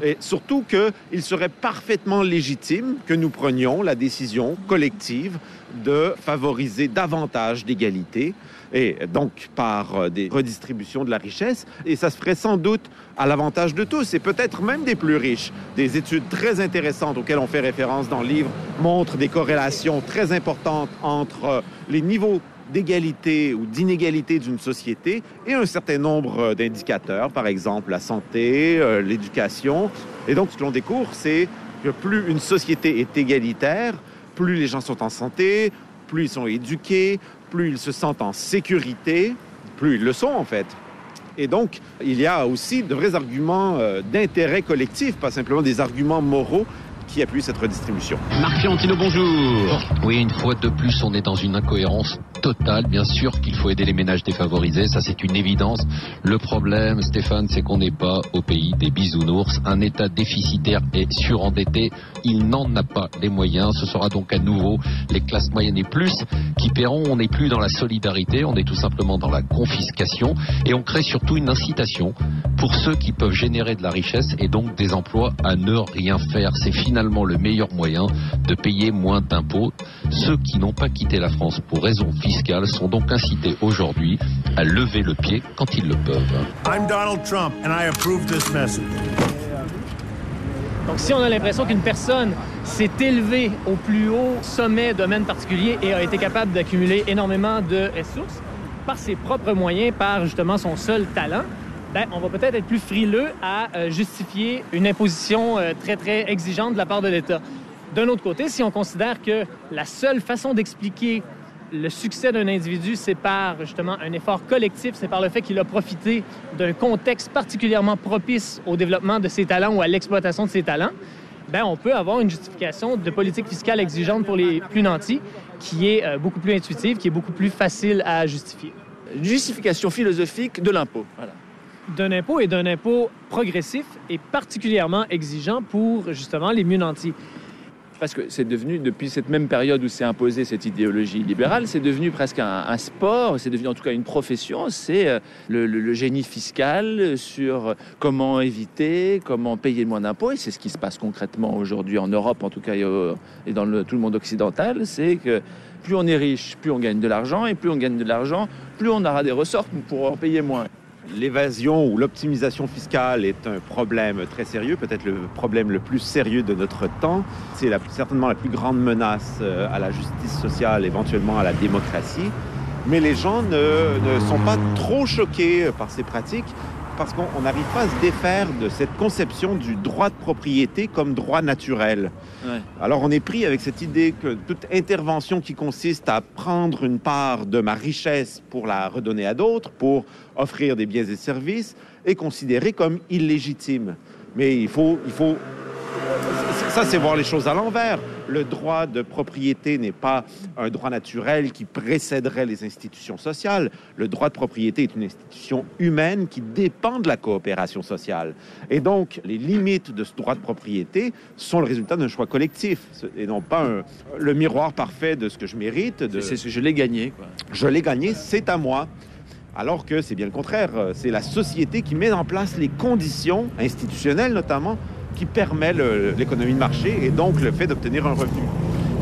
Et surtout qu'il serait parfaitement légitime que nous prenions la décision collective de favoriser davantage d'égalité et donc par euh, des redistributions de la richesse. Et ça se ferait sans doute à l'avantage de tous et peut-être même des plus riches. Des études très intéressantes auxquelles on fait référence dans le livre montrent des corrélations très importantes entre euh, les niveaux d'égalité ou d'inégalité d'une société et un certain nombre euh, d'indicateurs, par exemple la santé, l'éducation. Et donc, ce que l'on découvre, c'est que plus une société est égalitaire, plus les gens sont en santé, plus ils sont éduqués, plus ils se sentent en sécurité, plus ils le sont en fait. Et donc, il y a aussi de vrais arguments euh, d'intérêt collectif, pas simplement des arguments moraux qui appuient cette redistribution. Marc Fiorentino, bonjour. Oui, une fois de plus, on est dans une incohérence total. Bien sûr qu'il faut aider les ménages défavorisés, ça c'est une évidence. Le problème, Stéphane, c'est qu'on n'est pas au pays des bisounours. Un État déficitaire et surendetté, il n'en a pas les moyens. Ce sera donc à nouveau les classes moyennes et plus qui paieront. On n'est plus dans la solidarité, on est tout simplement dans la confiscation et on crée surtout une incitation pour ceux qui peuvent générer de la richesse et donc des emplois à ne rien faire. C'est finalement le meilleur moyen de payer moins d'impôts. Ceux qui n'ont pas quitté la France pour raison fiscales sont donc incités aujourd'hui à lever le pied quand ils le peuvent. Donald Trump Donc si on a l'impression qu'une personne s'est élevée au plus haut sommet d'un domaine particulier et a été capable d'accumuler énormément de ressources par ses propres moyens, par justement son seul talent, ben, on va peut-être être plus frileux à euh, justifier une imposition euh, très, très exigeante de la part de l'État. D'un autre côté, si on considère que la seule façon d'expliquer le succès d'un individu, c'est par justement un effort collectif, c'est par le fait qu'il a profité d'un contexte particulièrement propice au développement de ses talents ou à l'exploitation de ses talents, ben on peut avoir une justification de politique fiscale exigeante pour les plus nantis qui est euh, beaucoup plus intuitive, qui est beaucoup plus facile à justifier. Une justification philosophique de l'impôt. Voilà. D'un impôt et d'un impôt progressif et particulièrement exigeant pour justement les mieux nantis. Parce que c'est devenu, depuis cette même période où s'est imposée cette idéologie libérale, c'est devenu presque un, sport, c'est devenu en tout cas une profession, c'est euh, le, génie fiscal sur comment éviter, comment payer moins d'impôts, et c'est ce qui se passe concrètement aujourd'hui en Europe, en tout cas, et dans tout le monde occidental, c'est que plus on est riche, plus on gagne de l'argent, et plus on gagne de l'argent, plus on aura des ressorts pour en payer moins. L'évasion ou l'optimisation fiscale est un problème très sérieux, peut-être le problème le plus sérieux de notre temps. C'est certainement la plus grande menace euh, à la justice sociale, éventuellement à la démocratie. Mais les gens ne, ne sont pas trop choqués par ces pratiques parce qu'on n'arrive pas à se défaire de cette conception du droit de propriété comme droit naturel. Alors on est pris avec cette idée que toute intervention qui consiste à prendre une part de ma richesse pour la redonner à d'autres, pour offrir des biens et services, est considérée comme illégitime. Mais il faut, il faut ça, c'est voir les choses à l'envers. Le droit de propriété n'est pas un droit naturel qui précéderait les institutions sociales. Le droit de propriété est une institution humaine qui dépend de la coopération sociale. Et donc, les limites de ce droit de propriété sont le résultat d'un choix collectif et non pas le miroir parfait de ce que je mérite. De... C'est ce que je l'ai gagné. Je l'ai gagné, c'est à moi. Alors que c'est bien le contraire. C'est la société qui met en place les conditions institutionnelles, notamment, qui permet l'économie de marché et donc le fait d'obtenir un revenu.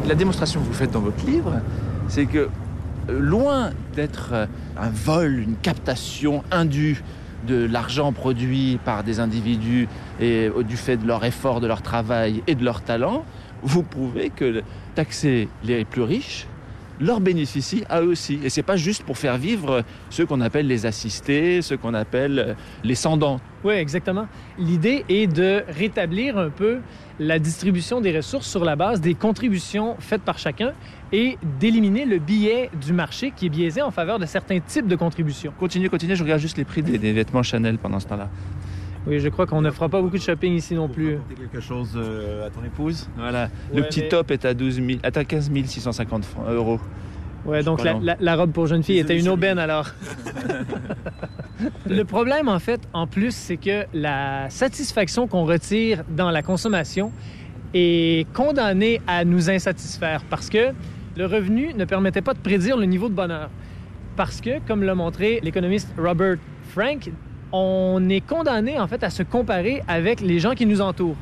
La démonstration que vous faites dans votre livre, c'est que euh, loin d'être euh, un vol, une captation indue de l'argent produit par des individus et euh, du fait de leur effort, de leur travail et de leur talent, vous prouvez que taxer les plus riches leur bénéficie à eux aussi. Et c'est pas juste pour faire vivre ceux qu'on appelle les assistés, ceux qu'on appelle euh, les sendants. Oui, exactement. L'idée est de rétablir un peu la distribution des ressources sur la base des contributions faites par chacun et d'éliminer le biais du marché qui est biaisé en faveur de certains types de contributions. Continuez, continuez, je regarde juste les prix des, vêtements Chanel pendant ce temps-là. Oui, je crois qu'on ne fera pas beaucoup de shopping ici non plus. quelque chose euh, à ton épouse Voilà. le petit top est à, 12 000, à 15 650 euros. Ouais, donc la, robe pour jeune fille était une aubaine alors. le problème, en fait, en plus, c'est que la satisfaction qu'on retire dans la consommation est condamnée à nous insatisfaire parce que le revenu ne permettait pas de prédire le niveau de bonheur. Parce que, comme l'a montré l'économiste Robert Frank, on est condamné en fait à se comparer avec les gens qui nous entourent.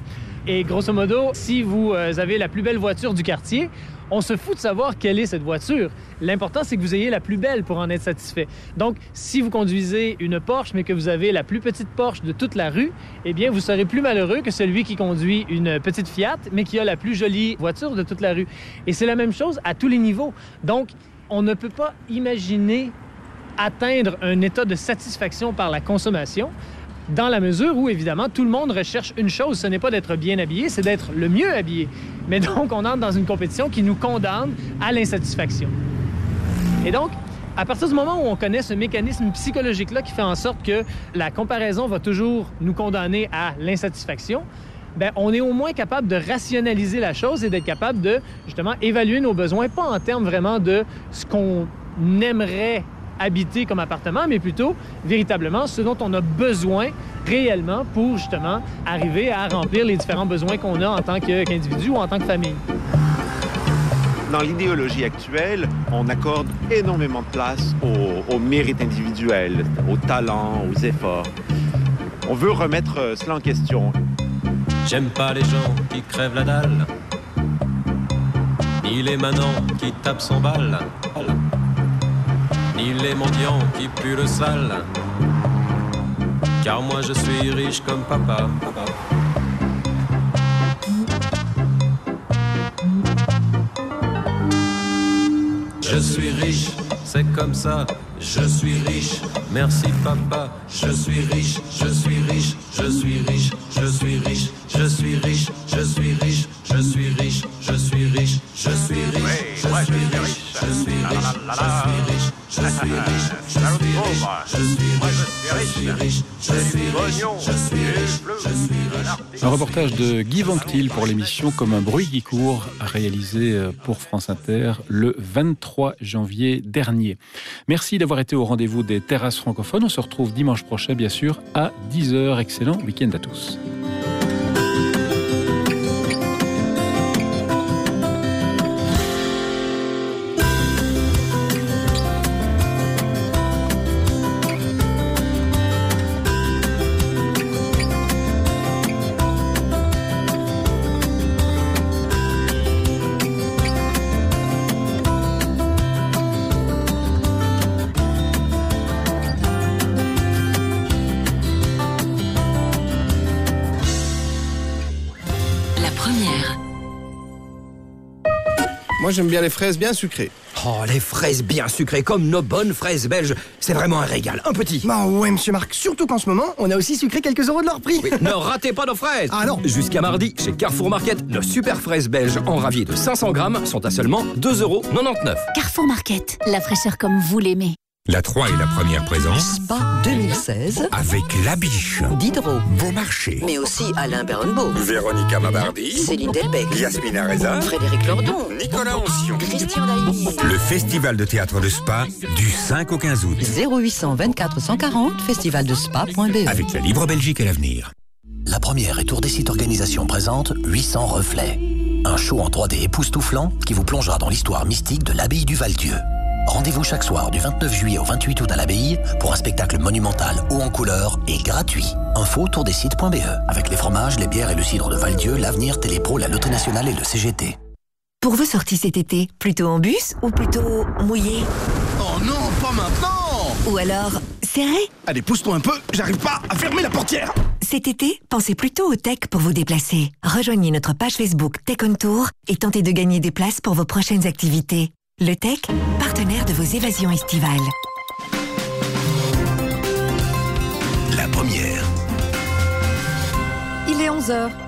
Et grosso modo, si vous euh, avez la plus belle voiture du quartier, on se fout de savoir quelle est cette voiture. L'important, c'est que vous ayez la plus belle pour en être satisfait. Donc, si vous conduisez une Porsche, mais que vous avez la plus petite Porsche de toute la rue, eh bien, vous serez plus malheureux que celui qui conduit une petite Fiat, mais qui a la plus jolie voiture de toute la rue. Et c'est la même chose à tous les niveaux. Donc, on ne peut pas imaginer atteindre un état de satisfaction par la consommation dans la mesure où, évidemment, tout le monde recherche une chose, ce n'est pas d'être bien habillé, c'est d'être le mieux habillé. Mais donc, on entre dans une compétition qui nous condamne à l'insatisfaction. Et donc, à partir du moment où on connaît ce mécanisme psychologique-là qui fait en sorte que la comparaison va toujours nous condamner à l'insatisfaction, ben, on est au moins capable de rationaliser la chose et d'être capable de, justement, évaluer nos besoins, pas en termes vraiment de ce qu'on aimerait habiter comme appartement, mais plutôt véritablement ce dont on a besoin réellement pour justement arriver à remplir les différents besoins qu'on a en tant qu'individu ou en tant que famille. Dans l'idéologie actuelle, on accorde énormément de place au, au mérite individuel, au talent, aux efforts. On veut remettre euh, cela en question. J'aime pas les gens qui crèvent la dalle, ni les manants qui tapent son bal ni les mendiants qui puent le sale. Car moi je suis riche comme papa. Je suis riche, c'est comme ça, je suis riche. Merci papa, je suis riche, je suis riche, je suis riche, je suis riche, je suis riche, je suis riche, je suis riche, je suis riche, je suis riche, je suis riche, je suis riche, je suis riche. Un reportage de Guy Vanctil pour l'émission Comme un bruit qui court, réalisé euh, pour France Inter le 23 janvier dernier. Merci d'avoir été au rendez-vous des terrasses francophones. On se retrouve dimanche prochain, bien sûr, à 10h. Excellent week-end à tous. J'aime bien les fraises bien sucrées. Oh, les fraises bien sucrées, comme nos bonnes fraises belges. C'est vraiment un régal. Un petit. Bah ouais, monsieur Marc. Surtout qu'en ce moment, on a aussi sucré quelques euros de leur prix. ne ratez pas nos fraises. Ah non. Jusqu'à mardi, chez Carrefour Market, nos super fraises belges en ravier de 500 grammes sont à seulement 2,99 euros. Carrefour Market, la fraîcheur comme vous l'aimez. La 3 est la première présence. Spa 2016. Avec La Biche. Diderot. Beaumarchais. Mais aussi Alain Berenbeau. Véronica Mabardi. Céline Delbecq. Yasmina Reza. Frédéric Lordon. Nicolas Ancion. Christian Dailly. Le Festival de théâtre de Spa du 5 au 15 août. 0800 24 140 festivaldespa.be. Avec la Libre Belgique et l'avenir. La première et Tour des sites organisation présente 800 reflets. Un show en 3D époustouflant qui vous plongera dans l'histoire mystique de l'abbaye du Val-Dieu. Rendez-vous chaque soir du 29 juillet au 28 août à l'abbaye pour un spectacle monumental haut en couleur et gratuit. Info tourdesites.be avec les fromages, les bières et le cidre de Val-Dieu, l'avenir, Télépro, la Loterie Nationale et le CGT. Pour vos sorties cet été, plutôt en bus ou plutôt mouillé? Oh non, pas maintenant Ou alors serré? Allez, pousse-toi un peu, j'arrive pas à fermer la portière Cet été, pensez plutôt au tech pour vous déplacer. Rejoignez notre page Facebook Tech on Tour et tentez de gagner des places pour vos prochaines activités. Le Tech, partenaire de vos évasions estivales. La première. Il est 11h.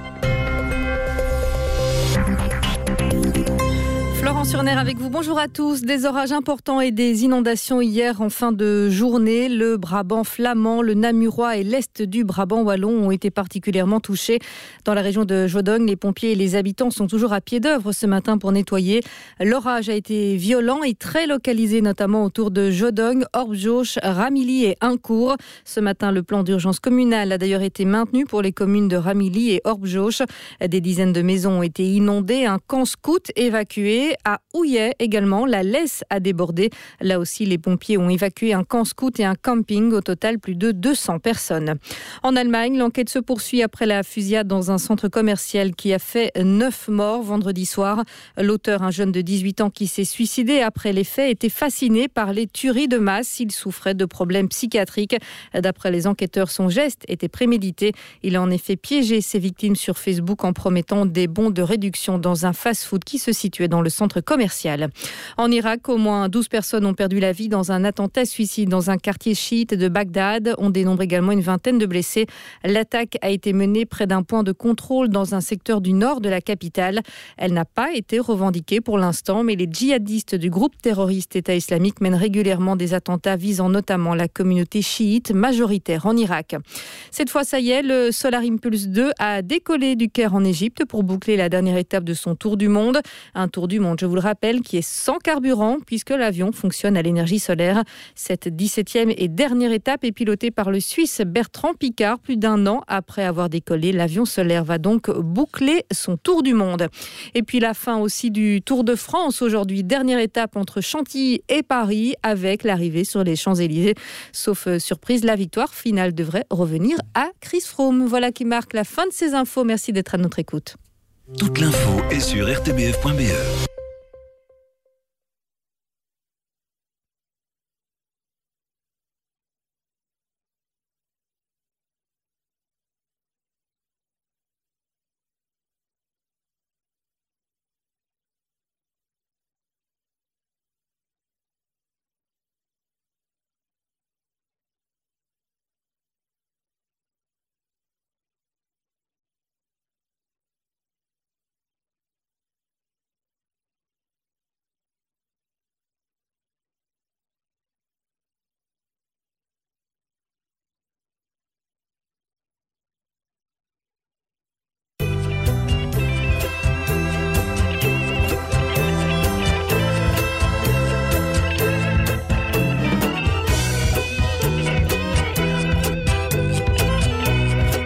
Florence Surner avec vous. Bonjour à tous. Des orages importants et des inondations hier en fin de journée. Le Brabant flamand, le Namurois et l'Est du Brabant wallon ont été particulièrement touchés. Dans la région de Jodogne, les pompiers et les habitants sont toujours à pied d'œuvre ce matin pour nettoyer. L'orage a été violent et très localisé, notamment autour de Jodogne, Orbjoch, Ramilly et Incourt. Ce matin, le plan d'urgence communal a d'ailleurs été maintenu pour les communes de Ramilly et Orbjoch. Des dizaines de maisons ont été inondées, un camp scout évacué. À Houillet également, la laisse a débordé. Là aussi, les pompiers ont évacué un camp scout et un camping. Au total, plus de 200 personnes. En Allemagne, l'enquête se poursuit après la fusillade dans un centre commercial qui a fait 9 morts vendredi soir. L'auteur, un jeune de 18 ans qui s'est suicidé après les faits, était fasciné par les tueries de masse. Il souffrait de problèmes psychiatriques. D'après les enquêteurs, son geste était prémédité. Il a en effet piégé ses victimes sur Facebook en promettant des bons de réduction dans un fast-food qui se situait dans le centre commercial. En Irak, au moins 12 personnes ont perdu la vie dans un attentat suicide dans un quartier chiite de Bagdad. On dénombre également une vingtaine de blessés. L'attaque a été menée près d'un point de contrôle dans un secteur du nord de la capitale. Elle n'a pas été revendiquée pour l'instant, mais les djihadistes du groupe terroriste État islamique mènent régulièrement des attentats visant notamment la communauté chiite majoritaire en Irak. Cette fois, ça y est, le Solar Impulse 2 a décollé du Caire en Égypte pour boucler la dernière étape de son tour du monde. Un tour du monde je vous le rappelle, qui est sans carburant puisque l'avion fonctionne à l'énergie solaire. Cette 17e et dernière étape est pilotée par le Suisse Bertrand Picard. Plus d'un an après avoir décollé, l'avion solaire va donc boucler son tour du monde. Et puis la fin aussi du Tour de France aujourd'hui, dernière étape entre Chantilly et Paris avec l'arrivée sur les Champs-Élysées. Sauf euh, surprise, la victoire finale devrait revenir à Chris Froome. Voilà qui marque la fin de ces infos. Merci d'être à notre écoute. Toute l'info est sur rtbf.be.